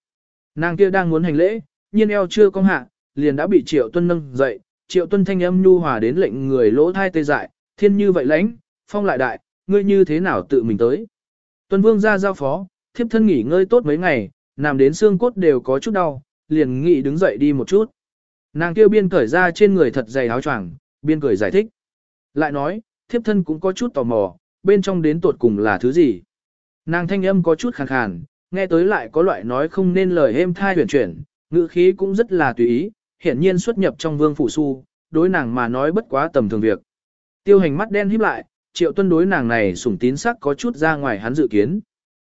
Nàng kia đang muốn hành lễ, nhiên eo chưa cong hạ, liền đã bị Triệu Tuân nâng dậy, Triệu Tuân thanh âm nhu hòa đến lệnh người lỗ thai tê dại, thiên như vậy lãnh, phong lại đại, ngươi như thế nào tự mình tới. Tuân Vương ra giao phó, thiếp thân nghỉ ngơi tốt mấy ngày, nằm đến xương cốt đều có chút đau, liền nghĩ đứng dậy đi một chút. Nàng kêu biên cởi ra trên người thật dày áo choàng, biên cười giải thích. Lại nói, thiếp thân cũng có chút tò mò, bên trong đến tuột cùng là thứ gì. Nàng thanh âm có chút khàn khàn, nghe tới lại có loại nói không nên lời êm thai huyền chuyển, ngữ khí cũng rất là tùy ý, hiển nhiên xuất nhập trong vương phủ su, đối nàng mà nói bất quá tầm thường việc. Tiêu hành mắt đen híp lại, triệu tuân đối nàng này sủng tín sắc có chút ra ngoài hắn dự kiến.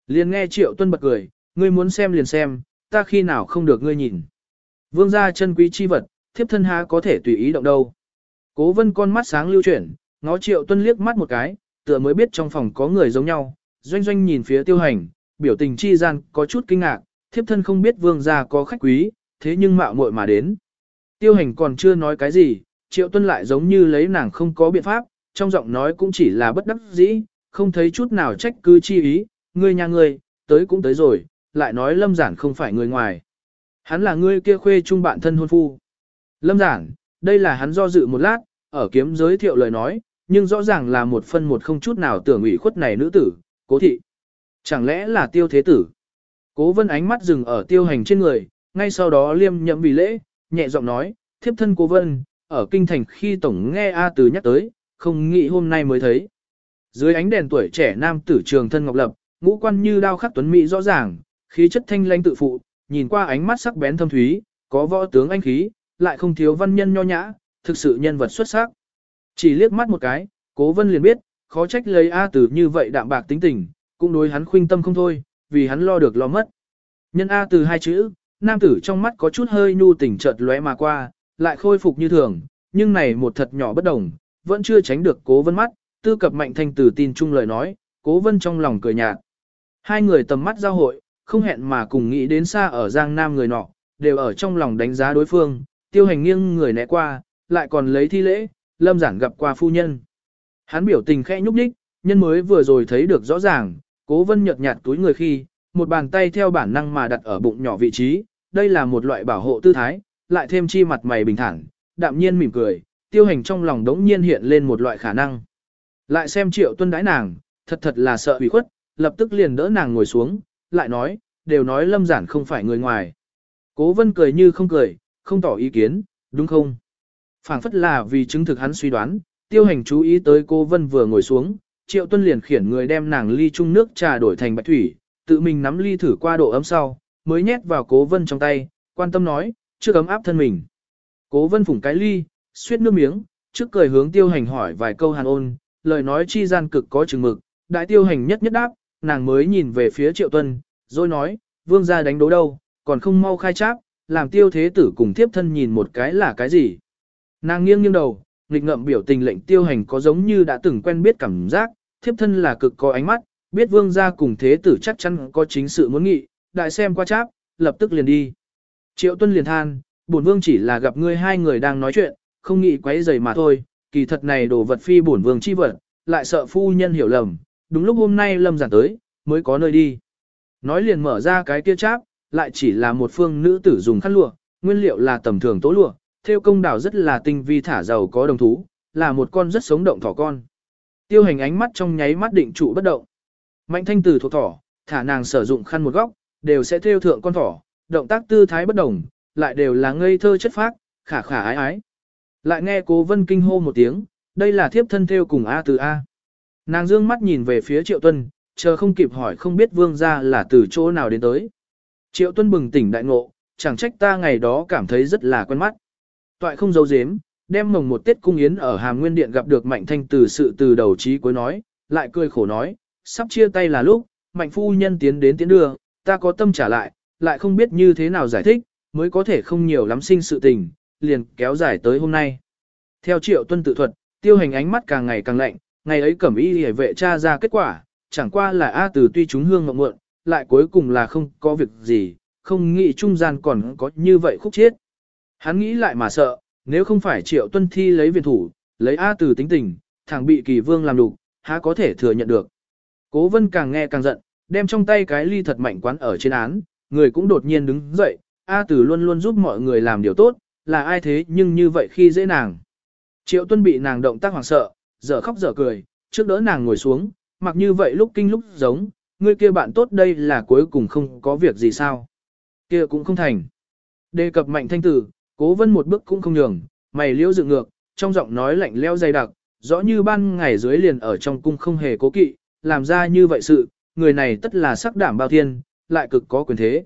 Liền nghe triệu tuân bật cười, ngươi muốn xem liền xem, ta khi nào không được ngươi nhìn. Vương gia chân quý chi vật, thiếp thân há có thể tùy ý động đâu. Cố vân con mắt sáng lưu chuyển, ngó triệu tuân liếc mắt một cái, tựa mới biết trong phòng có người giống nhau, doanh doanh nhìn phía tiêu hành, biểu tình chi gian có chút kinh ngạc, thiếp thân không biết vương gia có khách quý, thế nhưng mạo muội mà đến. Tiêu hành còn chưa nói cái gì, triệu tuân lại giống như lấy nàng không có biện pháp, trong giọng nói cũng chỉ là bất đắc dĩ, không thấy chút nào trách cứ chi ý, ngươi nhà ngươi, tới cũng tới rồi, lại nói lâm giản không phải người ngoài. Hắn là ngươi kia khuê chung bạn thân hôn phu. Lâm giản, đây là hắn do dự một lát, ở kiếm giới thiệu lời nói, nhưng rõ ràng là một phân một không chút nào tưởng ủy khuất này nữ tử, cố thị. Chẳng lẽ là tiêu thế tử? Cố vân ánh mắt dừng ở tiêu hành trên người, ngay sau đó liêm nhậm vì lễ, nhẹ giọng nói, thiếp thân cố vân, ở kinh thành khi tổng nghe A từ nhắc tới, không nghĩ hôm nay mới thấy. Dưới ánh đèn tuổi trẻ nam tử trường thân ngọc lập, ngũ quan như đao khắc tuấn mỹ rõ ràng, khí chất thanh lãnh tự phụ, nhìn qua ánh mắt sắc bén thâm thúy, có võ tướng anh khí, lại không thiếu văn nhân nho nhã, thực sự nhân vật xuất sắc. Chỉ liếc mắt một cái, Cố Vân liền biết, khó trách lấy A Tử như vậy đạm bạc tính tình, cũng đối hắn khuynh tâm không thôi, vì hắn lo được lo mất. Nhân A Tử hai chữ, nam tử trong mắt có chút hơi nhu tình chợt lóe mà qua, lại khôi phục như thường, nhưng này một thật nhỏ bất đồng, vẫn chưa tránh được Cố Vân mắt, tư cập mạnh thanh tử tin chung lời nói, Cố Vân trong lòng cười nhạt. Hai người tầm mắt giao hội, không hẹn mà cùng nghĩ đến xa ở Giang Nam người nọ, đều ở trong lòng đánh giá đối phương, tiêu hành nghiêng người né qua, lại còn lấy thi lễ, lâm giản gặp qua phu nhân. Hắn biểu tình khẽ nhúc nhích, nhân mới vừa rồi thấy được rõ ràng, cố vân nhợt nhạt túi người khi, một bàn tay theo bản năng mà đặt ở bụng nhỏ vị trí, đây là một loại bảo hộ tư thái, lại thêm chi mặt mày bình thản, đạm nhiên mỉm cười, tiêu hành trong lòng đống nhiên hiện lên một loại khả năng. Lại xem triệu tuân đãi nàng, thật thật là sợ ủy khuất, lập tức liền đỡ nàng ngồi xuống, lại nói, đều nói lâm giản không phải người ngoài. Cố vân cười như không cười, không tỏ ý kiến, đúng không? phảng phất là vì chứng thực hắn suy đoán, tiêu hành chú ý tới cô Vân vừa ngồi xuống, triệu tuân liền khiển người đem nàng ly chung nước trà đổi thành bạch thủy, tự mình nắm ly thử qua độ ấm sau, mới nhét vào cố Vân trong tay, quan tâm nói, chưa ấm áp thân mình. Cố Vân phủng cái ly, suýt nước miếng, trước cười hướng tiêu hành hỏi vài câu hàn ôn, lời nói chi gian cực có chừng mực, đại tiêu hành nhất nhất đáp, nàng mới nhìn về phía triệu tuân, rồi nói, vương gia đánh đố đâu, còn không mau khai tráp, làm tiêu thế tử cùng thiếp thân nhìn một cái là cái gì. Nàng nghiêng nghiêng đầu, nghịch ngậm biểu tình lệnh tiêu hành có giống như đã từng quen biết cảm giác, thiếp thân là cực có ánh mắt, biết vương gia cùng thế tử chắc chắn có chính sự muốn nghị, đại xem qua cháp, lập tức liền đi. Triệu tuân liền than, bổn vương chỉ là gặp ngươi hai người đang nói chuyện, không nghĩ quấy rầy mà thôi, kỳ thật này đồ vật phi bổn vương chi vật, lại sợ phu nhân hiểu lầm, đúng lúc hôm nay lâm giản tới, mới có nơi đi. Nói liền mở ra cái kia cháp, lại chỉ là một phương nữ tử dùng khăn lụa, nguyên liệu là tầm thường tố lụa, theo công đảo rất là tinh vi thả giàu có đồng thú, là một con rất sống động thỏ con. Tiêu hành ánh mắt trong nháy mắt định trụ bất động. Mạnh thanh tử thuộc thỏ, thả nàng sử dụng khăn một góc, đều sẽ theo thượng con thỏ, động tác tư thái bất đồng, lại đều là ngây thơ chất phác, khả khả ái ái. Lại nghe cố vân kinh hô một tiếng, đây là thiếp thân theo cùng A từ A. Nàng dương mắt nhìn về phía triệu tuân, chờ không kịp hỏi không biết vương gia là từ chỗ nào đến tới. Triệu tuân bừng tỉnh đại ngộ, chẳng trách ta ngày đó cảm thấy rất là quen mắt. Toại không giấu giếm, đem mồng một tiết cung yến ở hàm nguyên điện gặp được mạnh thanh từ sự từ đầu chí cuối nói, lại cười khổ nói, sắp chia tay là lúc, mạnh phu nhân tiến đến tiến đưa, ta có tâm trả lại, lại không biết như thế nào giải thích, mới có thể không nhiều lắm sinh sự tình, liền kéo dài tới hôm nay. Theo triệu tuân tự thuật, tiêu hành ánh mắt càng ngày càng lạnh, ngày ấy cẩm y hề vệ tra ra kết quả, chẳng qua là A từ tuy chúng hương ngậm muộn, lại cuối cùng là không có việc gì, không nghĩ trung gian còn có như vậy khúc chết. Hắn nghĩ lại mà sợ, nếu không phải triệu tuân thi lấy viện thủ, lấy A từ tính tình, thẳng bị kỳ vương làm đục, há có thể thừa nhận được. Cố vân càng nghe càng giận, đem trong tay cái ly thật mạnh quán ở trên án, người cũng đột nhiên đứng dậy, A Tử luôn luôn giúp mọi người làm điều tốt, là ai thế nhưng như vậy khi dễ nàng. Triệu Tuân bị nàng động tác hoảng sợ, dở khóc dở cười, trước đỡ nàng ngồi xuống, mặc như vậy lúc kinh lúc giống, ngươi kia bạn tốt đây là cuối cùng không có việc gì sao. Kia cũng không thành. Đề cập mạnh thanh tử, cố vân một bước cũng không nhường, mày liễu dựng ngược, trong giọng nói lạnh leo dày đặc, rõ như ban ngày dưới liền ở trong cung không hề cố kỵ, làm ra như vậy sự, người này tất là sắc đảm bao thiên, lại cực có quyền thế.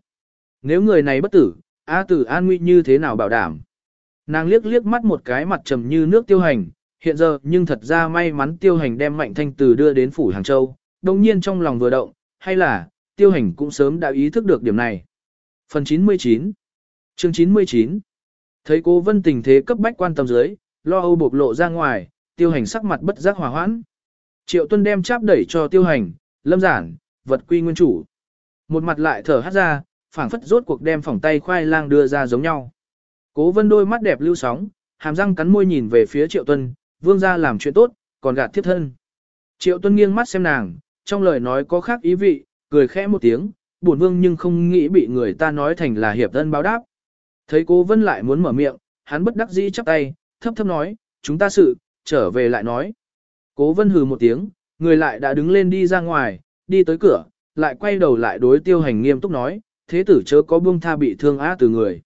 Nếu người này bất tử, A tử an nguy như thế nào bảo đảm? Nàng liếc liếc mắt một cái mặt trầm như nước tiêu hành, hiện giờ nhưng thật ra may mắn tiêu hành đem mạnh thanh từ đưa đến phủ Hàng Châu, đồng nhiên trong lòng vừa động, hay là, tiêu hành cũng sớm đã ý thức được điểm này. Phần 99 Chương 99 Thấy cố vân tình thế cấp bách quan tâm dưới, lo âu bộc lộ ra ngoài, tiêu hành sắc mặt bất giác hòa hoãn. Triệu tuân đem cháp đẩy cho tiêu hành, lâm giản, vật quy nguyên chủ. Một mặt lại thở hát ra, phảng phất rốt cuộc đem phỏng tay khoai lang đưa ra giống nhau. Cố vân đôi mắt đẹp lưu sóng, hàm răng cắn môi nhìn về phía triệu tuân, vương gia làm chuyện tốt, còn gạt thiết thân. Triệu tuân nghiêng mắt xem nàng, trong lời nói có khác ý vị, cười khẽ một tiếng, buồn vương nhưng không nghĩ bị người ta nói thành là hiệp thân báo đáp. Thấy cố vân lại muốn mở miệng, hắn bất đắc dĩ chắp tay, thấp thấp nói, chúng ta sự, trở về lại nói. Cố vân hừ một tiếng, người lại đã đứng lên đi ra ngoài, đi tới cửa, lại quay đầu lại đối tiêu hành nghiêm túc nói, thế tử chớ có buông tha bị thương á từ người.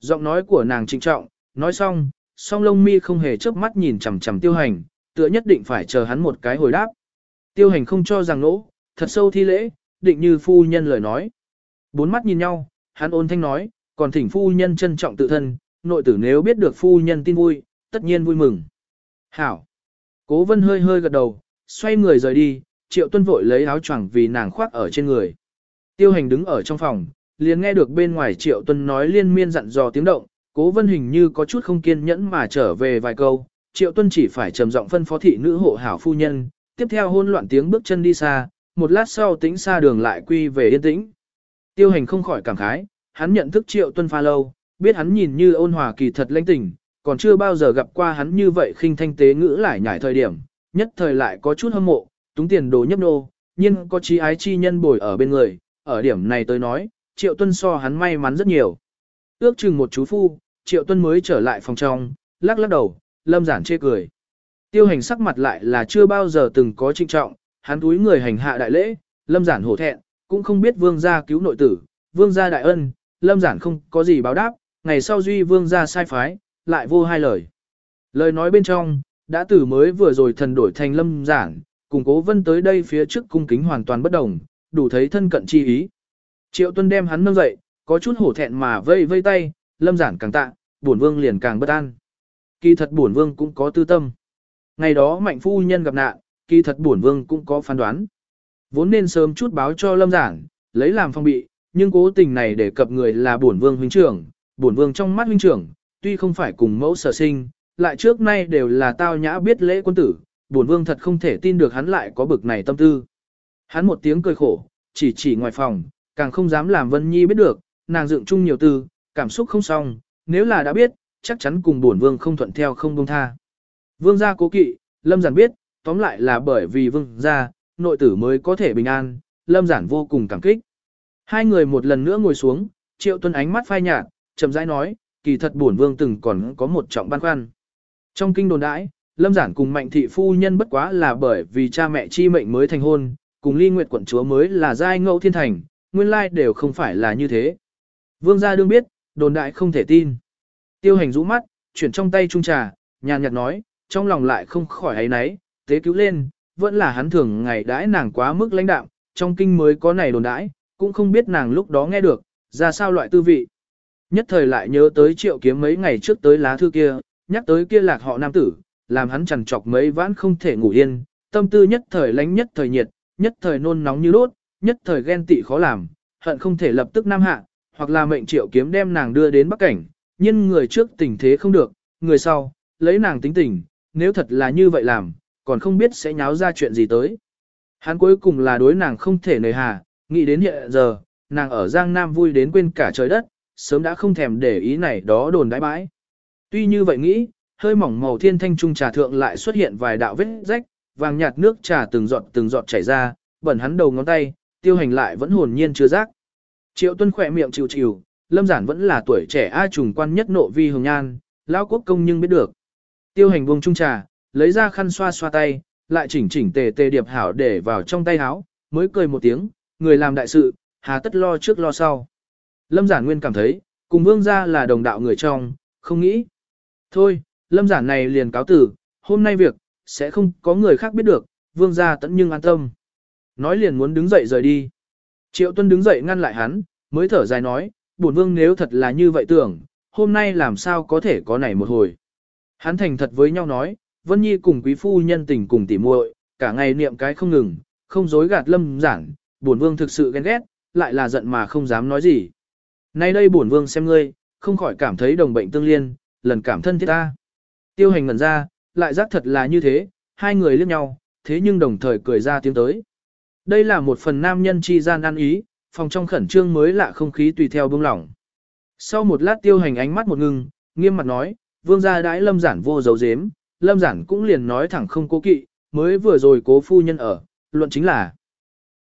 Giọng nói của nàng trịnh trọng, nói xong, song lông mi không hề chớp mắt nhìn chằm chằm tiêu hành, tựa nhất định phải chờ hắn một cái hồi đáp. Tiêu hành không cho rằng nỗ, thật sâu thi lễ, định như phu nhân lời nói. Bốn mắt nhìn nhau, hắn ôn thanh nói, còn thỉnh phu nhân trân trọng tự thân, nội tử nếu biết được phu nhân tin vui, tất nhiên vui mừng. Hảo. Cố vân hơi hơi gật đầu, xoay người rời đi, triệu tuân vội lấy áo choàng vì nàng khoác ở trên người. Tiêu hành đứng ở trong phòng, liền nghe được bên ngoài triệu tuân nói liên miên dặn dò tiếng động, cố vân hình như có chút không kiên nhẫn mà trở về vài câu, triệu tuân chỉ phải trầm giọng phân phó thị nữ hộ hảo phu nhân, tiếp theo hôn loạn tiếng bước chân đi xa, một lát sau tĩnh xa đường lại quy về yên tĩnh. Tiêu hành không khỏi cảm khái, hắn nhận thức triệu tuân pha lâu, biết hắn nhìn như ôn hòa kỳ thật lãnh tình, còn chưa bao giờ gặp qua hắn như vậy khinh thanh tế ngữ lại nhảy thời điểm, nhất thời lại có chút hâm mộ, túng tiền đồ nhấp nô, nhưng có trí ái chi nhân bồi ở bên người, ở điểm này tôi nói, triệu tuân so hắn may mắn rất nhiều. Ước chừng một chú phu, triệu tuân mới trở lại phòng trong, lắc lắc đầu, lâm giản chê cười. Tiêu hành sắc mặt lại là chưa bao giờ từng có trinh trọng, hắn túi người hành hạ đại lễ, lâm giản hổ thẹn, cũng không biết vương gia cứu nội tử, vương gia đại ân, lâm giản không có gì báo đáp, ngày sau duy vương gia sai phái, lại vô hai lời. Lời nói bên trong, đã từ mới vừa rồi thần đổi thành lâm giản, cùng cố vân tới đây phía trước cung kính hoàn toàn bất đồng, đủ thấy thân cận chi ý. Triệu tuân đem hắn nâng dậy, có chút hổ thẹn mà vây vây tay, lâm giản càng tạ, bổn vương liền càng bất an. Kỳ thật bổn vương cũng có tư tâm. Ngày đó mạnh phu nhân gặp nạn, kỳ thật bổn vương cũng có phán đoán. Vốn nên sớm chút báo cho lâm giản, lấy làm phong bị, nhưng cố tình này để cập người là bổn vương huynh trưởng, bổn vương trong mắt huynh trưởng, tuy không phải cùng mẫu sở sinh, lại trước nay đều là tao nhã biết lễ quân tử, bổn vương thật không thể tin được hắn lại có bực này tâm tư. Hắn một tiếng cười khổ, chỉ chỉ ngoài phòng, càng không dám làm Vân Nhi biết được, nàng dựng chung nhiều tư, cảm xúc không xong, nếu là đã biết, chắc chắn cùng bổn vương không thuận theo không buông tha. Vương gia cố kỵ, Lâm Giản biết, tóm lại là bởi vì vương gia, nội tử mới có thể bình an, Lâm Giản vô cùng cảm kích. Hai người một lần nữa ngồi xuống, Triệu Tuân ánh mắt phai nhạt, chậm rãi nói, kỳ thật bổn vương từng còn có một trọng băn khoăn. Trong kinh đồn đãi, Lâm Giản cùng Mạnh thị phu nhân bất quá là bởi vì cha mẹ chi mệnh mới thành hôn, cùng Ly Nguyệt quận chúa mới là giai ngẫu thiên thành, nguyên lai đều không phải là như thế. Vương gia đương biết, đồn đại không thể tin. Tiêu hành rũ mắt, chuyển trong tay trung trà, nhàn nhạt nói, trong lòng lại không khỏi ấy náy, tế cứu lên, vẫn là hắn thường ngày đãi nàng quá mức lãnh đạm, trong kinh mới có này đồn đãi, cũng không biết nàng lúc đó nghe được, ra sao loại tư vị. Nhất thời lại nhớ tới triệu kiếm mấy ngày trước tới lá thư kia, nhắc tới kia lạc họ nam tử, làm hắn chằn chọc mấy vãn không thể ngủ yên, tâm tư nhất thời lánh nhất thời nhiệt, nhất thời nôn nóng như đốt, nhất thời ghen tị khó làm, hận không thể lập tức nam hạ, hoặc là mệnh triệu kiếm đem nàng đưa đến bắc cảnh, nhưng người trước tình thế không được, người sau, lấy nàng tính tình, nếu thật là như vậy làm, còn không biết sẽ nháo ra chuyện gì tới. Hắn cuối cùng là đối nàng không thể nời hà, nghĩ đến hiện giờ, nàng ở Giang Nam vui đến quên cả trời đất, sớm đã không thèm để ý này đó đồn đãi bãi. Tuy như vậy nghĩ, hơi mỏng màu thiên thanh trung trà thượng lại xuất hiện vài đạo vết rách, vàng nhạt nước trà từng giọt từng giọt chảy ra, bẩn hắn đầu ngón tay, tiêu hành lại vẫn hồn nhiên chưa rác. Triệu tuân khỏe miệng chịu chịu, lâm giản vẫn là tuổi trẻ ai trùng quan nhất nộ vi hồng nhan, lão quốc công nhưng biết được. Tiêu hành buông trung trà, lấy ra khăn xoa xoa tay, lại chỉnh chỉnh tề tề điệp hảo để vào trong tay áo, mới cười một tiếng, người làm đại sự, hà tất lo trước lo sau. Lâm giản nguyên cảm thấy, cùng vương gia là đồng đạo người trong, không nghĩ. Thôi, lâm giản này liền cáo tử, hôm nay việc, sẽ không có người khác biết được, vương gia tận nhưng an tâm. Nói liền muốn đứng dậy rời đi. Triệu tuân đứng dậy ngăn lại hắn, mới thở dài nói, bổn vương nếu thật là như vậy tưởng, hôm nay làm sao có thể có này một hồi. Hắn thành thật với nhau nói, Vân Nhi cùng quý phu nhân tình cùng tỉ muội, cả ngày niệm cái không ngừng, không dối gạt lâm giản, bổn vương thực sự ghen ghét, lại là giận mà không dám nói gì. Nay đây bổn vương xem ngươi, không khỏi cảm thấy đồng bệnh tương liên, lần cảm thân thiết ta. Tiêu hành ngẩn ra, lại giác thật là như thế, hai người liếc nhau, thế nhưng đồng thời cười ra tiếng tới. Đây là một phần nam nhân chi gian ăn ý, phòng trong khẩn trương mới lạ không khí tùy theo bông lỏng. Sau một lát tiêu hành ánh mắt một ngưng, nghiêm mặt nói, vương gia đãi lâm giản vô dấu dếm, lâm giản cũng liền nói thẳng không cố kỵ, mới vừa rồi cố phu nhân ở, luận chính là